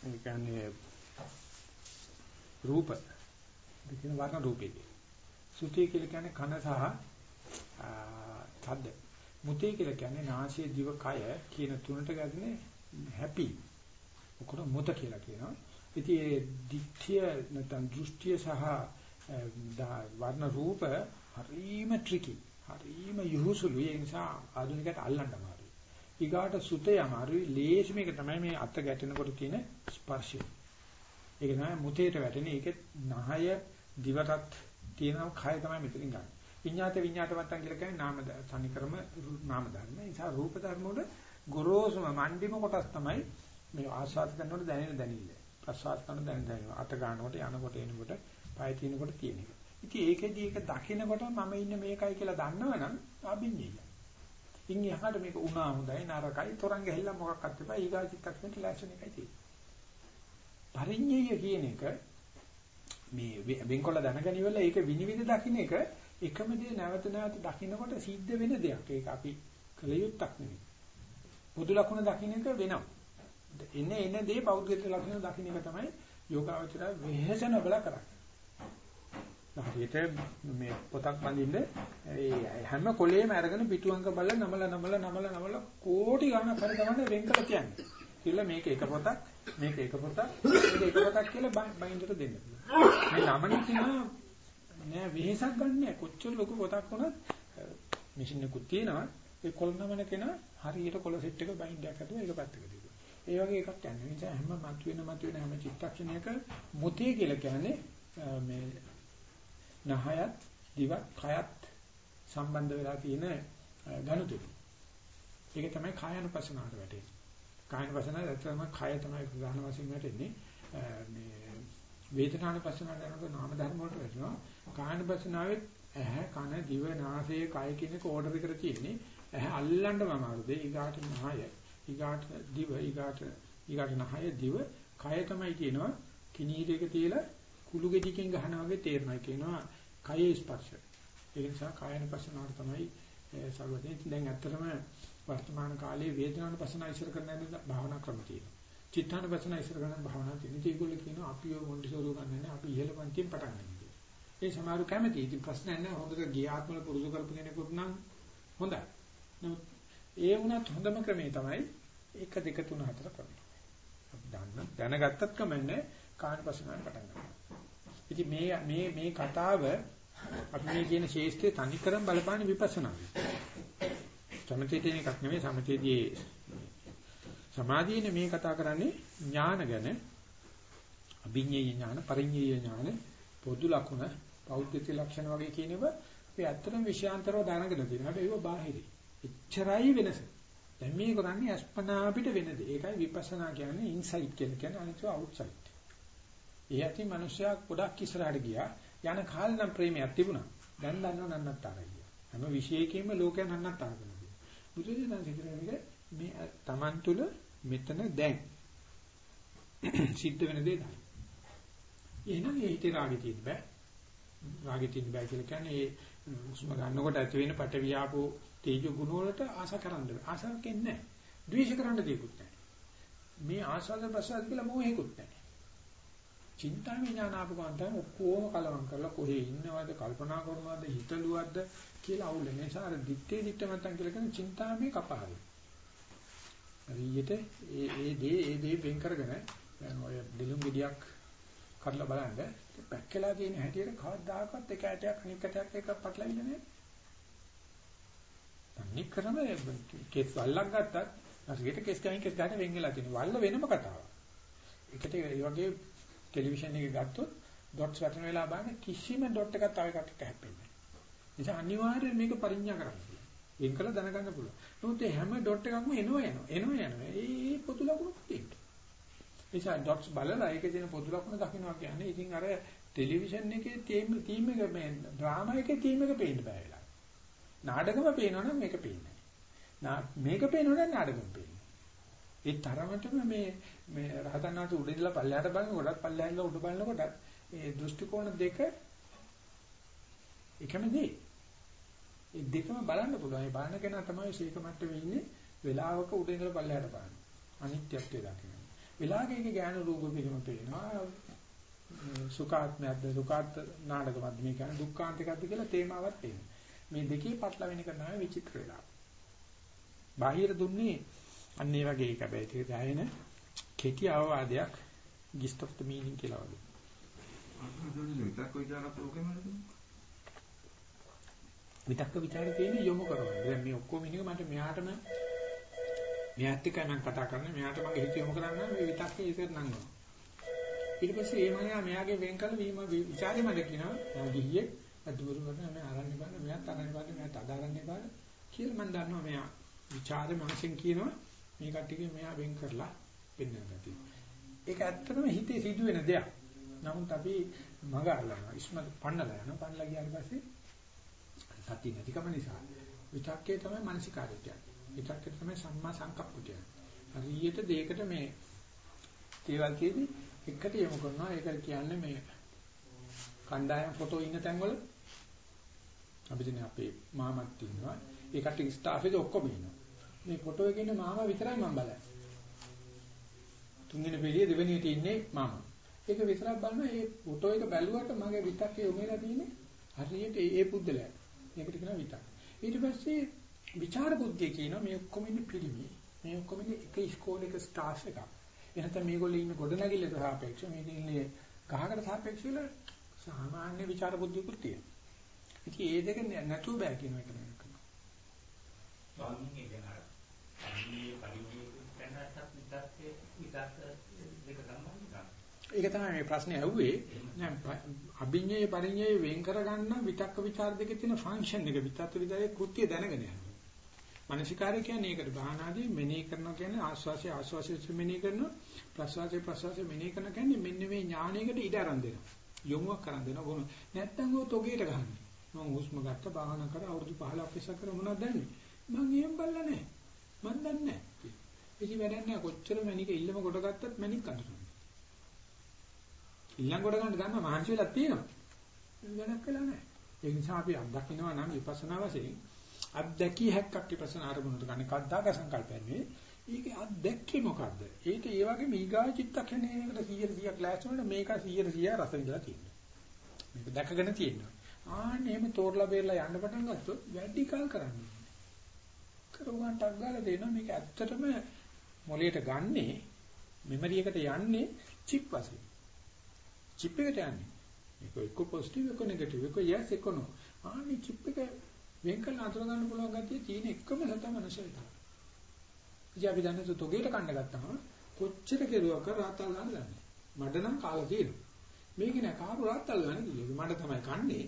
ඒ කියන්නේ රූප. දෙකින වර්ණ රූපේ. සුතේ කියලා කියන්නේ කන සහ ශබ්ද. මුතේ කියලා කියන්නේ නාසය දිව කය කියන තුනට ගැදෙන්නේ හැපි. ඔකට මුත කියලා කියනවා. ඉතින් ඒ දිට්ඨිය නැත්නම් දෘෂ්ටිය සහ වර්ණ රූප හරිම ට්‍රිකි. හරිම යහුසුළු ඒ නිසා ආධුනිකයට අල්ලන්න අමාරුයි. ඊගාට සුතේ අමාරුයි. ලේසි මේක තමයි මේ අත ගැටෙනකොට තියෙන ස්පර්ශය. ඒක තමයි මුතේට වැටෙන්නේ. ඒකේ නහය දිවටත් තියෙන කය තමයි මෙතනින් ගන්න. විඤ්ඤාත විඤ්ඤාත වත්තන් කියලා කියන්නේ නාම තනිකරම නාම ධර්ම. ඒ නිසා රූප ධර්ම වල ගොරෝසුම මණ්ඩිම කොටස් තමයි මේ ආස්වාද කරනකොට දැනෙන දැනිල්ල. ප්‍රසවාස කරන දැනෙන දැනෙන. අත ගන්නකොට යනකොට එනකොට පය තිනකොට තියෙන එක. ඉතින් ඒකෙදි ඒක දකිනකොට මම ඉන්නේ මේකයි කියලා දන්නවනම් අභිඤ්ඤය. ඉන් එහාට මේක උනා හොඳයි නරකයි තරංග හැල්ලා මොකක්වත් එපා ඊගා චිත්තක්ෂණේ ලක්ෂණ එකයි තියෙන්නේ. පරිඤ්ඤය කියන එක මේ වෙන්කොල්ල දැනගෙන ඉවරලා ඒක විනිවිද දකින්න එක එකම දේ නැවත නැවත දකින්නකොට සිද්ධ වෙන දෙයක්. ඒක අපි කල යුත්තක් නෙවෙයි. පොදු ලක්ෂණ දකින්න එක වෙනවා. එන්නේ එන දේ පෞද්ගලික ලක්ෂණ දකින්න එක තමයි යෝගාවචර වෙහෙසන බල කරන්නේ. හරියට මේ පොතක් බඳින්න ඒ හැම කොලේම අරගෙන පිටුවංක බලලා නමල නමල නමල නමල කෝටි ගණන් කර ගමන් වෙන් කළ කියන්නේ. කියලා මේක එක පොතක් මේක එක පොතක් මේක එක පොතක් කියලා බයින්දට දෙන්න. මේ ළමනේ කියනවා නෑ වෙහෙසක් ගන්නෑ කොච්චර ලොකු පොතක් වුණත් මැෂින් එකකුත් තියෙනවා ඒ කොල් නමන කෙනා හරියට කොළ සෙට් එක බයින්ඩයක් හදුවා ඒක පැත්තක තිබුණා. ඒ වගේ එකක් යන නිසා හැම මතුවෙන මතුවෙන හැම චිත්තක්ෂණයක මුතිය කියලා කියන්නේ මේ නහයත් දිවත් කයත් සම්බන්ධ වෙලා තියෙන ගනුදෙනු. ඒක තමයි කායනුපසනාවට වැටෙන්නේ. කායනුපසනාව ඇත්තම කය තමයි ප්‍රධාන වශයෙන් වැටෙන්නේ. මේ වේදනානුපස්සනාවට යනකොට නාම ධර්ම වලට වැටෙනවා කායනුපස්සනාවේ ඇහැ කන දිව නාසය කය කියන කෝඩර් එකට තියෙන්නේ ඇහැ අල්ලන්නම අමාරුද ඊගාට නහය ඊගාට දිව ඊගාට ඊගාට නහය දිව කය තමයි කියනවා කිනීරයක තියලා කුළු ගෙඩියකින් ගහනවා වගේ තේරෙනවා කියනවා කයේ ස්පර්ශය ඒ නිසා කායනුපස්සනාවට තමයි සර්වදේ දැන් ඇත්තටම වර්තමාන කාලයේ වේදනානුපස්සනා ඉස්සර කරන්න භාවනා ක්‍රම තියෙනවා චිත්තානුපස්සන ඉස්සර ගන්න භාවනා තියෙන. ඉතින් ඒගොල්ලෝ කියනවා අපි ඔය මොන්ටිසෝරි ගන්නන්නේ අපි ඉහළ පන්තියෙන් පටන් ගන්න කියලා. ඒ සමහරු කැමති. ඉතින් ප්‍රශ්නයක් නැහැ. හොඳට ගියාත්මල පුරුදු කරපු කෙනෙකුට නම් හොඳයි. නමුත් ඒ වුණත් හොඳම ක්‍රමේ තමයි 1 2 3 4 ක්‍රමය. අපි දන්න දැනගත්තත් කමන්නේ කායනුපස්සනාවෙන් පටන් ගන්නවා. ඉතින් මේ මේ මේ කතාව අපි මේ කියන ශේෂ්ත්‍රයේ තනිකරම බලපාන විපස්සනා. සමතේට එන එකක් නෙමෙයි සමතේදී සමාධියනේ මේ කතා කරන්නේ ඥාන ගැන. අභිඤ්ඤේ ඥාන පරිඤ්ඤේ ඥාන පොදු ලක්ෂණ පෞද්ගලික ලක්ෂණ වගේ කියනව අපි ඇත්තටම විෂයාන්තරව දැනගෙන තියෙනවා. ඒක බාහිරයි. එච්චරයි වෙනස. දැන් මේ කරන්නේ අස්පනා අපිට වෙන දේ ඒකයි විපස්සනා කියන්නේ ඉන්සයිට් කියලා කියන්නේ අනිත් අවුට්සයිඩ් ඒ ඇති මිනිස්සයා ගොඩක් ඉස්සරහට ගියා යන කාලේ නම් ප්‍රේමයක් තිබුණා දැන් දන්නව නන්නත්තරයි හැම විශේෂයෙන්ම ලෝකයන් නන්නත්තර කරනවා බුදුදහම සිදුරන්නේ මේ Taman තුල මෙතන දැන් සිද්ධ වෙන දේ තමයි. එහෙනම් ඒ හිතේ රාගෙ තියෙන්න බෑ. රාගෙ තියෙන්න බෑ කියලා කියන්නේ ඒ උස්ම ගන්නකොට ඇති වෙන පට වියාපෝ තේජ ගුණ වලට ආස කරන්න බෑ. ආසාවක් එන්නේ නැහැ. ද්වේෂ කරන්න දෙයක්වත් නැහැ. මේ ආසාද ප්‍රසාද කියලා මොහෙකුත් නැහැ. චින්තා විඥාන ආපු ගමන් ඔක්කොම කලවම් කරලා කොහේ ඉන්නවද කල්පනා කරනවද හිතලුවද්ද කියලා අවුල් වෙන නිසා අර දිත්තේ දිත්ත මතන් කියලා කියන චින්තාමේ කපාරේ. හරියට ඒ ඒ දේ ඒ දේ වෙන් කරගෙන දැන් ඔය දිලුම් ගෙඩියක් කරලා බලන්න පැක්කලා තියෙන හැටියට කවදාකවත් එක ඇටයක් අනිත් ඇටයක් එක පටලවිලා නැහැ. තන්නේ කරම කෙස් වල්ලක් ගත්තත් හරියට කෙස් ගහින් කෙස් ගන්න වෙන් වෙලා තියෙනවා. වල්ල වෙනම කතාවක්. ඒකට ඒ වගේ ටෙලිවිෂන් එකේ ගත්තොත් ඩොට්ස් වටන වෙලා බලන්න කිසිම ඩොට් එකක් තව එකකට හැප්පෙන්නේ නැහැ. ඒ නිසා අනිවාර්යයෙන් මේක පරිඥා කරන්න. වෙන් කළ දැනගන්න පුළුවන්. නමුත් මේ හැම ඩොට් එකක්ම එනවා යනවා. එනවා යනවා. ඒ පොදු ලකුණු තියෙනවා. ඒ නිසා ඩොට්ස් බලලා ඒකේ තියෙන පොදු ලකුණු දකින්නවා කියන්නේ ඉතින් අර ටෙලිවිෂන් එකේ තීම් තීම් එක මේ ඩ්‍රාමා එකේ තීම් එක පේන්න බෑ වෙලා. නාටකම පේනවනම් මේක පේන්නේ නැහැ. මේක පේනවනම් නාටකම පේන්නේ. ඒ තරමටම මේ මේ රහතන් වහන්සේ උඩ ඉඳලා පල්ලයට බලනකොටත් පල්ලයෙන් උඩ බලනකොටත් ඒ දෘෂ්ටි කෝණ දෙක එකම දේ. ඒ දෙකම බලන්න පුළුවන්. ඒ බලන කෙනා තමයි ශීක මට්ටමේ ඉන්නේ. වෙලාවක උඩ ඉඳලා පල්ලයට බලන්න. අනිත්‍යත්වය දකින්න. වෙලාවකේ ඥාන රූප පිළිම පේනවා. සුඛාත්මයක්ද සුඛාත් නාටකමත් මේ කියන්නේ දුක්ඛාන්තිකක්ද කියලා තේමාවක් තියෙනවා. මේ දෙකේ පටල වෙන එක තමයි විචිත්‍ර වෙලාව. බාහිර දුන්නේ අන්න ඒ වගේ එක හැබැයි ඒක දැයෙන කෙටි අවවාදයක් gist of the meaning කියලා වගේ. විතක්ක ਵਿਚාරත් ඕකෙම නේද? විතක්ක ਵਿਚාර තියෙන්නේ යොමු කරවන්න. දැන් මේ ඔක්කොම ඉන්නේ මට මෙහාටම මෙයාත් එක්ක මම කතා කරන්නේ මෙයාට මගේ හිත යොමු කරන්න මේ විතක්කේ ඉතින් නංගනවා. ඊට පස්සේ ඒ මම මෙයාගේ වෙන් කළ වීම ਵਿਚාරේ මට කියනවා මම ගිහියේ අදුරු කරන මම ආරන්නේ බලන්න මෙයාත් ආරන්නේ බලන්න මෙයාත් අදාරන්නේ බලන්න කියලා මම දන්නවා මෙයා ਵਿਚාරේ මනසෙන් කියනවා මේ කට්ටිය මෙයා වෙන් කරලා පෙන්වන්න ගතියි. ඒක ඇත්තටම හිතේ සිදුවෙන දෙයක්. නමුත් අපි මග අල්ලනවා. ඉස්මත් පන්නලා යනවා. පන්නලා ගියාට පස්සේ සතිය නැතිකම නිසා විතක්කේ තමයි මානසිකාරය කියන්නේ. විතක්කේ තමයි සම්මා සංකප්ප කියන්නේ. හරියට දෙයකට මේ දේවල් කියදී එකට යොමු කරනවා. ඒක කියන්නේ මේ කණ්ඩායම් ෆොටෝ ඉන්න තැන්වල අපි දැන් අපේ මාමත් ඉන්නවා. ඒකට ස්ටාෆ් එක ඔක්කොම ඉන්නවා. මේ ෆොටෝ එකේ ඉන්න මාමා විතරයි මම බලන්නේ. තුන්වෙනි පිළිය දෙවෙනියට ඉන්නේ මාමා. ඒක විතරක් බලනවා. මේ ෆොටෝ එක බැලුවට මගේ විතක්කේ යොමු වෙලා තියෙන්නේ හරියට ඒ පුද්දලයට. මේකට කියනවා විතක්. ඊට පස්සේ විචාර බුද්ධිය කියනවා මේ ඔක්කොම ඉන්නේ පිළිමි. මේ ඔක්කොම ඉන්නේ එක ඉස්කෝලේක ස්ටාෆ් එකක්. එහෙනම් මේගොල්ලෝ ඉන්නේ ගොඩනැගිල්ලට සාපේක්ෂව මේක ඉන්නේ ගහකට සාපේක්ෂව සාමාන්‍ය විචාර බුද්ධියකුත් තියෙනවා. ඉතින් ඒ දෙක නැතුව බෑ කියන එක නේද? ස්වාමීන් වහන්සේ පරිණියේ පරිණියේ දැනටත් විතක්කේ විතක්ක දෙක සම්බන්ධයි. ඒක තමයි මේ ප්‍රශ්නේ ඇහුවේ. දැන් අභිඤ්ඤේ පරිඤ්ඤේ වෙන් කරගන්න විතක්ක ਵਿਚාර දෙකේ තියෙන ෆන්ක්ෂන් එක විතක්ක විචාරයේ කෘත්‍ය දැනගෙන යනවා. මානසිකාරය කියන්නේ ඒකට බාහනාදී මෙනෙහි කරනවා කියන්නේ ආස්වාසිය ආස්වාසිය මෙනෙහි කරනවා ප්‍රසවාසය ප්‍රසවාසය මෙනෙහි කරන කියන්නේ මෙන්න මේ ඥානයකට ඉඩ අරන් දෙනවා. යොමුවක් කරන් දෙනවා බොන. නැත්තම් ඔය තොගේට ගන්න. මම හුස්ම ගත්ත බාහනා කර අවුරුදු 15ක් ඉස්සර කර මොනවද දන්නේ? මම එහෙම බලලා නැහැ. මම දන්නේ නැහැ. ඉතින් වැඩක් නැහැ කොච්චර මැනික ඉල්ලම කොට ගත්තත් මැනික් අඳුරනවා. ඊළඟ කොට ගන්න ගන්න මහන්සි වෙලා තියෙනවා. වෙනක් වෙලා නැහැ. ඒ නිසා අපි අත්දකින්නවා නම් විපස්සනා වශයෙන් අත්දැකිය හැක්කක් විපස්සනා ආරමුණට ගන්න කද්දාක සංකල්පන්නේ. ඒක අත්දැක්කේ මොකද්ද? ඒක ඒ වගේ මීගා චිත්තක්ෂණයකට 100 100ක් ක්ලාස් වලට මේක 100 100 රස විඳලා තියෙනවා. මේක දැකගෙන තියෙනවා. ආන්න එහෙම තෝරලා බේරලා යන්න පටන් ගත්තොත් වැඩි කල් කරන්නේ. කරුණාටක් ගාලා දෙනවා මේක ඇත්තටම මොළයට ගන්නේ මෙමරි එකට යන්නේ චිප් වශයෙන්. චිප් එකට යන්නේ. ඒක එක්ක පොසිටිව් එක්ක නෙගටිව් එක්ක යස් එක්ක නෝ. ආනි චිප් එක වෙන් කරලා අතුර ගන්න පුළුවන් ගැතිය තියෙන එකම සතා මනුෂ්‍ය විතරයි. ඉතින් අපි දන්නේ තොගේට කන්න ගත්තාම කොච්චර කෙරුවක් රාත්තල් ගන්න දන්නේ. මඩ නම් කාලා තියෙනවා. මේක නෑ කාපු රාත්තල් ගන්න කිව්වේ. මඩ තමයි කන්නේ.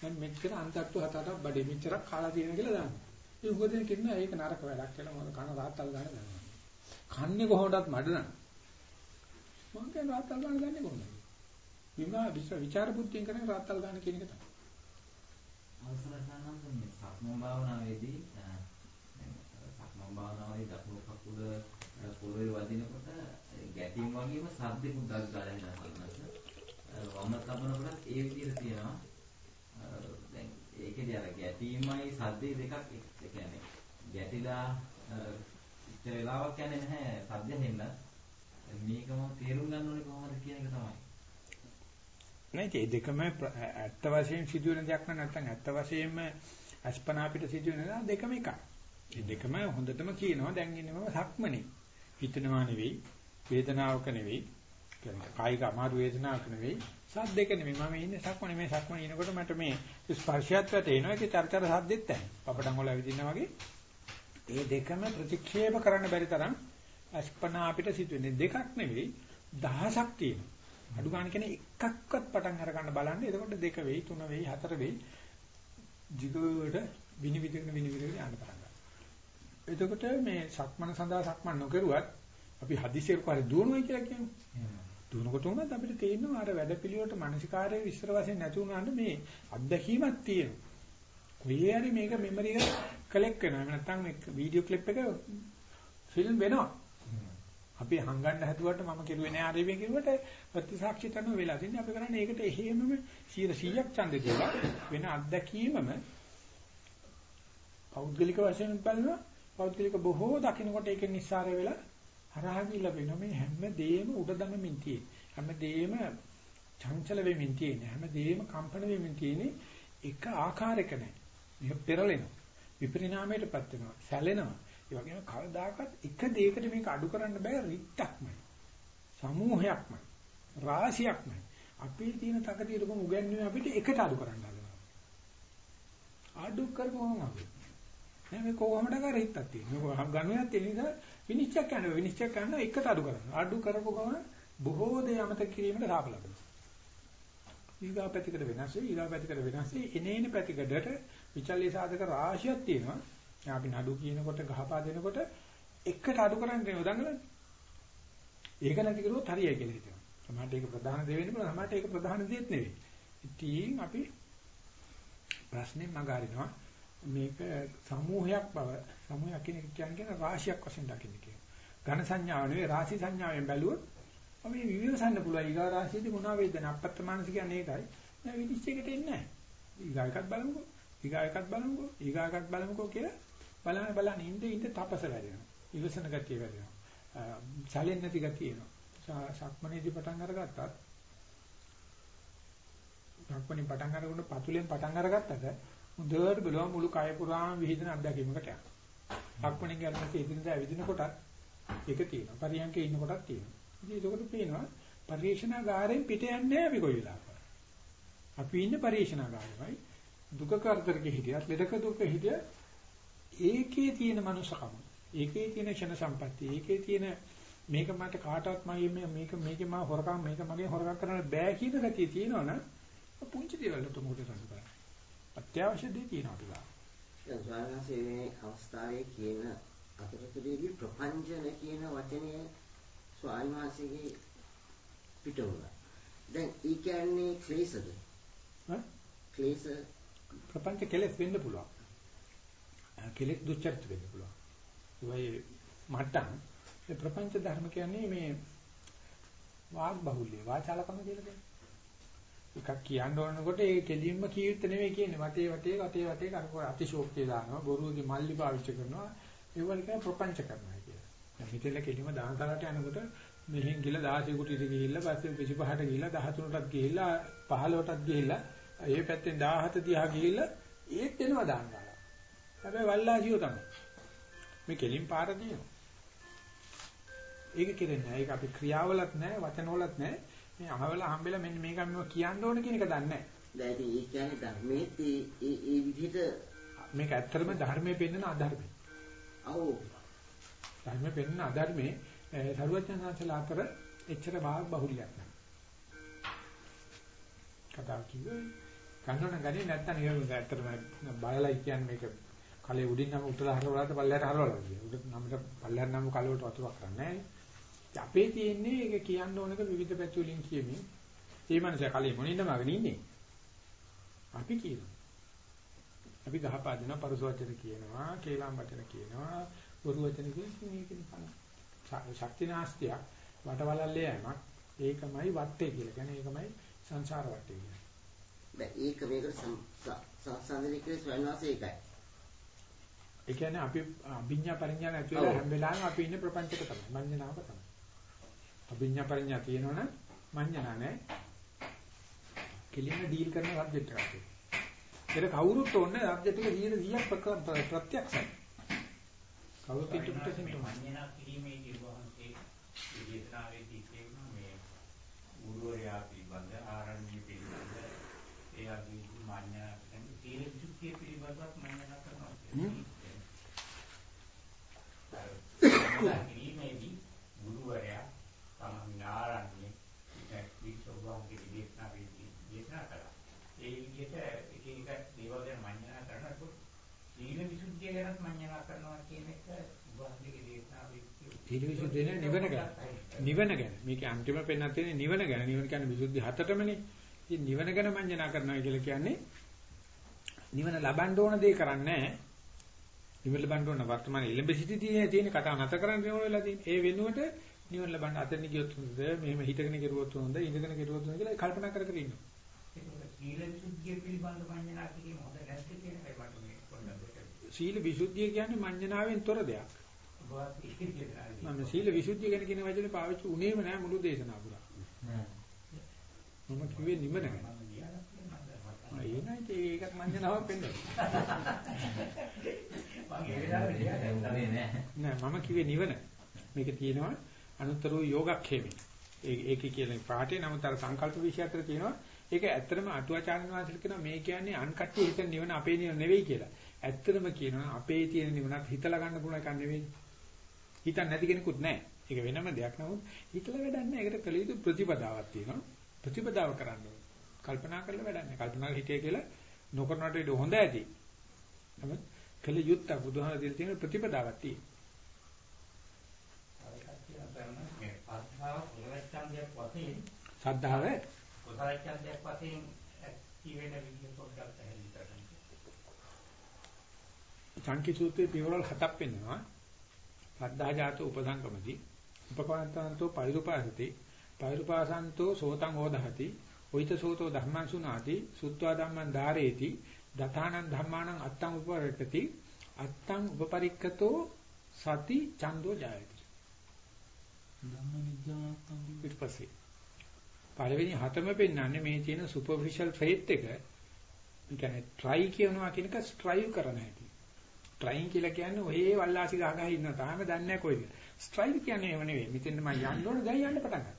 දැන් මෙච්චර අන්තට්ටු හත අටක් බඩේ මෙච්චරක් කාලා තියෙන කියලා දානවා. ඒ උගදෙන කියනවා ඒක නරක වැඩක් කියලා මොකද කන රාත්තල් ගන්න දන්නවා. කන්නේ කොහොමදත් මඩ නම්. මම කියන්නේ රාත්තල් ගන්න දන්නේ කොහොමද? විමා විචාර බුද්ධියෙන් කරන රාත්තල් ගන්න කියන එක තමයි. අවසර සානන්ද මේ සක්මන් භාවනාවේදී දැන් සක්මන් භාවනාවේ දකුණු කකුල පොළවේ වදිනකොට ගැටීම් වගේම සද්දෙකුත් දස් ගාලා හිටනවා වම තබනකොට ඒ විදිහට තියෙනවා දැන් ඒකේදී අර ගැටීමයි සද්දේ දෙකක් ඒ කියන්නේ ගැටිලා ඉතර වෙලාවක් යන්නේ නැහැ සද්ද හෙන්න මේකම තේරුම් ගන්න ඕනේ කොහොමද කියන එක තමයි නෑ ඒ දෙකම ඇත්ත වශයෙන් සිදුවෙන දෙයක් නැත්නම් ඇත්ත වශයෙන්ම අස්පනා අපිට සිදුවෙන දේ දෙකම එකයි. මේ දෙකම හොඳටම කියනවා දැන් ඉන්නේ මම සක්මනේ. හිතනවා නෙවෙයි, වේදනාවක නෙවෙයි, කියන්නේ කායික අමාරු වේදනාවක් නෙවෙයි, සද්දක නෙවෙයි. මම ඉන්නේ සක්මනේ මේ සක්මනේ ඉනකොට මට මේ ස්පර්ශයත් වැටෙනවා. ඒකේ චර්චර සද්දෙත් නැහැ. පපටන් වල ඇවිදිනා වගේ. ඒ දෙකම ප්‍රතික්ෂේප කරන්න බැරි තරම් අස්පනා අපිට සිදුවෙන්නේ දෙකක් නෙවෙයි දහසක් තියෙනවා. අඩු ගන්න කියන්නේ එකක්වත් පටන් අර ගන්න බලන්න. එතකොට දෙක වෙයි, තුන වෙයි, හතර වෙයි. jigවට විනිවිදගෙන විනිවිදගෙන යන්න පටන් ගන්නවා. එතකොට මේ සක්මන සඳහා සක්මන් නොකරුවත් අපි හදිසියෙක හරි දුවනවා කියලා කියනවා. දුවනකොට උනත් අපිට තේරෙනවා අර වැඩපිළිවෙලට මානසිකාරයේ විස්තර වශයෙන් නැති වුණාට මේ අත්දැකීමක් තියෙනවා. කොහේ හරි මේක මෙමරි එක කලෙක්ට් වෙනවා. නැත්නම් මේ වීඩියෝ ක්ලිප් එක ෆිල්ම් වෙනවා. අපි හංගන්න හැදුවට මම කිරුවේ නෑ ආරේවිය කිරුවට ප්‍රතිසාක්ෂි තනුව වෙලා තින්නේ අපි කරන්නේ ඒකට එහෙමම 100ක් ඡන්ද දෙලා වෙන අත්දැකීමම පෞද්ගලික වශයෙන් බලනවා පෞද්ගලික බොහෝ දකින්නකොට ඒක නිස්සාරය වෙලා හරහා ගිහිල්ලා වෙනවා. මේ හැම දෙයක්ම උඩ දමමින් තියෙන. හැම දෙයක්ම චංචල වෙමින් තියෙන. හැම දෙයක්ම කම්පන වෙමින් තියෙන එක ආකාරයක නෑ. මේක පෙරලෙනවා. විපරිණාමයටපත් වෙනවා. සැලෙනවා. ඒ වගේම කවදාකවත් එක දෙයකට මේක අඩු කරන්න බෑ රිට්ටක්මයි සමූහයක්මයි. රාශියක්මයි. අපේ තියෙන තකතිරකම උගන්වන්නේ අපිට එකට අඩු කරන්න හදනවා. අඩු කරපුවම අපි. නෑ මේ කොහොමද කරහිටක් තියෙන්නේ? ගණනයක් තියෙන නිසා විනිශ්චය කරනවා විනිශ්චය කරන එකට අඩු කරනවා අඩු කරපු ගමන් බොහෝ දේ අමතක කිරීමට සාප ලබනවා ඊගා පැතිකඩ වෙනස් වෙයි ඊගා පැතිකඩ වෙනස් වෙයි එනේන පැතිකඩට විචල්්‍ය සාධක රාශියක් තියෙනවා අපි නඩු කියනකොට ගහපා දෙනකොට එකට අඩු කරන්න යොදන්නේ ඒක නැති කරුවොත් හරියයි කියලා හිතනවා. සමහරට ඒක ප්‍රධාන දේ වෙන්න පුළුවන්. සමහරට ඒක ප්‍රධාන දේත් නෙවෙයි. ඉතින් අපි ප්‍රශ්නේ මගහරිනවා. මේක සමූහයක් බව සමූහයක් කියන එක කියන්නේ රාශියක් වශයෙන් දකින්න කියනවා. ඝන සංඥාව නෙවෙයි රාශි සංඥාවෙන් බැලුවොත් අපි විවිධසන්න පුළුවන්. ඊගා රාශියේදී මොනවා වේද නැප්පත්ත මානසික කියන්නේ ඒකයි. නෑ විනිශ්චයකට එන්නේ නෑ. ඊගා එකක් බලමුකෝ. ඊගා එකක් බලමුකෝ. ඊගා එකක් බලමුකෝ කියලා බලන්න බලන්න ඉඳ ඉඳ තපස වැඩෙනවා. ඉවසන ගතිය වැඩෙනවා. සැලෙන්නේ නැති ගතිය එනවා. සක්මනේදී පටන් අරගත්තත් සක්මනේ පටන් අරගෙන පතුලෙන් පටන් අරගත්තට මුදවට බලව මුළු කය පුරාම විහිදෙන අත්දැකීමකට යනවා. සක්මනේ කියන්නේ එදිනදා ඇවිදින කොටත් ඒක තියෙනවා. පරියන්කේ ඉන්න කොටත් තියෙනවා. ඉතින් ඒකට පේනවා පරිේශනාගාරයෙන් පිට යන්නේ නැහැ අපි කොයි වෙලාවක. අපි ඉන්නේ පරිේශනාගාරෙමයි. දුක කරදරක හිටියත් ලෙඩක දුක හිටියත් ඒකේ තියෙන මනුස්සකම ඒකේ තියෙන ක්ෂණ සම්පත්තිය, ඒකේ තියෙන මේක මට කාටවත් මගේ මේක මේකේ මම හොරකම් මේක මගේ හොරකම් කරන්න බෑ කියන ගතිය තියෙනවනම් පුංචි දේවල් වලට මොකද කරන්නේ? අත්‍යවශ්‍ය දේ තියෙනවා කියලා. දැන් ස්වාමීන් මේ අවස්ථාවේ කියන අතරතුරේදී ප්‍රපංචන කියන වචනය ස්වාමීන් වහන්සේගේ පිට වුණා. දැන් ඒ කියන්නේ ක්ලේශද? හා? ක්ලේශ ප්‍රපංච කෙලෙස් වෙන්න පුළුවන්. කෙලෙස් දුච්චරිත වෙන්න පුළුවන්. ඒ මට්ටම් ප්‍රපංච ධර්ම කියන්නේ මේ වාග් බහුල්‍ය වාචාලකම කියලා කියන්නේ. එකක් කියන්න ඕනකොට ඒ කෙලින්ම කීර්ත නෙවෙයි කියන්නේ වටේ වටේ වටේ වටේ කරකෝ අතිශෝක්තිය දානවා බොරුගේ මල්ලි පාවිච්චි කරනවා ඒවල කියන ප්‍රපංච කරනවා කියලා. දැන් මෙතන කෙලින්ම දානතරට යනකොට මෙහෙන් ගිහලා 16 කුටියට ගිහිල්ලා පස්සේ 25ට ගිහිල්ලා 13ටත් ගිහිල්ලා 15ටත් ගිහිල්ලා ඒ පැත්තෙන් 17 30 ගිහිල්ලා ඒත් එනවා දානවා. හැබැයි වල්ලාසියෝ තමයි. මේ කෙලින් පාර දිනවා. ඒක කෙරෙන්නේ නැහැ. ඒක අපි ක්‍රියාවලත් නැහැ, වචනවලත් නැහැ. මේ අහවල හම්බෙලා මෙන්න මේක මම කියන්න ඕන කියන එක දන්නේ නැහැ. දැන් ඉතින් ඒ කියන්නේ ධර්මයේ ඒ ඒ විදිහට මේක ඇත්තටම ධර්මයේ පෙන්වන අධර්මයි. අවෝ ධර්මයේ පෙන්වන අධර්මයේ සරුවචනාංශලා අතර එච්චර වාග් බහුලියක් නැහැ. කතාව කිව්වේ ගන්නවන ගන්නේ නැත්තම් ඒක ඇත්තටම බලලා කියන්නේ මේක කලේ උඩින් නම් උත්තර හරවලාට පල්ලයට හරවලා කියන. උඩ නමට පල්ලයට නම් කල වලට වතුරක් කරන්නේ නැහැ. අපේ තියෙන්නේ ඒක කියන්න ඕනක විවිධ පැති වලින් කියමින්. ඒ මනස කලේ මොනින්ද මගන ඉන්නේ. අපි කියනවා. අපි ගහපා දෙන පරස වචන කියනවා, කේලම් වචන කියනවා, බොරු වචන කියනවා මේක නිකන් ශක්ති නාස්තියක් වටවලල්ලේ යෑමක්. ඒකමයි වත්තේ කියලා. කියන්නේ ඒකමයි සංසාර වත්තේ කියන්නේ. දැන් ඒක මේකට සංසන්දනය කරේ ස්වයංවාසය ඒකයි. ඒ කියන්නේ අපි අභිඥා පරිඥා නැති වෙලා හැම වෙලාවෙම අපි ඉන්නේ ප්‍රපංචක තමයි. මඤ්ඤණාවක තමයි. අභිඥා පරිඥා තියෙනවනම් මඤ්ඤණා නැහැ. කෙලින්ම ඩීල් කරන සබ්ජෙක්ට් එකක් තියෙනවා. ඒක කවුරුත් ඕනේ සබ්ජෙක්ට් එක 100ක් ප්‍රත්‍යක්ෂයි. කවුරුත් පිට පිට සින්ටු මඤ්ඤණා කිරීමේදී වහන්සේ දේශනාවේදී කියනවා මේ ගුරුවරයා පිළිබඳ ආරණ්‍ය පිළිබඳ ඒ අදී මඤ්ඤණා කියන්නේ සීල විසුද්ධිය පිළිබඳව මඤ්ඤණා කරනවා කියන්නේ. කිරීමේදී ගුරුවරයා තමන් ආරණ්‍ය විශ්වභාගයේ දේශනාවේදී දේශනා කළා. ඒ විදිහට එක එක දේවල් ගැන මඤ්ඤණා කරනකොට සීල විසුද්ධිය ගැනත් මඤ්ඤණා කරනවා කියන එක උභාන්තිගේ දේශනාවේ ඊළවිසුද්ධිය නේ නිවන ගැන. නිවන ගැන. මේක අන්තිම පෙන්නන තියෙන නිවන ගැන. නිවන කියන්නේ විසුද්ධි හතටමනේ. ඉතින් නිවන ගැන මඤ්ඤණා කරනවා කියලා කියන්නේ නිවන ලබන්න ඕන දේ කරන්නේ. නිවන ලබන්න ඕන වර්තමාන ඉලඹ සිටිදී තියෙන කතාව නැතර කරන්න ඕන වෙලා තියෙන. ඒ වෙනුවට නිවන ලබන්න අතන ගියොත් හොඳද, මෙහෙම හිතගෙන කෙරුවොත් හොඳද, ඉඳගෙන කෙරුවොත් හොඳද කියලා කල්පනා කර කර ඉන්නවා. සීල විසුද්ධිය කියන්නේ මඤ්ඤණාවෙන් තොර දෙයක්. මම සීල විසුද්ධිය ගැන කියන වචනේ පාවිච්චි උනේම නෑ මුළු දේශනාව පුරා. මම කිව්වේ නිවන ගැන. ඒ නයිත් ඒකත් මඤ්ඤණාවක් වෙන්නේ. නෑ මම කිව්වේ නිවන. මේක තියෙනවා අනුත්තර වූ යෝගක්ෂේමේ. ඒකේ කියන පාඩේ නමුත් අර සංකල්ප විශ්ය අතර තියෙනවා ඒක ඇත්තටම අටුවාචාර්ය වහන්සේලා කියනවා මේ කියන්නේ අන්කට්ටි හිතන නිවන අපේ නිවන නෙවෙයි කියලා. ඇත්තටම කියනවා අපේ තියෙන නිවනත් හිතලා ගන්න පුළුවන් එකක් නෙවෙයි. හිතන්නේ නැති කෙනෙකුත් නැහැ. ඒක වෙනම දෙයක් නමුත් හිතලා වැඩක් නැහැ. ඒකට කළ යුතු ප්‍රතිපදාවක් තියෙනවා. ප්‍රතිපදාව කරන්න ඕනේ. කල්පනා කරලා වැඩක් නැහැ. කල්පනා හිතේ කියලා නොකරනට වඩා හොඳ ඇති. නමුත් කළ යුත්ත බුදුහාම දෙල තියෙන ප්‍රතිපදාවක් තියෙනවා. මේ අර්ථාව කුලච්ඡන්දයක් වශයෙන් සද්ධාව ඇති වෙන විදිහ පොඩ්ඩක් පැහැදිලි කරන්න. සංකි සූත්‍රයේ පියවරල් හතක් පෙන්වනවා. සද්ධා ජාත උපසංගමති උපකාන්තන්තෝ පෛරුපාසති පෛරුපාසන්තෝ සෝතං ඕදහති ඔයිත සෝතෝ ධම්මං සුනාති සුත්වා ධම්මං ධාරේති දතානං ධම්මානං අත්තං උපරක්කති අත්තං උපපරික්කතෝ සති චන්தோ ජායති ඊට පස්සේ පළවෙනි හතම පෙන්වන්නේ මේ තියෙන සුපර්ෆිෂල් ෆේත් එක. ඒ කියන්නේ try කියනවා කියන එක strive කරන හැටි. Trying කියලා කියන්නේ ඔය වල්ලාසි ගහ ගහ ඉන්න තාම දන්නේ නැහැ කොයිද. strive කියන්නේ ඒව නෙවෙයි. මෙතෙන් මම යන්න ඕන දැන් යන්න පටන් ගන්නවා.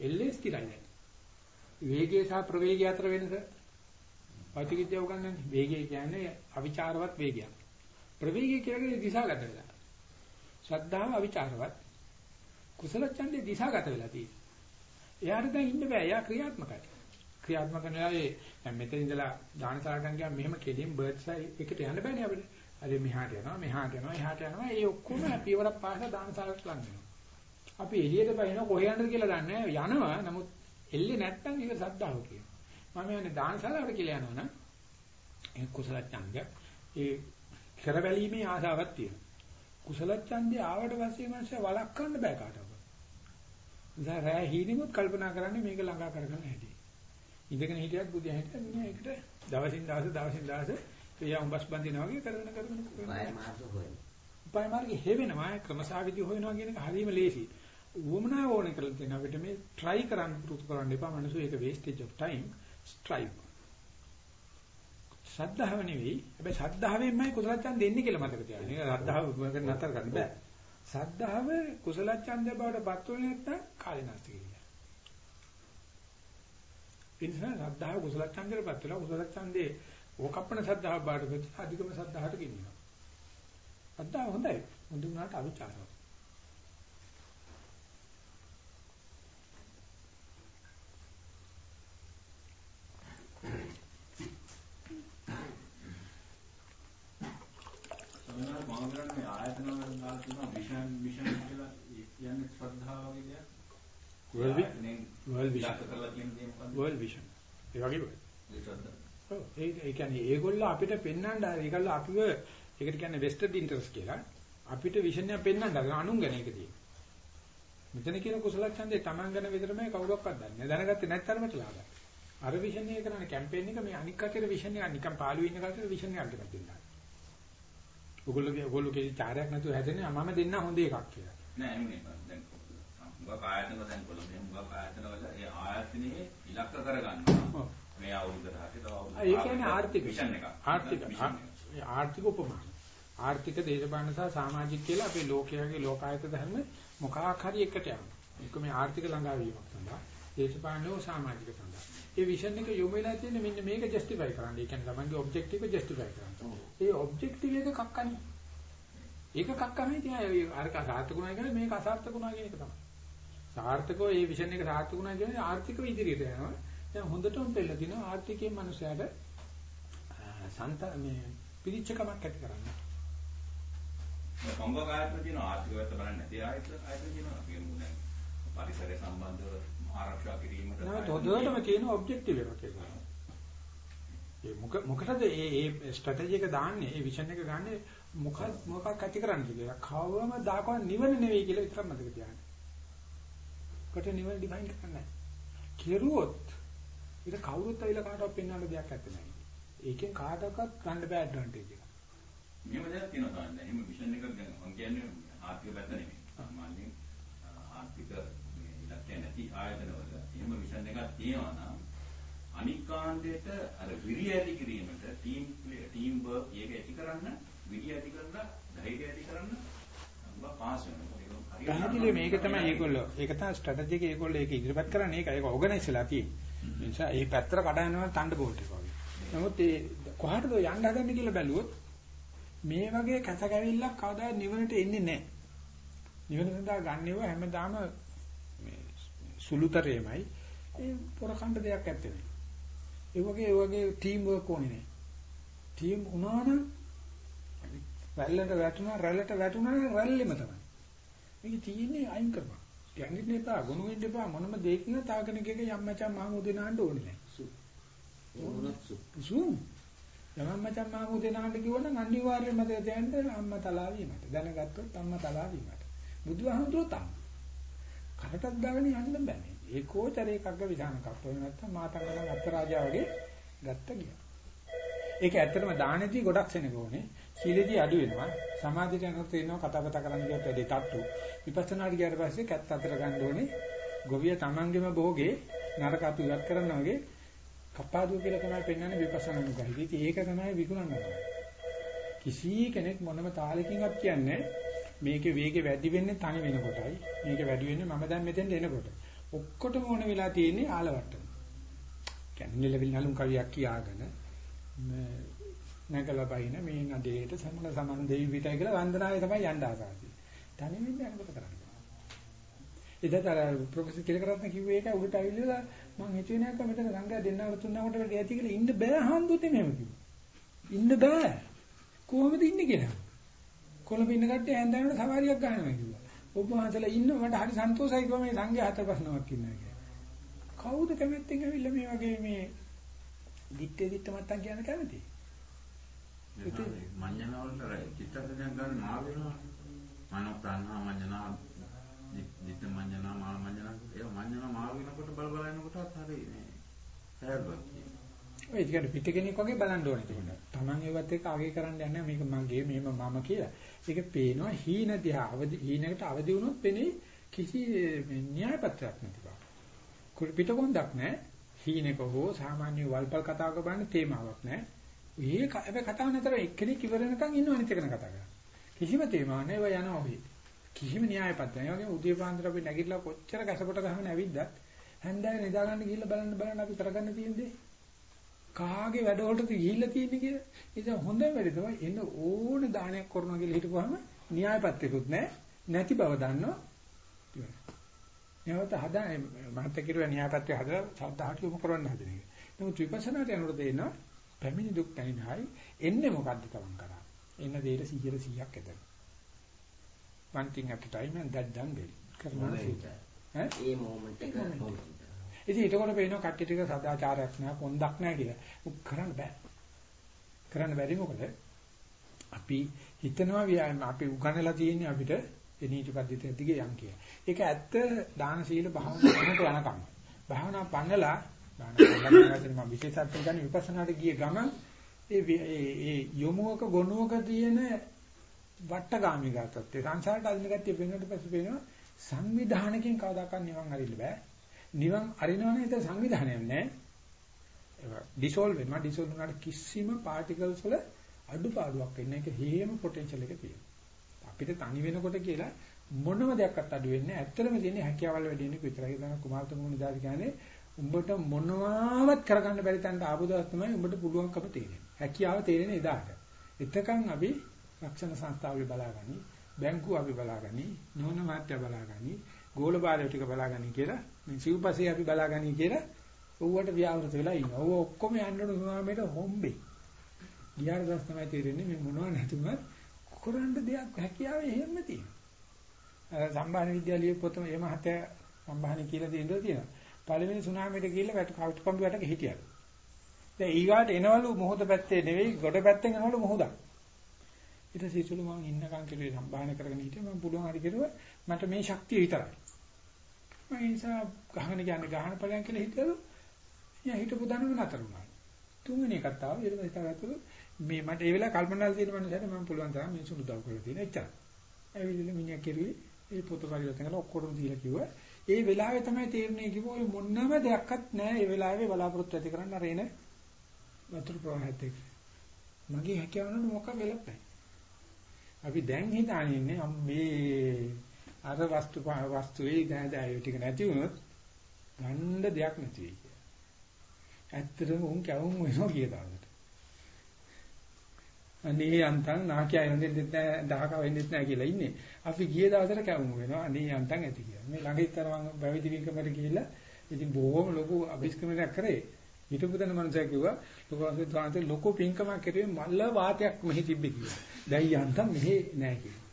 එල්ලේ ස්ථිරයි දැන්. වේගය සහ ප්‍රවේගය අතර වෙනස භෞතික විද්‍යාව උගන්වන්නේ. වේගය කියන්නේ අවිචාරවත් වේගයක්. ප්‍රවේගය කියන්නේ දිශාගත වෙලා. ශ්‍රද්ධාව අවිචාරවත්. කුසල ඡන්දේ දිශාගත වෙලා තියෙනවා. එයාට දැන් ඉන්න බෑ. එයා ක්‍රියාත්මකයි. ක්‍රියාත්මක වෙනාවේ දැන් මෙතන ඉඳලා දානසාරටන් ගියාම මෙහෙම කෙලින් බර්ඩ්ස් එකට යන්න බෑනේ අපිට. හරි මෙහාට යනවා, මෙහාට යනවා, එහාට යනවා. ඒ ඔක්කොම පියවරක් පාසා දානසාරට ලං වෙනවා. අපි එළියට බහිනවා කොහේ යන්නද කියලා දන්නේ නැහැ. යනවා. නමුත් එල්ලේ නැත්තම් ඒක සද්දාව කියනවා. මම යන්නේ දානශාලාවට කියලා යනවනම් ඒ කුසල ඡන්දය ඒ කරවැලීමේ ආසාවක් තියෙනවා. කුසල ඡන්දේ ආවට පස්සේ මනස වළක්වන්න බෑ කාටවත්. ඉතින් රෑ හීනෙමුත් කල්පනා කරන්නේ මේක ළඟා කරගන්න හැටි. ඉඳගෙන හිටියත් බුදියා හිටියත් මිනිහා ඒකට දවසින් දවස දවසින් දවස ක්‍රියා උඹස් බඳිනවා වගේ කරගෙන කරගෙන බය මාර්ග හොයන. උපාය මාර්ගෙ හේවෙනවා ක්‍රමසාවිදි හොයනවා කියන එක හරීම ලේසි. උවමනා ඕනේ කරලා තියෙන අපිට මේ try කරන්න පුරුදු කරන්න එපා. මනසෝ ඒක wastage of time. strive. ශ්‍රද්ධාව නෙවෙයි. හැබැයි ශ්‍රද්ධාවෙන්මයි කුසල ඡන්ද දෙන්නේ කියලා මතක තියාගන්න. ඒක ශ්‍රද්ධාව නතර කරන්න බෑ. ශ්‍රද්ධාව කුසල ඡන්දය බවට පත් වෙන්නේ නැත්නම් කාලේ නැති කියලා. ඒ නිසා ශ්‍රද්ධාව කුසල ඡන්දයටපත් වෙලා කුසල ඡන්දේ ඕකප්පන ශ්‍රද්ධාව බාටපත් අධිකම ශ්‍රද්ධාවට ගෙනියනවා. ශ්‍රද්ධාව හොඳයි. හොඳ වුණාට අවිචාරවත්. සමහර මාගරන් මේ ආයතන වල දාලා තියෙනවා විෂන් විෂන් කියලා ඒ කියන්නේ ශ්‍රද්ධාව වගේ දෙයක්. World vision. world vision. ඒ වගේ වෙයි. ඔව් ඒ කියන්නේ ඒගොල්ලෝ අපිට පෙන්වන්න ඒගොල්ලෝ අපිව ඒකට කියන්නේ වෙස්ටඩ් ඉන්ටරෙස්ට් කියලා අපිට විෂන් එක පෙන්වන්න අනුන් ගැන ඒක තියෙනවා. මෙතන කියන කුසල ඡන්දේ Taman ගැන විතරමයි කවුරක්වත් දන්නේ. දැනගත්තේ නැත්තරමට ලාභයි. අර විෂන් එක කරන්නේ කැම්පේන් එක මේ අනික් කටේ විෂන් එක නිකන් පාළුවේ ඉන්න කටේ විෂන් එක අල්ලපත් දෙන්නා. ඔගොල්ලෝගේ ඔගොල්ලෝගේ චාරයක් නැතුව හැදෙන්නේ මම දෙන්න හොඳ එකක් කියලා. නෑ එහෙම නෙවෙයි. දැන් මුගක් ආයතන දැන් කොළඹ මුගක් ආයතන වල ඒ ආයතනයේ ඉලක්ක කරගන්නවා. මේ අවුරුද්දට හරි තව අවුරුදු ආ, ඒ කියන්නේ ආර්ථික විෂන්. ආර්ථික එක. ඒ ආර්ථික උපමාන. ආර්ථික දේශපාලන සහ සමාජික කියලා අපේ ලෝකයේ ලෝකායත ධර්ම මොකක් හරි එකට යනවා. ඒක මේ ආර්ථික ළඟාවීමක් සඳහා දේශපාලනෝ සමාජික සඳහා. ඒ විෂන් එක යොමු වෙලා තියෙන්නේ මෙන්න මේක ජස්ටිෆයි කරන්න. ඒ කියන්නේ තමන්ගේ ඔබ්ජෙක්ටිව් එක ජස්ටිෆයි කරන්න. ඒ ඔබ්ජෙක්ටිව් එක කක්කනේ. ඒක කක්කමයි තියයි අර සාර්ථකුණා කියන්නේ මේක අසාර්ථකුණා කියන එක තමයි. සාර්ථකව ඒ විෂන් එක සාර්ථකුණා කියන්නේ ආර්ථිකව ඉදිරියට යනවා. දැන් හොඳටම පෙළ දිනවා ආර්ථිකයේ මනුස්සයාට සන්ත මේ පිරිච්චකමක් ඇති කරන්න. ආයතන තියෙන ආර්ථික වැත්ත බලන්නේ නැති ආයතන ආයතන තියෙනවා. අපි කියමු දැන් පරිසරය සම්බන්ධව ආරක්ෂා කිරීමට නමුත් හොඳටම තියෙන ඔබ්ජෙක්ටිව් එකක් ඒක. ඒ මොක මොකටද මේ මේ ස්ට්‍රැටජි එක දාන්නේ, මේ විෂන් එක ගන්නේ මොකක් මොකක් ඇති කරන්නද කියලා. කවවම දාකව නිවන නෙවෙයි කියලා විතරක් මතක තියාගන්න. කොට නිවන ඩිෆයින් කරන්නේ නැහැ. කෙරුවොත් ඒක කවුරුත් ඇවිල්ලා කාටවත් පෙන්වන්න දෙයක් නැත්තේ. ඒකෙන් කාටවත් ගන්න බෑ ඇඩ්වාන්ටේජ් එක. මෙහෙම දෙයක් තියෙනවා තමයි. එහෙම විෂන් එකක් දැන් මම කියන්නේ ආර්ථික පැත්ත නෙමෙයි. සාමාන්‍යයෙන් ආර්ථික මේ ඉලක්කය නැති ආයතනවල එහෙම විෂන් එකක් තියෙනවා නම් අනික් කාණ්ඩයට අර විරිය ඇති කිරීමට ටීම් ටීම් වර්ක් එක ඇති කරන්න විරිය ඇති කරන්න ධෛර්යය ඇති කරන්න උඹ පාස් වෙනවා. ඒක හරියට පැහැදිලි මේක තමයි ඒගොල්ලෝ ඒක තමයි ස්ට්‍රැටජි එක ඒගොල්ලෝ ඒක ඉදිරිපත් කරන්නේ ඒක ඒක ඕගනයිස් වෙලා තියෙන්නේ. ඒ නිසා මේ පැත්තට කඩනවා තණ්ඩ බෝල්ට් එක වගේ. නමුත් ඒ කොහටද යන්න හදන්නේ කියලා බැලුවොත් මේ වගේ කැත කැවිල්ලක් කවදා නිවනට එන්නේ නැහැ. නිවන සඳහා ගන්නව හැමදාම මේ සුළුතරේමයි ඒ පොරකණ්ඩ දෙයක් ඇත්තේ නැහැ. ඒ වගේ ඒ වගේ ටීම් වර්ක් ඕනේ නැහැ. ටීම් උනානම් රැල්ලට වැටුණා රැල්ලට වැටුණා නම් රැල්ලෙම තමයි. මේක තියෙන්නේ අයින් කරපන්. යන්නින්න එපා, ගොනු වෙන්න එපා මොනම දෙයකින් තා කෙනෙක්ගේ යම් මචං මහමුදේ නාන්න ඕනේ නැහැ. මොනවත් සු සූම්. යම් මචං මහමුදේ නාන්න කිව්වනම් අනිවාර්යයෙන්ම මතක තියාගන්න අම්මා තලාවී මට. දැනගත්තොත් අම්මා තලාවී මට. බුදුහාමුදුරුවෝ තම. කරටක් දාගෙන යන්න බෑ. ඒකෝචර එකක්ග විධාන කප්පෝ නැත්තම් මාතංගල අත්තරාජා වගේ ගත්ත ගියා. ඒක ඇත්තටම දානෙදී ගොඩක් සෙනග ඕනේ. සීලෙදී අඩු වෙනවා. සමාධියට යනකොට තේරෙනවා කතා බතා කරන්න ගියත් වැඩි තට්ටු. විපස්සනාට ගියාට පස්සේ කැත් අතර ගන්න ඕනේ. ගොවිය තමන්ගේම භෝගේ නරක අතු ඉවත් කරනවා වගේ කප්පාදුව කියලා තමයි පෙන්වන්නේ විපස්සනා නුගහිදී. ඉතින් ඒක තමයි විකුණන්නේ. කිසි කෙනෙක් මොනම තාලකින්වත් කියන්නේ මේකේ වේගය වැඩි වෙන්නේ තනි වෙනකොටයි. මේක වැඩි වෙන්නේ මම දැන් මෙතෙන්ට එනකොට. ඔක්කොටම ඕන වෙලා තියෙන්නේ ආලවට්ටම. කියන්නේ නිලවිල් නලුම් කවියක් කියාගෙන නැකලා බයින මේ නදේට සමන සමන් දෙවි පිටයි කියලා වන්දනාවේ තමයි යන්න ආසාවදී. තනි වෙන්න යනකොට කරන්නේ. එදත් අර ප්‍රොෆෙසර් කෙලකරත්න කිව්වේ ඒක උඩට අවිල්ලලා මං හිතුවේ නෑ කො මෙතන සංඝයා දෙන්නවට තුනකට වැඩි ඇති කියලා ඉන්න බෑ හන්දුතේ මෙහෙම කිව්වා. ඉන්න බෑ. කොහොමද ඉන්නේ කියලා. කොළඹ ඉන්න කට්ටිය හැන්දෑවට සවාරියක් ගන්නවා කිව්වා. ඔබ වහන්සේලා ඉන්න මට හරි සන්තෝෂයි කිව්වා මේ සංඝයා හතර පස්නමක් ඉන්නවා කියලා. කවුද කැමැත්තෙන් ඇවිල්ලා මේ වගේ මේ දිත්තේ දිත්ත මත්තන් කියන කැමති? මඤ්ඤණා වලට චිත්තසංඥා ගන්න මා වෙනවා. මනෝ ප්‍රාණා මඤ්ඤණා දිත්ත මඤ්ඤණා මා මඤ්ඤණා ඒ මඤ්ඤණා මා වෙනකොට බල බල එනකොටත් හරි මේ තියෙනවා. ඔය කියන්නේ පිට කෙනෙක් වගේ බලන්න ඕනේ ඒක. Taman ඒවත් එක්ක අගේ කරන්න යන්නේ මේක මගේ මේම මම කියලා. ඒක පේනවා හීන දිහා අවදි හීනකට අවදි වුණොත් පෙනේ කිසි න්‍යාය පත්‍රයක් නැති බව. කුල් පිටකොන්දක් නැහැ. හීනක හෝ සාමාන්‍ය වල්පල් කතාවක බලන්න තේමාවක් නැහැ. ඒ හැබැයි කතාව නතර එක්කෙනෙක් ඉවර වෙනකන් ඉන්නව අනිත් එකන කතා කරන්නේ. කිසිම තේමාවක් නැහැ. ඒවා යනවා ඔහේ. කිසිම න්‍යාය පත්‍රයක්. ඒ වගේම උදේ පාන්දර අපි නැගිටලා කොච්චර කැසපොට ගහගෙන ඇවිද්දත් හැන්දෑවේ නිදා ගන්න ගිහිල්ලා බලන්න බලන්න අපි කරගන්න තියෙන දේ. කාගේ වැඩවලටද ගිහිල්ලා තියෙන්නේ කියලා. ඉතින් හොඳම වැඩේ තමයි එන්න ඕන දානයක් කරනවා කියලා හිතපුවාම න්‍යායපත්‍යකුත් නැහැ. නැති බව දන්නවා. නැවත හදා මහත්ය කිරුවා න්‍යායපත්‍ය හදලා සද්ධාහට යොමු කරන්න හදන එක. නමුත් විපස්සනාට යනකොට දෙනවා පැමිණි දුක් නැහිනයි එන්නේ මොකද්ද තමන් කරා. එන්න දෙයට 100 100ක් එතන. one thing at a time and that done well. කරනවා ඈ ඒ මොමන්ට් එක. ඉතින් ඒකවල පේනවා කට්ටිය ටික සදාචාරයක් නෑ කොන්දක් නෑ කියලා. උක් කරන්න බෑ. කරන්න බැරි මොකද? අපි හිතනවා අපි උගන්වලා තියෙන්නේ අපිට එනීටි පද්ධතිය දිගේ යන් කිය. ඒක ඇත්ත දාන සීල භාවනා කරනට යනකම්. භාවනා පන්නලා මම විශේෂත්වයෙන් ගන්න විපස්සනාට ගිය ගමන් ඒ ඒ යොමුවක ගොනුවක තියෙන වට්ටගාමී ගතත් ඒ සංසාරට අදින ගැටිය වෙනකොට පස්සේ වෙනවා සංවිධානකින් කවදාකවත් නිවන් හරින්න බෑ. නිවන් අරිනවනේ ඒක සංවිධානයක් නෑ. ඒක ඩිසෝල්ව් වෙනවා. ඩිසෝල්ව් වුණාට කිසිම පාටිකල්ස් වල අඩුපාඩුවක් වෙන්නේ නැහැ. ඒක හේම පොටෙන්ෂල් එක තියෙනවා. අපිට තනි වෙනකොට කියලා මොනම දෙයක්වත් අඩු වෙන්නේ නැහැ. ඇත්තටම තියෙන්නේ හැකියාවල් වැඩි වෙන එක විතරයි. ඒක තමයි කුමාරතුංග නිදාස් කියන්නේ උඹට මොනවාවත් කරගන්න බැරි තැනට ආපු දවස් තමයි උඹට පුළුවන්කම තේරෙන්නේ. හැකියාව තේරෙන්නේ එදාට. එතකන් අපි රක්ෂණ සංස්ථාවල බලාගනි, බැංකුව අපි බලාගනි, නෝන මාත්‍ය බලාගනි, ගෝල බාලය ටික බලාගනි කියලා මේ සිව්පස්සේ අපි බලාගනි කියලා ඌවට ව්‍යවෘත වෙලා ඉන්නවා. ඌ ඔක්කොම යන්න උනාමේට හොම්බේ. ගියාට දවස් තමයි තේරෙන්නේ මේ මොනව නැතුම කරන්න දෙයක් හැකියාව එහෙම තියෙනවා. සම්භාහන විද්‍යාලයේ පොතම එම හතේ සම්භාහන කියලා දෙන්න තියෙනවා. පළවෙනි සුනාමියට ගිහිල්ලා වැට කවුට්කම්බි වැටක හිටියලු. දැන් ඊගාට එනවලු මොහොත පැත්තේ නෙවෙයි ගොඩ පැත්තෙන් එනවලු මොහොතක්. ඊට සිසුළු මම ඉන්නකම් කිව්වේ සම්භාහන කරගෙන හිටියා මම පුළුවන් හරි කිව්වා මට මේ ශක්තිය විතරයි. මම ඒ නිසා ගහන කියන්නේ ගහන ඵලයන් කියලා හිතලු. එයා හිතපු දනුව නතර වුණා. තුන්වෙනි එකත් ආවා ඊට පස්සේ තාවතුළු මේ මට ඒ වෙලාව කල්පනා තියෙන මනුස්සයට මම පුළුවන් තරම් මිනිසුන් උදව් කරලා තියෙන එච්චරයි. ඇවිල්ලා මිනිහා කෙරුවේ ඒ පොත පරිලතන කරලා ඔක්කොම දීලා කිව්වා. ඒ වෙලාවේ තමයි තේරුනේ කිව්වා ඔය මොන්නම දෙයක්වත් නැහැ ඒ වෙලාවේ බලාපොරොත්තු ඇති කරන්න අර එන වතුර ප්‍රවාහයත් එක්ක. මගේ හැකියාවන මොකක් වෙලක් නැහැ. අපි දැන් හිතාන්නේ අම්මේ අර වස්තු වස්තුවේ දැනදාය ටික නැති වුණොත් ගන්න දෙයක් නැති වෙයි කියලා. ඇත්තටම උන් කැවුම් වෙනවා කියලා. අනේ යන්තම් නාකිය එන්නෙත් නැහැ දහක වෙන්නෙත් නැහැ කියලා ඉන්නේ. අපි ගිය දවසට කැවුම් වෙනවා. අනේ යන්තම් ඇති කියලා. මේ ළඟිත්තර මම බැවිදි විකමට ගිහිල්ලා ඉතින් බොහොම ලොකු අභිෂ්ක්‍රමණයක් කරේ. හිටපු දන මනුස්සයා කිව්වා ලොකු අසුද්දාන්තේ ලොකු පින්කමක් කරුවේ මල්ල වාතයක් මෙහි තිබ්බේ කියලා. දැන් යන්තම් මෙහි නැහැ කියලා.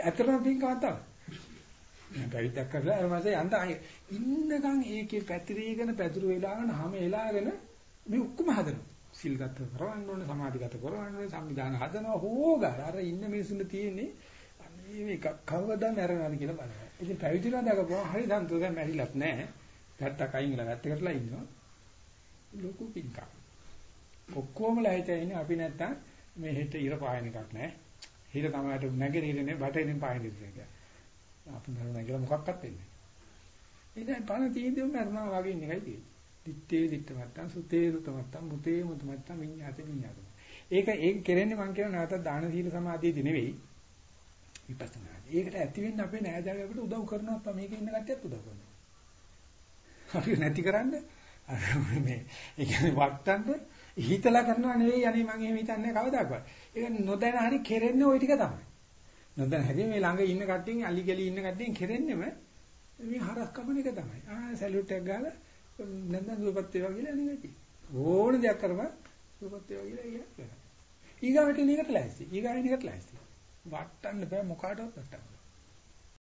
ඇත්තටම පින්කමක් තමයි. මම පැවිද්දක් කරලා අර මාසේ යන්තම් ඉන්නකම් ඒකේ පැතිරීගෙන පැතුරු වෙලාගෙන හැම එලාගෙන මේ ඔක්කොම හදනවා. සිල්ගත කරවන්න ඕනේ සමාධිගත කරවන්න ඕනේ සංවිධාන හදනවා හොගා අර ඉන්න මිනිසුන්ට තියෙන්නේ අනේ මේක කවදා මැරෙනවද කියලා බලන්න. ඉතින් පැවිදිලා දකපුවා හරි සන්තෝෂ දැන් මැරිලත් නැහැ. පැත්තක් අයින් වෙලා පැත්තකටලා ඉන්නවා. ලොකු පිංකක්. ඔක්කොම ලැහිතේ ඉන්නේ අපි නැත්තම් මේ හෙට ඉර පායන එකක් නැහැ. හිර තමයි නැගෙනහිරනේ බටහිරින් පායන ඉතින්. අපි මරුණා කියලා මොකක්වත් වෙන්නේ නැහැ. ඉතින් පණ තියෙද්දිම මරනවා වගේ ඉන්න එකයි තියෙන්නේ. දිත්තේ දිත්ත මත්තම් සුතේ සුත මත්තම් මුතේ මුත මත්තම් විඤ්ඤාත විඤ්ඤාත. ඒක ඒක කෙරෙන්නේ මම කියන නැවත දාන සීල සමාධියදී නෙවෙයි විපස්සනා. ඒකට ඇති වෙන්න අපේ නෑදෑයකට උදව් කරනවා අප්පා මේකේ ඉන්න කට්ටියත් උදව් කරනවා. හරි නැති කරන්න අර මේ ඒ කියන්නේ වට්ටන්න හිතලා කරනවා නෙවෙයි අනේ මම එහෙම හිතන්නේ කවදාකවත්. ඒක නොදැන හරි කෙරෙන්නේ ওই ටික තමයි. නොදැන හැදී මේ ළඟ ඉන්න කට්ටියන් අලි ගලි ඉන්න කට්ටියන් කෙරෙන්නෙම මේ හරස් කපන එක තමයි. ආ සැලියුට් එකක් ගාලා නැත්නම් සුවපත් වේවා කියලා නෙවෙයි. ඕන දෙයක් කරපන් සුවපත් වේවා කියලා කියනවා. ඊගාවට නිකට ලෑස්ති. ඊගාවට නිකට ලෑස්ති. වටන්න බෑ මොකාටවත් වටන්න.